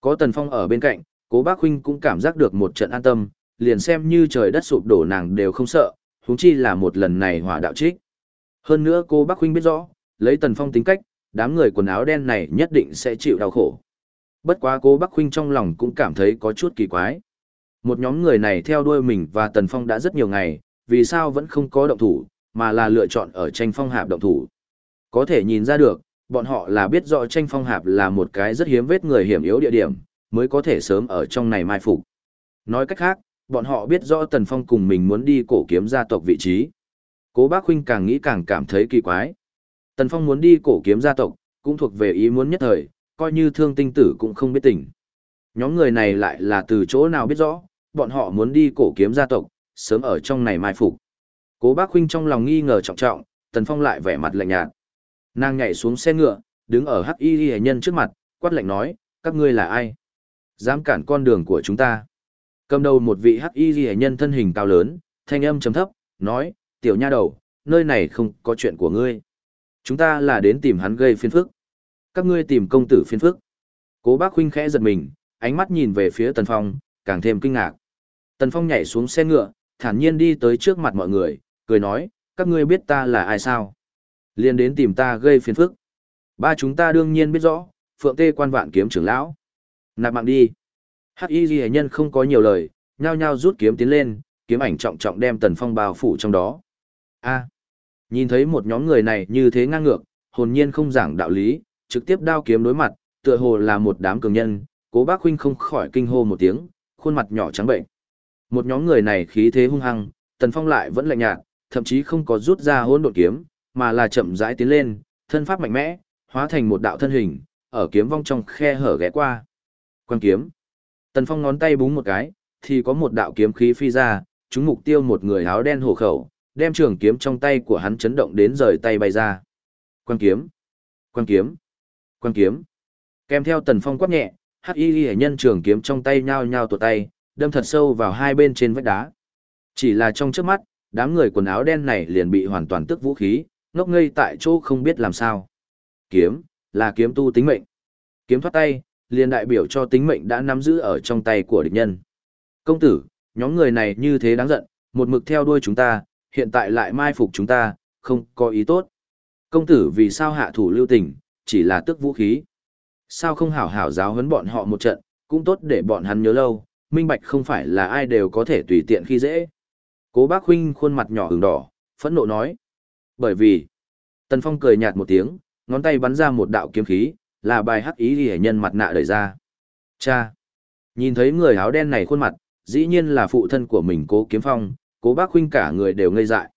Có Tần Phong ở bên cạnh, Cố Bác huynh cũng cảm giác được một trận an tâm, liền xem như trời đất sụp đổ nàng đều không sợ, huống chi là một lần này hỏa đạo trích. Hơn nữa cô Bác huynh biết rõ, lấy Tần Phong tính cách, đám người quần áo đen này nhất định sẽ chịu đau khổ. Bất quá cô Bắc huynh trong lòng cũng cảm thấy có chút kỳ quái. Một nhóm người này theo đuôi mình và Tần Phong đã rất nhiều ngày, vì sao vẫn không có động thủ, mà là lựa chọn ở tranh phong hạp động thủ. Có thể nhìn ra được, bọn họ là biết rõ tranh phong hạp là một cái rất hiếm vết người hiểm yếu địa điểm, mới có thể sớm ở trong này mai phục. Nói cách khác, bọn họ biết rõ Tần Phong cùng mình muốn đi cổ kiếm gia tộc vị trí. Cố Bác Huynh càng nghĩ càng cảm thấy kỳ quái. Tần Phong muốn đi cổ kiếm gia tộc, cũng thuộc về ý muốn nhất thời, coi như thương tinh tử cũng không biết tỉnh. Nhóm người này lại là từ chỗ nào biết rõ, bọn họ muốn đi cổ kiếm gia tộc, sớm ở trong này mai phục. Cố Bác Huynh trong lòng nghi ngờ trọng trọng, Tần Phong lại vẻ mặt lạnh nhạt. Nàng nhảy xuống xe ngựa, đứng ở hắc y hệ nhân trước mặt, quát lạnh nói, các ngươi là ai? Dám cản con đường của chúng ta. Cầm đầu một vị hắc y hệ nhân thân hình cao lớn, thanh âm trầm thấp, nói, tiểu nha đầu, nơi này không có chuyện của ngươi. Chúng ta là đến tìm hắn gây phiền phức. Các ngươi tìm công tử phiền phức. Cố bác huynh khẽ giật mình, ánh mắt nhìn về phía Tần Phong, càng thêm kinh ngạc. Tần Phong nhảy xuống xe ngựa, thản nhiên đi tới trước mặt mọi người, cười nói, các ngươi biết ta là ai sao? liền đến tìm ta gây phiền phức. Ba chúng ta đương nhiên biết rõ, phượng tê quan vạn kiếm trưởng lão. Nạp mạng đi. Hắc y ghi nhân không có nhiều lời, nhao nhao rút kiếm tiến lên, kiếm ảnh trọng trọng đem tần phong bao phủ trong đó. A. nhìn thấy một nhóm người này như thế ngang ngược, hồn nhiên không giảng đạo lý, trực tiếp đao kiếm đối mặt, tựa hồ là một đám cường nhân, cố bác huynh không khỏi kinh hô một tiếng, khuôn mặt nhỏ trắng bệnh. Một nhóm người này khí thế hung hăng, tần phong lại vẫn lạnh nhạt, thậm chí không có rút ra hỗn độn kiếm, mà là chậm rãi tiến lên, thân pháp mạnh mẽ, hóa thành một đạo thân hình, ở kiếm vong trong khe hở ghé qua. Quan kiếm. Tần Phong ngón tay búng một cái, thì có một đạo kiếm khí phi ra, trúng mục tiêu một người áo đen hổ khẩu, đem trường kiếm trong tay của hắn chấn động đến rời tay bay ra. Quan kiếm. Quan kiếm. Quan kiếm. Kèm theo Tần Phong quát nhẹ, hắc y hệ nhân trường kiếm trong tay nhao nhao tuột tay, đâm thật sâu vào hai bên trên vách đá. Chỉ là trong trước mắt, đám người quần áo đen này liền bị hoàn toàn tức vũ khí, ngốc ngây tại chỗ không biết làm sao. Kiếm, là kiếm tu tính mệnh. Kiếm thoát tay, liền đại biểu cho tính mệnh đã nắm giữ ở trong tay của địch nhân. Công tử, nhóm người này như thế đáng giận, một mực theo đuôi chúng ta, hiện tại lại mai phục chúng ta, không có ý tốt. Công tử vì sao hạ thủ lưu tình, chỉ là tức vũ khí. Sao không hảo hảo giáo huấn bọn họ một trận, cũng tốt để bọn hắn nhớ lâu, minh bạch không phải là ai đều có thể tùy tiện khi dễ. Cố bác huynh khuôn mặt nhỏ hứng đỏ, phẫn nộ nói. Bởi vì, Tần Phong cười nhạt một tiếng, ngón tay bắn ra một đạo kiếm khí, là bài hắc ý ghi nhân mặt nạ đẩy ra. Cha! Nhìn thấy người áo đen này khuôn mặt, dĩ nhiên là phụ thân của mình cố kiếm phong, cố bác huynh cả người đều ngây dại.